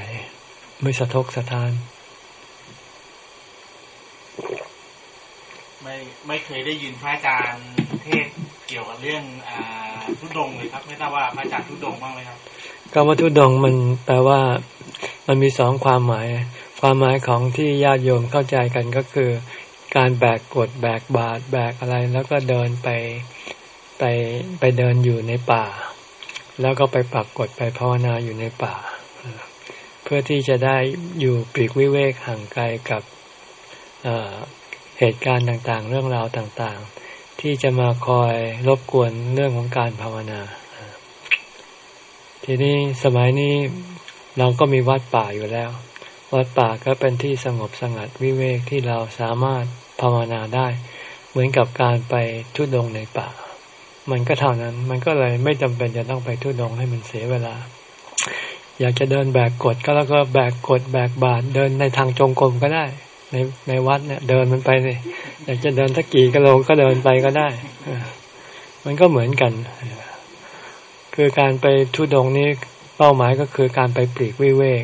Speaker 1: ไม่สะทกสะท้าน
Speaker 2: ไม่ไม่เคยได้ยินพระอาจารย์เทศเกี่ยวกับเรื่องอทุดงเลยครับ ไม่ทราบว่าพระอาจารย์ทุดงบ้างไหมครับ
Speaker 1: คำว่าทุดงมันแปลว่ามันมีสองความหมาย ความหมายของที่ญาติโยมเข้าใจกันก็คือ การแบกกดแบกบาดแบกอะไร แล้วก็เดินไปไปไปเดินอยู่ในป่า แล้วก็ไปปักกดไปภาวนาอยู่ในป่า เพื่อที่จะได้อยู่ปีกวิเวกห่างไกลกับเหตุการณ์ต่างๆ เรื่องราวต่างๆ ที่จะมาคอยรบกวนเรื่องของการภาวนา ทีนี้สมัยนี้เราก็มีวัดป่าอยู่แล้ว วัดป่าก็เป็นที่สงบสงัดวิเวกที่เราสามารถ ภาวนาได้ เหมือนกับการไปทุดงในป่า มันก็เท่านั้น มันก็เลยไม่จำเป็นจะต้องไปทุดงให้มันเสียเวลา อยากจะเดินแบกกดก็แล้วก็แบกกดแบกบาทเดินในทางจงกรมก็ได้ ในในวัดเนี่ยเดินมันไปเลยอยากจะเดินสักกี่กิโลก็เดินไปก็ได้ มันก็เหมือนกัน คือการไปทุดงนี้เป้าหมายก็คือการไปปลีกวิเวก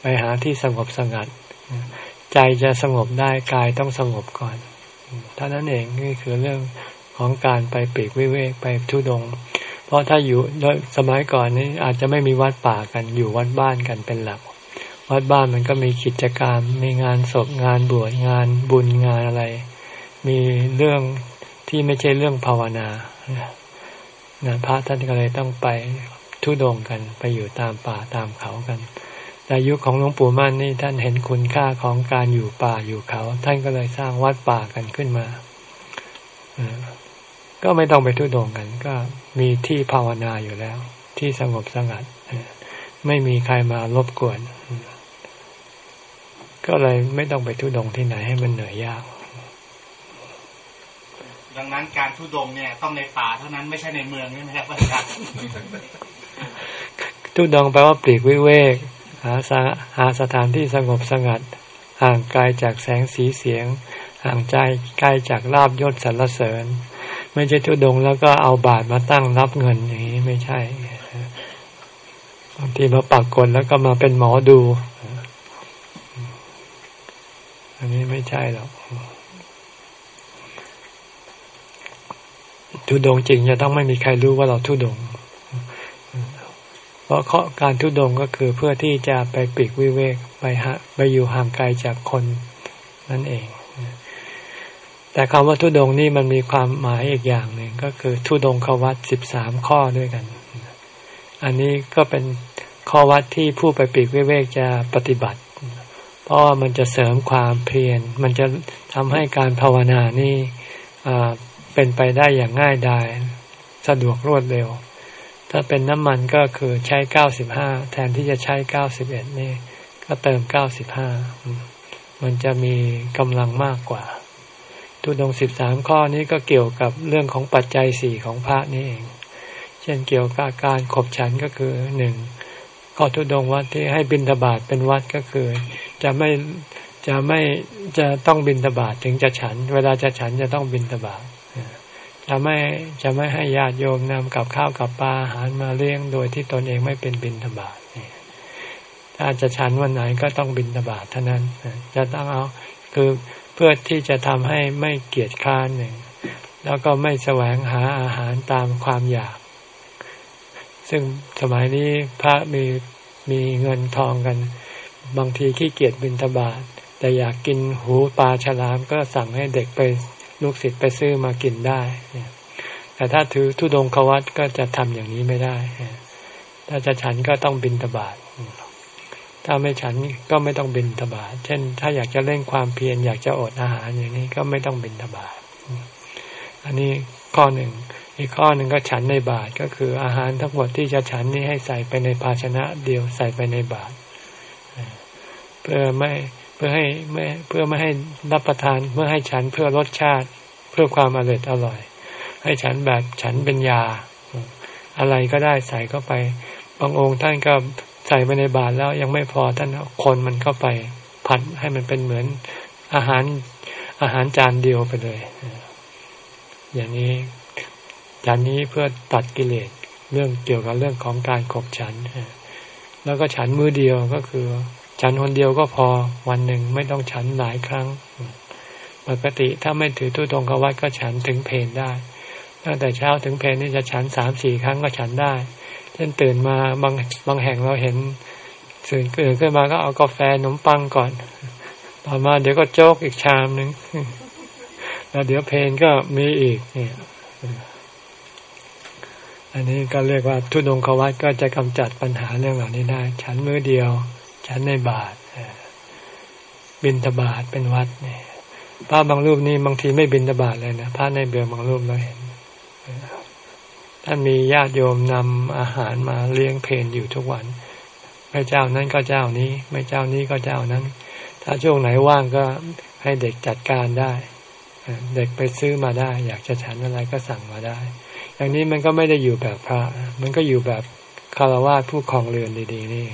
Speaker 1: ไปหาที่สงบสงัด ใจจะสงบได้กายต้องสงบก่อนเท่านั้นเองนี่คือเรื่องของการไปปีกวิเวกไปทุดง เพราะถ้าอยู่สมัยก่อนนี้อาจจะไม่มีวัดป่ากันอยู่วัดบ้านกันเป็นหลัก วัดบ้านมันก็มีกิจกรรม มีงานศพงานบวชงานบุญงานอะไร มีเรื่องที่ไม่ใช่เรื่องภาวนานะพระท่านก็เลยต้องไปทุดงกันไปอยู่ตามป่าตามเขากัน แต่ยุคของหลวงปู่มั่นนี่ท่านเห็นคุณค่าของการอยู่ป่าอยู่เขา ท่านก็เลยสร้างวัดป่ากันขึ้นมาก็ไม่ต้องไปทุดงกัน ก็มีที่ภาวนาอยู่แล้ว ที่สงบสงัดไม่มีใครมารบกวน ก็เลยไม่ต้องไปทุดงที่ไหนให้มันเหนื่อยยาก
Speaker 2: ดังนั้นการทุดงเนี่ยต้องในป่าเท่านั้นไม่ใช่ในเมืองใช่ไหมครับอาจารย์
Speaker 1: ทุดงแปลว่าปลีกวิเวก หาสหาสถานที่สงบสงัด ห่างไกลจากแสงสีเสียง ห่างใจใกล้จากลาบยศสรรเสริญ ไม่ใช่ทุดงแล้วก็เอาบาทมาตั้งรับเงินอย่างนี้ไม่ใช่บางทีมาปักกลแล้วก็มาเป็นหมอดู อันนี้ไม่ใช่หรอกทุดงจริงจะต้องไม่มีใครรู้ว่าเราทุดง เพราะการทุดงก็คือเพื่อที่จะไปปีกวิเวกไปฮะไปอยู่ห่างไกลจากคนนั่นเอง แต่คำว่าทุดงนี่มันมีความหมายอีกอย่างหนึ่งก็คือทุดงขวัตสิบสามข้อด้วยกัน อันนี้ก็เป็นข้อวัดที่ผู้ไปปีกวิเวกจะปฏิบัติ เพราะว่ามันจะเสริมความเพียร มันจะทำให้การภาวนานี่เป็นไปได้อย่างง่ายดาย สะดวกรวดเร็ว ถ้าเป็นน้ำมันก็คือใช้เก้าสิบห้าแทนที่จะใช้เก้าสิบเอ็ดนี่ ก็เติมเก้าสิบห้ามันจะมีกำลังมากกว่าทุดงสิบสามข้อนี้ก็เกี่ยวกับเรื่องของปัจจัยสี่ของพระนี่เอง เช่นเกี่ยวกับการขบฉันก็คือหนึ่งข้อทุดงวัดที่ให้บินทบาทเป็นวัดก็คือ จะไม่จะไม่จะต้องบินทบาทถึงจะฉัน เวลาจะฉันจะต้องบินทบาท จะไม่จะไม่ให้ญาติโยมนำกับข้าวกับปลาอาหารมาเลี้ยงโดยที่ตนเองไม่เป็นบินทบาทถ้าจะฉันวันไหนก็ต้องบินทบาทเท่านั้นจะต้องเอาคือเพื่อที่จะทำให้ไม่เกียจค้านหนึ่งแล้วก็ไม่แสวงหาอาหารตามความอยาก ซึ่งสมัยนี้พระมีมีเงินทองกัน บางทีขี้เกียจบินทบาทแต่อยากกินหูปลาฉลามก็สั่งให้เด็กไป ลูกศิษย์ไปซื้อมากินได้แต่ถ้าถือทุดงควัตก็จะทำอย่างนี้ไม่ได้ ถ้าจะฉันก็ต้องบินทบาทถ้าไม่ฉันก็ไม่ต้องบินทบาทเช่น ถ้าอยากจะเล่นความเพียรอยากจะอดอาหารอย่างนี้ก็ไม่ต้องบินทบาทอันนี้ข้อหนึ่ง อีกข้อหนึ่งก็ฉันในบาทก็คืออาหารทั้งหมดที่จะฉันนี่ให้ใส่ไปในภาชนะเดียวใส่ไปในบาทเพื่อไม่ พื่อให้ไม่เพื่อไม่ให้รับประทานเพื่อให้ฉันเพื่อรสชาติ เพื่อความอร่อยอร่อย ให้ฉันแบบฉันเป็นยา อะไรก็ได้ใส่เข้าไป บางองค์ท่านก็ใส่ไปในบาตรแล้วยังไม่พอท่านคนมันเข้าไปผัดให้มันเป็นเหมือนอาหารอาหารจานเดียวไปเลย อย่างนี้จานนี้เพื่อตัดกิเลสเรื่องเกี่ยวกับเรื่องของการขบฉัน แล้วก็ฉันมือเดียวก็คือ ฉันคนเดียวก็พอวันหนึ่งไม่ต้องฉันหลายครั้ง ปกติถ้าไม่ถือทุตรงกวัดก็ฉันถึงเพนได้ตั้งแต่เช้าถึงเพนนี่จะฉันสามสี่ครั้งก็ฉันได้เช่นตื่นมาบางบางแห่งเราเห็นตื่นเกิดขึ้นมาก็เอากาแฟขนมปังก่อนต่อมาเดี๋ยวก็โจ๊กอีกชามหนึ่งแล้วเดี๋ยวเพนก็มีอีกเนี่ยอันนี้ก็เรียกว่าทุดงควัตก็จะกำจัดปัญหาเรื่องเหล่านี้ได้ ฉันมือเดียว ฉันในบาทบินตบาทเป็นวัดเนี่ยพระบางรูปนี่บางทีไม่บินตบาทเลยนะพระในเบือบางรูปเราเห็นท่านมีญาติโยมนำอาหารมาเลี้ยงเพนอยู่ทุกวันไม่เจ้านั้นก็เจ้านี้ ไม่เจ้านี้ก็เจ้านั้น ถ้าช่วงไหนว่างก็ให้เด็กจัดการได้เด็กไปซื้อมาได้ อยากจะฉันอะไรก็สั่งมาได้ อย่างนี้มันก็ไม่ได้อยู่แบบพระ มันก็อยู่แบบคารวะผู้ครองเรือนดี ๆ นี่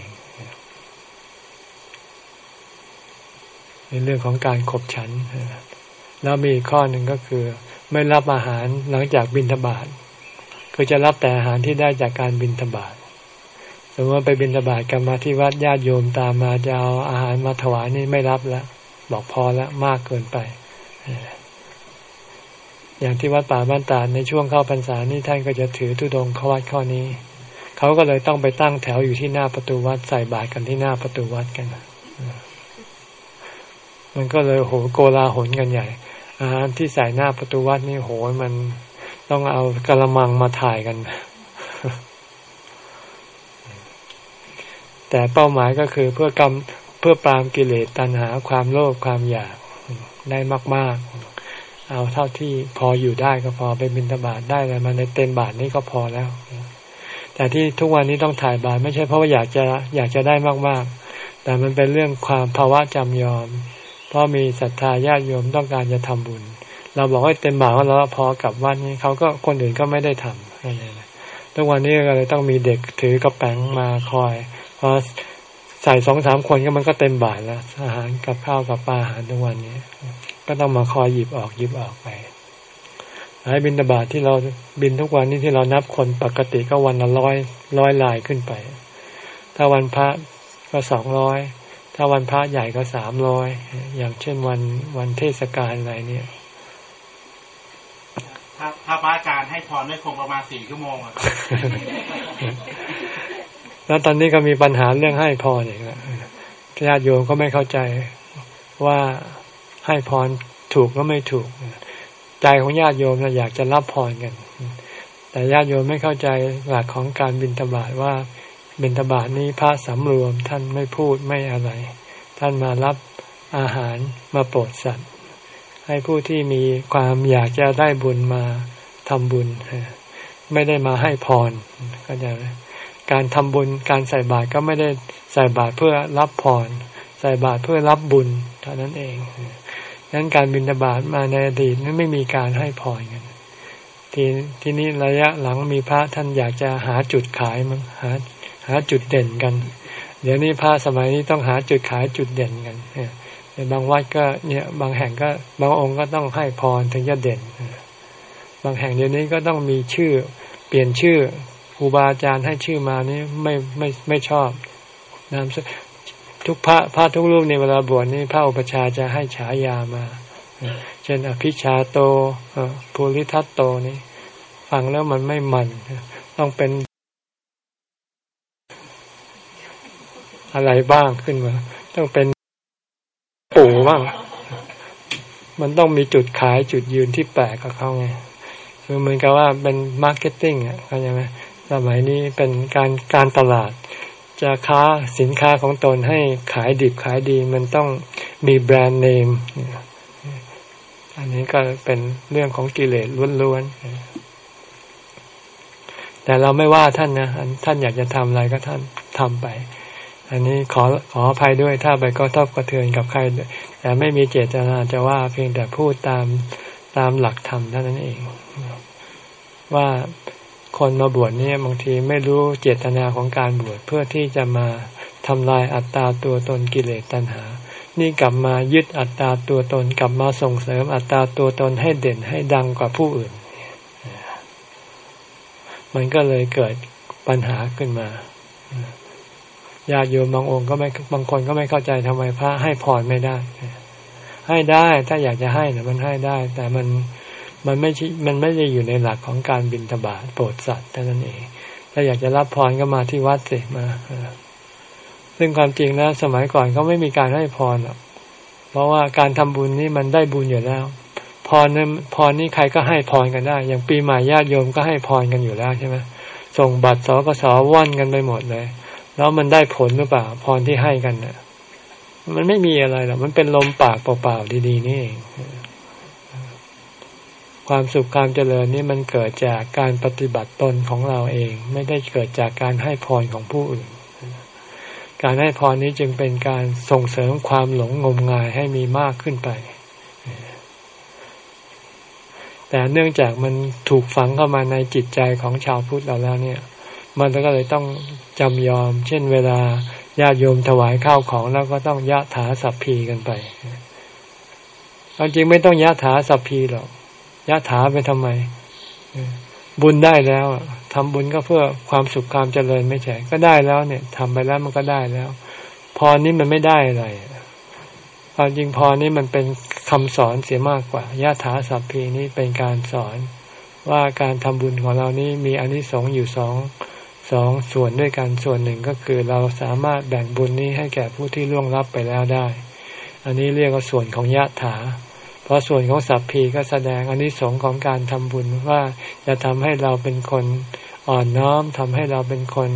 Speaker 1: ในเรื่องของการขบฉัน แล้วมีข้อหนึ่งก็คือ ไม่รับอาหารหลังจากบินทบาทคือจะรับแต่อาหารที่ได้จากการบินทบาทสมมติว่าไปบินทบาทกันมาที่วัดญาติโยมตามมาจะเอาอาหารมาถวายนี่ไม่รับแล้วบอกพอแล้วมากเกินไปอย่างที่วัดป่าบ้านตาดในช่วงเข้าพรรษานี่ท่านก็จะถือตุดงเขาวัดข้อนี้ เขาก็เลยต้องไปตั้งแถวอยู่ที่หน้าประตูวัดใส่บาตรกันที่หน้าประตูวัดกัน มันก็เลยโหโกลาหลกันใหญ่ อาหารที่ใส่หน้าประตูวัดนี่โหมันต้องเอากระมังมาถ่ายกัน แต่เป้าหมายก็คือเพื่อกำเพื่อปรามกิเลสตัณหาความโลภความอยากได้มาก ๆ เอาเท่าที่พออยู่ได้ก็พอไปบินตบาทได้แล้วมาในเต็มบาทนี้ก็พอแล้ว แต่ที่ทุกวันนี้ต้องถ่ายบาทไม่ใช่เพราะว่าอยากจะอยากจะได้มาก ๆ แต่มันเป็นเรื่องความภาวะจำยอม เพราะมีศรัทธาญาติโยมต้องการจะทำบุญ เราบอกว่าเต็มบาทว่าเราพอกลับวัดนี้เขาก็คนอื่นก็ไม่ได้ทำอะไรนะทุกวันนี้ก็เลยต้องมีเด็กถือกระแป้งมาคอยพอใส่สองสามคนก็มันก็เต็มบาทแล้วอาหารกับข้าวกับปลาอาหารทุกวันนี้ก็ต้องมาคอยหยิบออกหยิบออกไปไอ้บินตบาทที่เราบินทุกวันนี้ที่เรานับคนปกติก็วันละร้อยร้อยลายขึ้นไป ถ้าวันพระก็สองร้อย ถ้าวันพระใหญ่ก็สามร้อยอย่างเช่นวันวันเทศกาลอะไรเนี่ย
Speaker 2: ถ้าถ้าพระอาจารย์ให้พรได้คงประมาณสี่ชั่วโมงอะ
Speaker 1: แล้วตอนนี้ก็มีปัญหาเรื่องให้พรอีกแล้วญาติโยมก็ไม่เข้าใจว่าให้พรถูกก็ไม่ถูก ใจของญาติโยมอยากจะรับพรกัน แต่ญาติโยมไม่เข้าใจหลักของการบิณฑบาตว่า บิณฑบาตนี้พระสำรวมท่านไม่พูดไม่อะไร ท่านมารับอาหารมาโปรดสัตว์ ให้ผู้ที่มีความอยากจะได้บุญมาทำบุญ ไม่ได้มาให้พรก็จะการทำบุญการใส่บาตรก็ไม่ได้ใส่บาตรเพื่อรับพรใส่บาตรเพื่อรับบุญเท่านั้นเองดังนั้นการบิณฑบาตมาในอดีตนั้นไม่มีการให้พรกันทีทีนี้ระยะหลังมีพระท่านอยากจะหาจุดขายมั้งหา หาจุดเด่นกัน เดี๋ยวนี้พระสมัยนี้ต้องหาจุดขายจุดเด่นกันในบางวัดก็เนี่ยบางแห่งก็บางองค์ก็ต้องให้พรถึงจะเด่น บางแห่งเดี๋ยวนี้ก็ต้องมีชื่อ เปลี่ยนชื่อครูบาอาจารย์ให้ชื่อมานี่ไม่ไม่ไม่ชอบนามทุกพระพระทุกรูปในเวลาบวชนี่พระอุปชาจะให้ฉายามาเช่นอภิชาโตภูริทัตโตนี่ฟังแล้วมันไม่มันต้องเป็น อะไรบ้างขึ้นมา ต้องเป็นปู่บ้าง มันต้องมีจุดขายจุดยืนที่แปลกกับเขาไงคือเหมือนกับว่าเป็น marketing อะเข้าใจไหมสมัยนี้เป็นการการตลาด จะค้าสินค้าของตนให้ขายดิบขายดี มันต้องมีแบรนด์เนม อันนี้ก็เป็นเรื่องของกิเลสล้วนๆ แต่เราไม่ว่าท่านนะ ท่านอยากจะทำอะไรก็ท่านทำไป อันนี้ขอขออภัยด้วยถ้าไปก็ทบกระเทือนกับใคร แต่ไม่มีเจตนาจะว่าเพียงแต่พูดตามตามหลักธรรมเท่านั้นเอง ว่าคนมาบวชนี่บางทีไม่รู้เจตนาของการบวชเพื่อที่จะมาทำลายอัตตาตัวตนกิเลสตัณหา นี่กลับมายึดอัตตาตัวตนกลับมาส่งเสริมอัตตาตัวตนให้เด่นให้ดังกว่าผู้อื่น มันก็เลยเกิดปัญหาขึ้นมา ญาติโยมบางองค์ก็ไม่บางคนก็ไม่เข้าใจทำไมพระให้พรไม่ได้ ให้ได้ถ้าอยากจะให้นะมันให้ได้ แต่มันมันไม่ช่มันไม่ได้อยู่ในหลักของการบินตบาทโปรดสัตว์เท่านั้นเองถ้าอยากจะรับพรก็มาที่วัดสิมาซึ่งความจริงแล้วสมัยก่อนก็ไม่มีการให้พรหรอกเพราะว่าการทำบุญนี่มันได้บุญอยู่แล้วพรนี่พรนี่ใครก็ให้พรกันได้ อย่างปีใหม่ญาติโยมก็ให้พรกันอยู่แล้วใช่ไหมส่งบัตรสกสว่อนกันไปหมดเลย แล้วมันได้ผลหรือเปล่าพรที่ให้กันเนะ่ะ มันไม่มีอะไรหรอกมันเป็นลมปากเปล่าๆดีๆนี่เองความสุขความเจริญนี่มันเกิดจากการปฏิบัติตนของเราเอง ไม่ได้เกิดจากการให้พรของผู้อื่น การให้พรนี้จึงเป็นการส่งเสริมความหลงงมงายให้มีมากขึ้นไป แต่เนื่องจากมันถูกฝังเข้ามาในจิตใจของชาวพุทธเราแล้วเนี่ย มันก็เลยต้องจำยอม เช่นเวลาญาติโยมถวายข้าวของแล้วก็ต้องยะถาสัพพีกันไปจริงไม่ต้องยะถาสัพพีหรอกยะถาไปทำไม บุญได้แล้วทำบุญก็เพื่อความสุขความเจริญไม่ใช่ก็ได้แล้วเนี่ยทำไปแล้วมันก็ได้แล้ว พรนี้มันไม่ได้อะไรความจริงพรนี้มันเป็นคำสอนเสียมากกว่ายะถาสัพพีนี้เป็นการสอนว่าการทำบุญของเรานี้มีอนนิสงส์อยู่สอง สองส่วนด้วยกันส่วนหนึ่งก็คือเราสามารถแบ่งบุญนี้ให้แก่ผู้ที่ล่วงลับไปแล้วได้ อันนี้เรียกว่าส่วนของยะถา เพราะส่วนของสัพพีก็แสดงอันนิสงของการทำบุญว่าจะทำให้เราเป็นคนอ่อนน้อมทำให้เราเป็นคน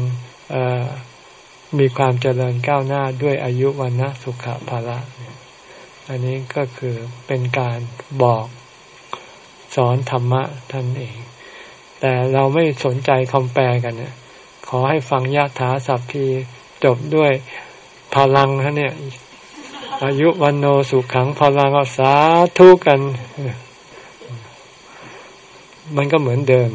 Speaker 1: มีความเจริญก้าวหน้าด้วยอายุวันนะสุขภาระอันนี้ก็คือเป็นการบอกสอนธรรมะท่านเอง แต่เราไม่สนใจคำแปลกันเนี่ย ขอให้ฟังยะถาสัพพีจบด้วยพลังท่านเนี่ย อายุวันโนสุขังพลังสาธุกัน มันก็เหมือนเดิม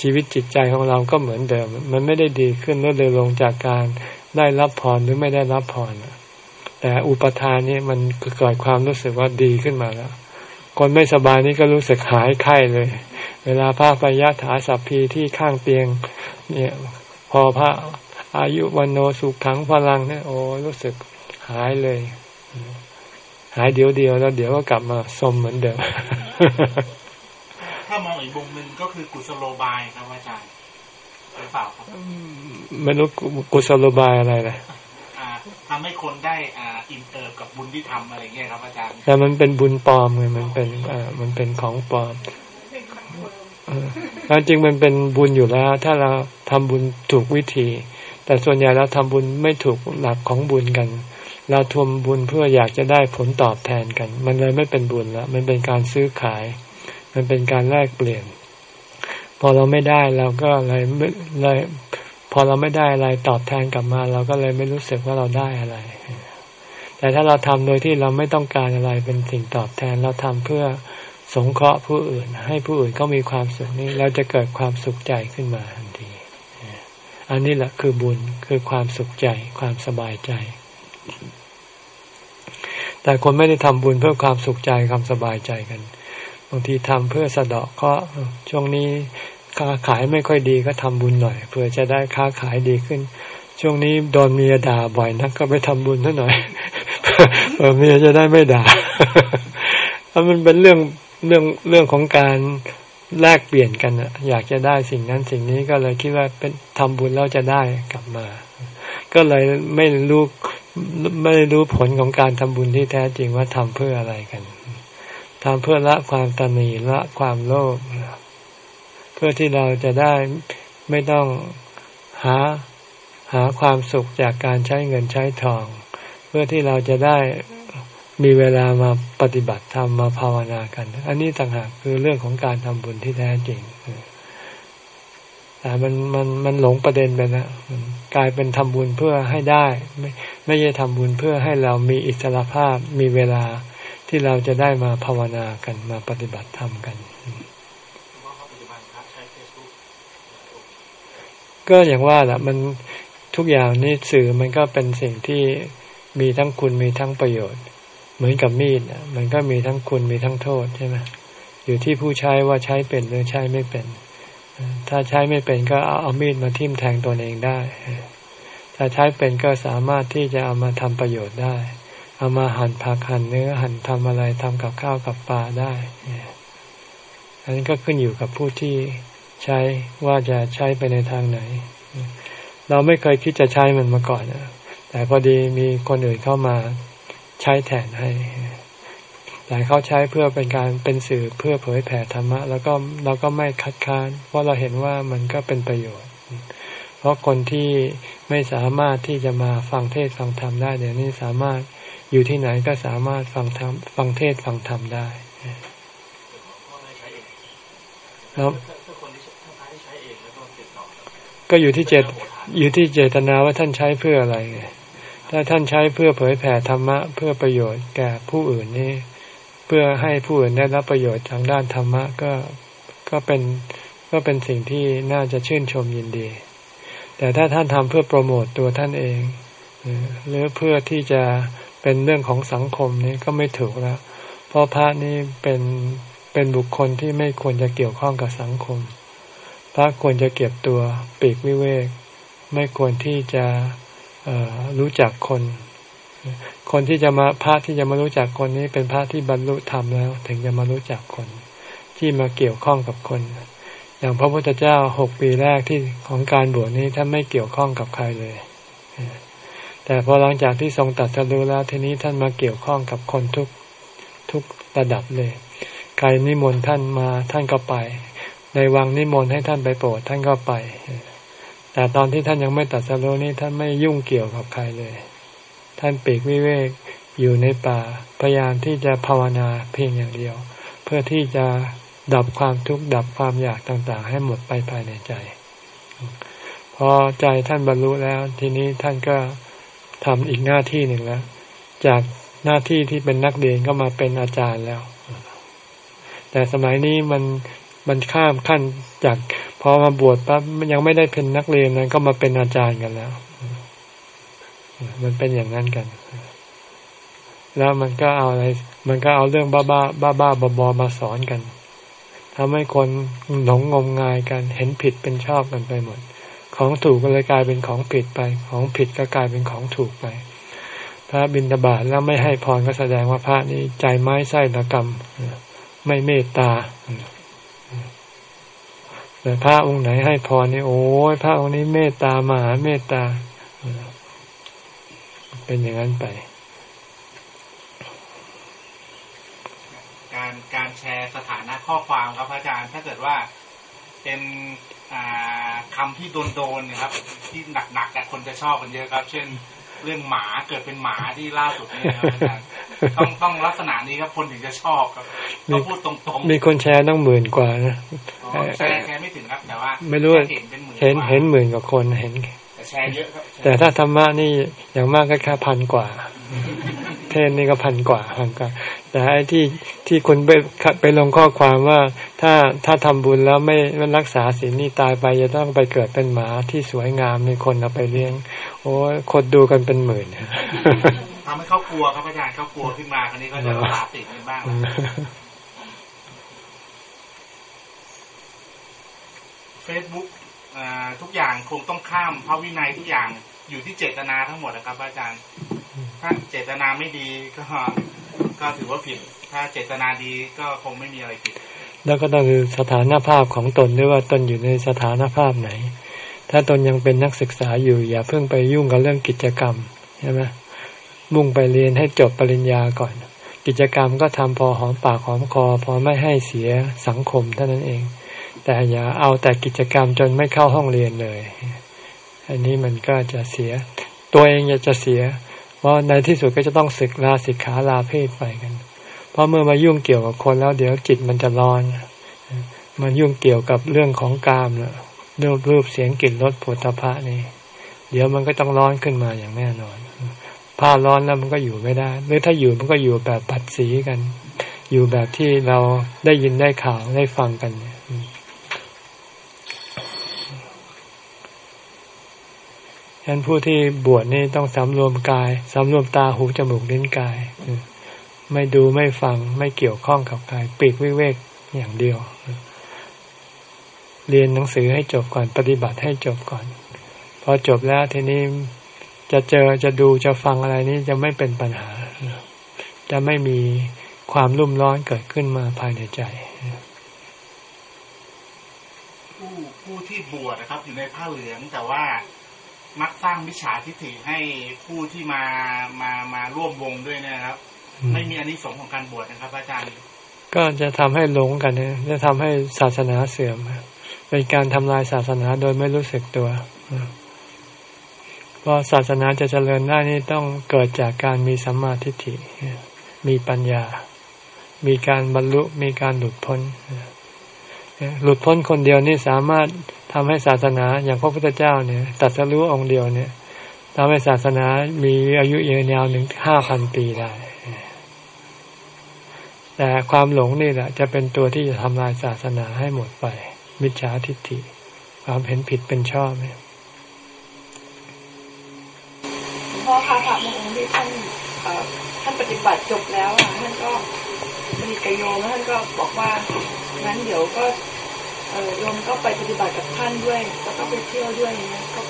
Speaker 1: ชีวิตจิตใจของเราก็เหมือนเดิม มันไม่ได้ดีขึ้นลดเลยลงจากการได้รับพรหรือไม่ได้รับพรแต่อุปทานนี่มันเกิดความรู้สึกว่าดีขึ้นมาแล้ว คนไม่สบายนี่ก็รู้สึกหายไข้เลย เวลาพระปยะถาสัพพีที่ข้างเตียง เนี่ย พอพระอายุวัณโณสุขังพลังเนี่ยโอ้รู้สึกหายเลย หายเดียวเดียวแล้วเดี๋ยวก็กลับมาซมเหมือนเดิม
Speaker 2: ถ้ามองอีกมุมหนึ่งก็คือกุศโลบายครับอาจารย์หรือเปล่าครับ
Speaker 1: ไม่รู้กุศโลบายอะไรเลย
Speaker 2: ทำให้คนได้อ่า enter กับบุญที่ทำอะไรเงี้ยครับอาจารย์
Speaker 1: แต่มันเป็นบุญปลอมไงมันเป็นอ่ามันเป็นของปลอม การจริงมันเป็นบุญอยู่แล้ว ถ้าเราทำบุญถูกวิธี แต่ส่วนใหญ่เราทำบุญไม่ถูกหลักของบุญกัน เราทวมบุญเพื่ออยากจะได้ผลตอบแทนกัน มันเลยไม่เป็นบุญละมันเป็นการซื้อขาย มันเป็นการแลกเปลี่ยน พอเราไม่ได้เราก็เลยเลยพอเราไม่ได้อะไรตอบแทนกลับมา เราก็เลยไม่รู้สึกว่าเราได้อะไร แต่ถ้าเราทำโดยที่เราไม่ต้องการอะไรเป็นสิ่งตอบแทนเราทำเพื่อ สงเคราะห์ผู้อื่น ให้ผู้อื่นก็มีความสุขนี้เราจะเกิดความสุขใจขึ้นมาทันทีอันนี้แหละคือบุญคือความสุขใจความสบายใจ แต่คนไม่ได้ทำบุญเพื่อความสุขใจความสบายใจกันบางทีทำเพื่อสะเดาะก็ช่วงนี้ค้าขายไม่ค่อยดีก็ทำบุญหน่อยเพื่อจะได้ค้าขายดีขึ้น ช่วงนี้โดนเมียด่าบ่อยนักก็ไปทำบุญซะหน่อยเมียจะได้ไม่ด่ามันเป็นเรื่อง เรื่องเรื่องของการแลกเปลี่ยนกันอะอยากจะได้สิ่งนั้นสิ่งนี้ก็เลยคิดว่าเป็นทำบุญแล้วจะได้กลับมา ก็เลยไม่รู้ไม่รู้ผลของการทำบุญที่แท้จริงว่าทำเพื่ออะไรกันทำเพื่อละความตนีละความโลภเพื่อที่เราจะได้ไม่ต้องหาหาความสุขจากการใช้เงินใช้ทอง เพื่อที่เราจะได้ มีเวลามาปฏิบัติธรรมมาภาวนากัน อันนี้ต่างหากคือเรื่องของการทำบุญที่แท้จริงแต่มันมันมันหลงประเด็นไปนะกลายเป็นทำบุญเพื่อให้ได้ ไม่ไม่ใช่ทำบุญเพื่อให้เรามีอิสระภาพมีเวลาที่เราจะได้มาภาวนากันมาปฏิบัติธรรมกัน ก็อย่างว่าแหละมันทุกอย่างนี่สื่อมันก็เป็นสิ่งที่มีทั้งคุณมีทั้งประโยชน์ เหมือนกับมีดมันก็มีทั้งคุณมีทั้งโทษใช่ไหมอยู่ที่ผู้ใช้ว่าใช้เป็นหรือใช้ไม่เป็น ถ้าใช้ไม่เป็นก็เอาเอามีดมาทิ่มแทงตัวเองได้ ถ้าใช้เป็นก็สามารถที่จะเอามาทำประโยชน์ได้ เอามาหั่นผักหั่นเนื้อหั่นทำอะไรทำกับข้าวกับปลาได้ อันนี้ก็ขึ้นอยู่กับผู้ที่ใช้ว่าจะใช้ไปในทางไหน เราไม่เคยคิดจะใช้มันมาก่อนนะแต่พอดีมีคนอื่นเข้ามา ใช้แทนให้แต่เขาใช้เพื่อเป็นการเป็นสื่อเพื่อเผยแผ่ธรรมะ แล้วก็เราก็ไม่คัดค้าน เพราะเราเห็นว่ามันก็เป็นประโยชน์ เพราะคนที่ไม่สามารถที่จะมาฟังเทศฟังธรรมได้เดี๋ยวนี้สามารถอยู่ที่ไหนก็สามารถฟังธรรมฟังเทศฟังธรรมได้ครับก็อยู่ที่เจตอยู่ที่เจตนาว่าท่านใช้เพื่ออะไรไง ถ้าท่านใช้เพื่อเผยแผ่ธรรมะเพื่อประโยชน์แก่ผู้อื่นนี่เพื่อให้ผู้อื่นได้รับประโยชน์ทางด้านธรรมะก็ก็เป็นก็เป็นสิ่งที่น่าจะชื่นชมยินดี แต่ถ้าท่านทำเพื่อโปรโมตตัวท่านเองหรือเพื่อที่จะเป็นเรื่องของสังคมนี้ก็ไม่ถูกแล้ว เพราะพระนี่เป็นเป็นบุคคลที่ไม่ควรจะเกี่ยวข้องกับสังคม พระควรจะเก็บตัวปีกวิเวก ไม่ควรที่จะ รู้จักคน คนที่จะมาพระที่จะมารู้จักคนนี้เป็นพระที่บรรลุธรรมแล้ว ถึงจะมารู้จักคน ที่มาเกี่ยวข้องกับคน อย่างพระพุทธเจ้าหกปีแรกที่ของการบวชนี้ท่านไม่เกี่ยวข้องกับใครเลย แต่พอหลังจากที่ทรงตัดสรู้แล้วทีนี้ท่านมาเกี่ยวข้องกับคนทุกทุกระดับเลยใครนิมนต์ท่านมาท่านก็ไป ในวังนิมนต์ให้ท่านไปโปรดท่านก็ไป แต่ตอนที่ท่านยังไม่ตัดสรุนี้ท่านไม่ยุ่งเกี่ยวกับใครเลย ท่านปีกวิเวกอยู่ในป่าพยายามที่จะภาวนาเพียงอย่างเดียว เพื่อที่จะดับความทุกข์ดับความอยากต่างๆ ให้หมดไปภายในใจ พอใจท่านบรรลุแล้ว ทีนี้ท่านก็ทำอีกหน้าที่หนึ่งแล้ว จากหน้าที่ที่เป็นนักเรียนก็มาเป็นอาจารย์แล้ว แต่สมัยนี้มันมันข้ามขั้นจาก พอมาบวชปั๊บยังไม่ได้เป็นนักเรียนนั้นก็มาเป็นอาจารย์กันแล้ว มันเป็นอย่างนั้นกัน แล้วมันก็เอาอะไร มันก็เอาเรื่องบ้าบ้าบ้าบ้าบอบอมาสอนกันทำให้คนหลงงมงายกัน เห็นผิดเป็นชอบกันไปหมด ของถูกก็เลยกลายเป็นของผิดไป ของผิดก็กลายเป็นของถูกไป พระบิณฑบาตแล้วไม่ให้พรก็แสดงว่าพระนี้ใจไม้ไส้ตะกรรม ไม่เมตตา แต่พระองค์ไหนให้พรนี่โอ้ยพระองค์นี้เมตตามหาเมตตา เป็นอย่างนั้นไป
Speaker 2: การการแชร์สถานะข้อความครับอาจารย์ ถ้าเกิดว่าเป็นคำที่โดนๆนะครับ ที่หนักๆคนจะชอบกันเยอะครับ เช่น เรื่องหมาเกิดเป็นหมาที่ล่าสุดนี่นะครับอาจารย์ต้องต้องลักษณะนี้ครับคนถึงจะชอบครับต้องพูดตรงๆ
Speaker 1: มีคนแชร์ต้องหมื่นกว่านะ
Speaker 2: อ๋อแชร์แชร์ไม่ถึงครับแต่ว่า
Speaker 1: ไม่รู้
Speaker 2: แค่เห็นเป็นหมื่น
Speaker 1: เห็น
Speaker 2: กว่า
Speaker 1: เห็นหมื่นกว่าคนเห็น
Speaker 2: แต่แชร์เยอะครับแชร์
Speaker 1: แต่ถ้าธรรมะนี่อย่างมากก็แค่พันกว่า เทศนี่ก็พันกว่าพันกว่า แต่ไอ้ที่ที่คุณไปไปลงข้อความว่า ถ้าถ้าทำบุญแล้วไม่ไม่รักษาศีลนี่ตายไปจะต้องไปเกิดเป็นหมาที่สวยงามมีคนเอาไปเลี้ยง โอ้ยคนดูกันเป็นหมื่น
Speaker 2: ทำให้เขากลัวครับอาจารย์เขากลัวขึ้นมาคราวนี้ก็จะรักษาศีลกันบ้างเฟซบุ๊กทุกอย่างคงต้องข้ามพระวินัยทุกอย่างอยู่ที่เจตนาทั้งหมดนะครับอาจารย์ ถ้าเจตนาไม่ดีก็ก็ถือว่าผิด ถ้าเจตนาดีก็คงไม่มีอะไรผิด
Speaker 1: แล้วก็ต้องดูสถานภาพของตนด้วยว่าตนอยู่ในสถานภาพไหน ถ้าตนยังเป็นนักศึกษาอยู่ อย่าเพิ่งไปยุ่งกับเรื่องกิจกรรมใช่ไหมมุ่งไปเรียนให้จบปริญญาก่อน กิจกรรมก็ทำพอหอมปากหอมคอ พอไม่ให้เสียสังคมเท่านั้นเอง แต่อย่าเอาแต่กิจกรรมจนไม่เข้าห้องเรียนเลย อันนี้มันก็จะเสีย ตัวเองจะเสีย ราะในที่สุดก็จะต้องศึกลาสิกขาลาเพศไปกัน เพราะเมื่อมายุ่งเกี่ยวกับคนแล้วเดี๋ยวจิตมันจะร้อน มันยุ่งเกี่ยวกับเรื่องของกามเนะรูปรูปเสียงกลิ่นรสผลิภะนี่ เดี๋ยวมันก็ต้องร้อนขึ้นมาอย่างแน่นอนผ้าร้อนแล้วมันก็อยู่ไม่ได้ หรือถ้าอยู่มันก็อยู่แบบปัดสีกัน อยู่แบบที่เราได้ยินได้ข่าวได้ฟังกันเนี่ย ฉะนั้นผู้ที่บวชนี่ต้องสำรวมกายสำรวมตาหูจมูกลิ้นกาย ไม่ดูไม่ฟังไม่เกี่ยวข้องกับกายปีกวิเวกอย่างเดียว เรียนหนังสือให้จบก่อนปฏิบัติให้จบก่อน พอจบแล้วทีนี้จะเจอจะดูจะฟังอะไรนี้จะไม่เป็นปัญหา จะไม่มีความรุ่มร้อนเกิดขึ้นมาภายในใจ
Speaker 2: ผู้ผู้ที่บวชนะครับ อยู่ในผ้าเหลืองแต่ว่า มักสร้างมิจฉาทิฏฐิให้ผู้ที่มามามาร่วมวงด้วยเนะครับ ไม่มีอานิสงส์ของการบวชนะครับ อาจารย์
Speaker 1: ก็จะทำให้หลงกันนะจะทำให้ศาสนาเสื่อมเป็นการทำลายศาสนาโดยไม่รู้สึกตัวเพราะศาสนาจะเจริญได้นี่ต้องเกิดจากการมีสัมมาทิฏฐิมีปัญญา มีการบรรลุมีการหลุดพ้นหลุดพ้นคนเดียวนี่สามารถ ทำให้ศาสนาอย่างพระพุทธเจ้าเนี่ยตัดสรู้องค์เดียวเนี่ยทำให้ศาสนามีอายุยืนยาวถึงห้าพันปีได้ แต่ความหลงนี่แหละ จะเป็นตัวที่จะทำลายศาสนาให้หมดไป มิจฉาทิฏฐิ ความเห็นผิดเป็นชอบเนี่ย
Speaker 3: พ่อค่ะพระบางองค์ที่ท่านท่านปฏิบัติจบแล้วอะท่านก็สนิทกับโยมแล้วท่านก็บอกว่างั้นเดี๋ยวก็ ออโยมก็ไปปฏิบัติกับท่านด้วย แล้วก็ไปเที่ยวด้วยอย่างเงี้ยก็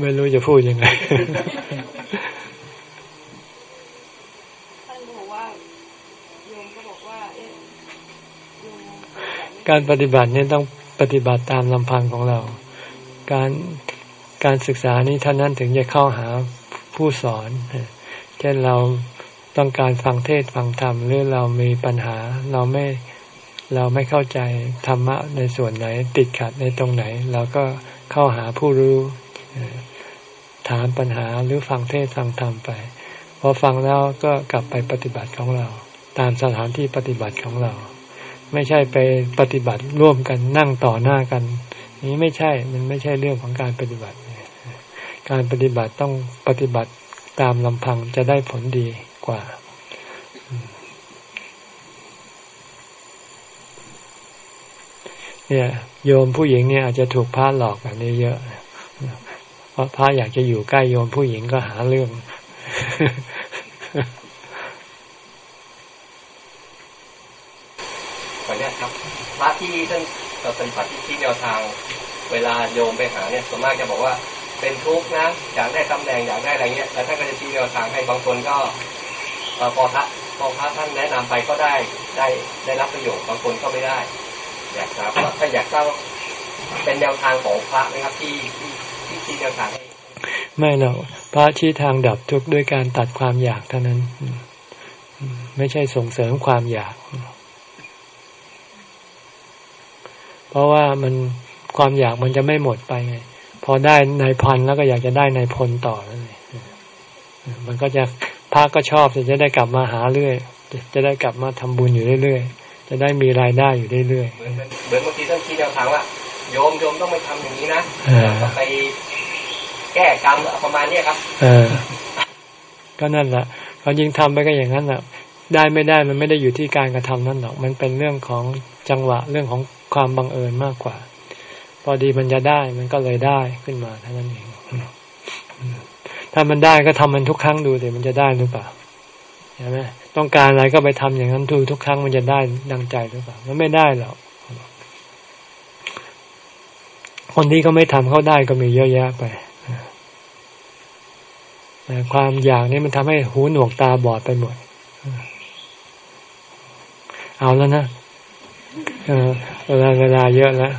Speaker 1: ไม่รู้จะพูดยังไง
Speaker 3: ท่านบอกว่าโยมก็บอกว่าเอ๊ะโยมปฏิบัติไม่
Speaker 1: การปฏิบัติเนี่ยต้องปฏิบัติตามลำพังของเรา การการศึกษานี้เท่านั้นถึงจะเข้าหาผู้สอน เช่นเรา ต้องการฟังเทศฟังธรรมหรือเรามีปัญหา เราไม่เราไม่เข้าใจธรรมะในส่วนไหน ติดขัดในตรงไหน เราก็เข้าหาผู้รู้ ถามปัญหาหรือฟังเทศฟังธรรมไปพอฟังแล้วก็กลับไปปฏิบัติของเรา ตามสถานที่ปฏิบัติของเรา ไม่ใช่ไปปฏิบัติร่วมกันนั่งต่อหน้ากัน นี้ไม่ใช่มันไม่ใช่เรื่องของการปฏิบัติ การปฏิบัติต้องปฏิบัติตามลำพังจะได้ผลดี กว่า เนี่ย โยมผู้หญิงเนี่ยอาจจะถูกพระหลอกแบบนี้เยอะ เพราะพระอยากจะอยู่ใกล้โยมผู้หญิงก็หาเรื่อง
Speaker 4: ขออนุญาตครับพระที่ท่านปฏิบัติที่แนวทาง เวลาโยมไปหาเนี่ยส่วนมากจะบอกว่าเป็นทุกข์นะอยากได้ตำแหน่งอยากได้อะไรเงี้ยแล้วท่านก็จะชี้แนวทางให้บางคนก็ พอพระพอพระท่านแนะนำไปก็ได้ได้ได้รับประโยชน์บางคนก็ไม่ได้อยากทราบถ้าอยากทราบว่าเป็นแนวทางของพระนะครับที่ที่ที่ชี้แนวทางให้
Speaker 1: ไม่หรอกพระชี้ทางดับทุกข์ด้วยการตัดความอยากเท่านั้น ไม่ใช่ส่งเสริมความอยาก เพราะว่ามันความอยากมันจะไม่หมดไปไงพอได้ในพันแล้วก็อยากจะได้ในพลต่อนั่นเองมันก็จะ พระก็ชอบจะได้กลับมาหาเรื่อย จะจะได้กลับมาทำบุญอยู่เรื่อยๆ จะได้มีรายได้อยู่เรื่อย
Speaker 4: เหมือนเหมือนเหมือนบางทีท่านชี้แนวทางว่าโยมโยมต้องไปทำอย่างนี้นะ
Speaker 1: เออ
Speaker 4: ต้องไปแก้กรรมประมาณเนี้ยครับ
Speaker 1: ๆเออ ก็นั่นแหละเขายิงทำไปก็อย่างนั้นแหละได้ไม่ได้มันไม่ได้อยู่ที่การกระทำนั่นหรอก มันเป็นเรื่องของจังหวะเรื่องของความบังเอิญมากกว่า พอดีมันจะได้มันก็เลยได้ขึ้นมาเท่านั้นเอง ถ้ามันได้ก็ทำมันทุกครั้งดูสิมันจะได้หรือเปล่าใช่ไหมต้องการอะไรก็ไปทำอย่างนั้นทุกทุกครั้งมันจะได้ดังใจหรือเปล่ามันไม่ได้หรอกคนที่เขาไม่ทำเขาได้ก็มีเยอะแยะไปแต่ความอยากนี่มันทำให้หูหนวกตาบอดไปหมดเอาแล้วนะเออเวลาเวลาเยอะแล้ว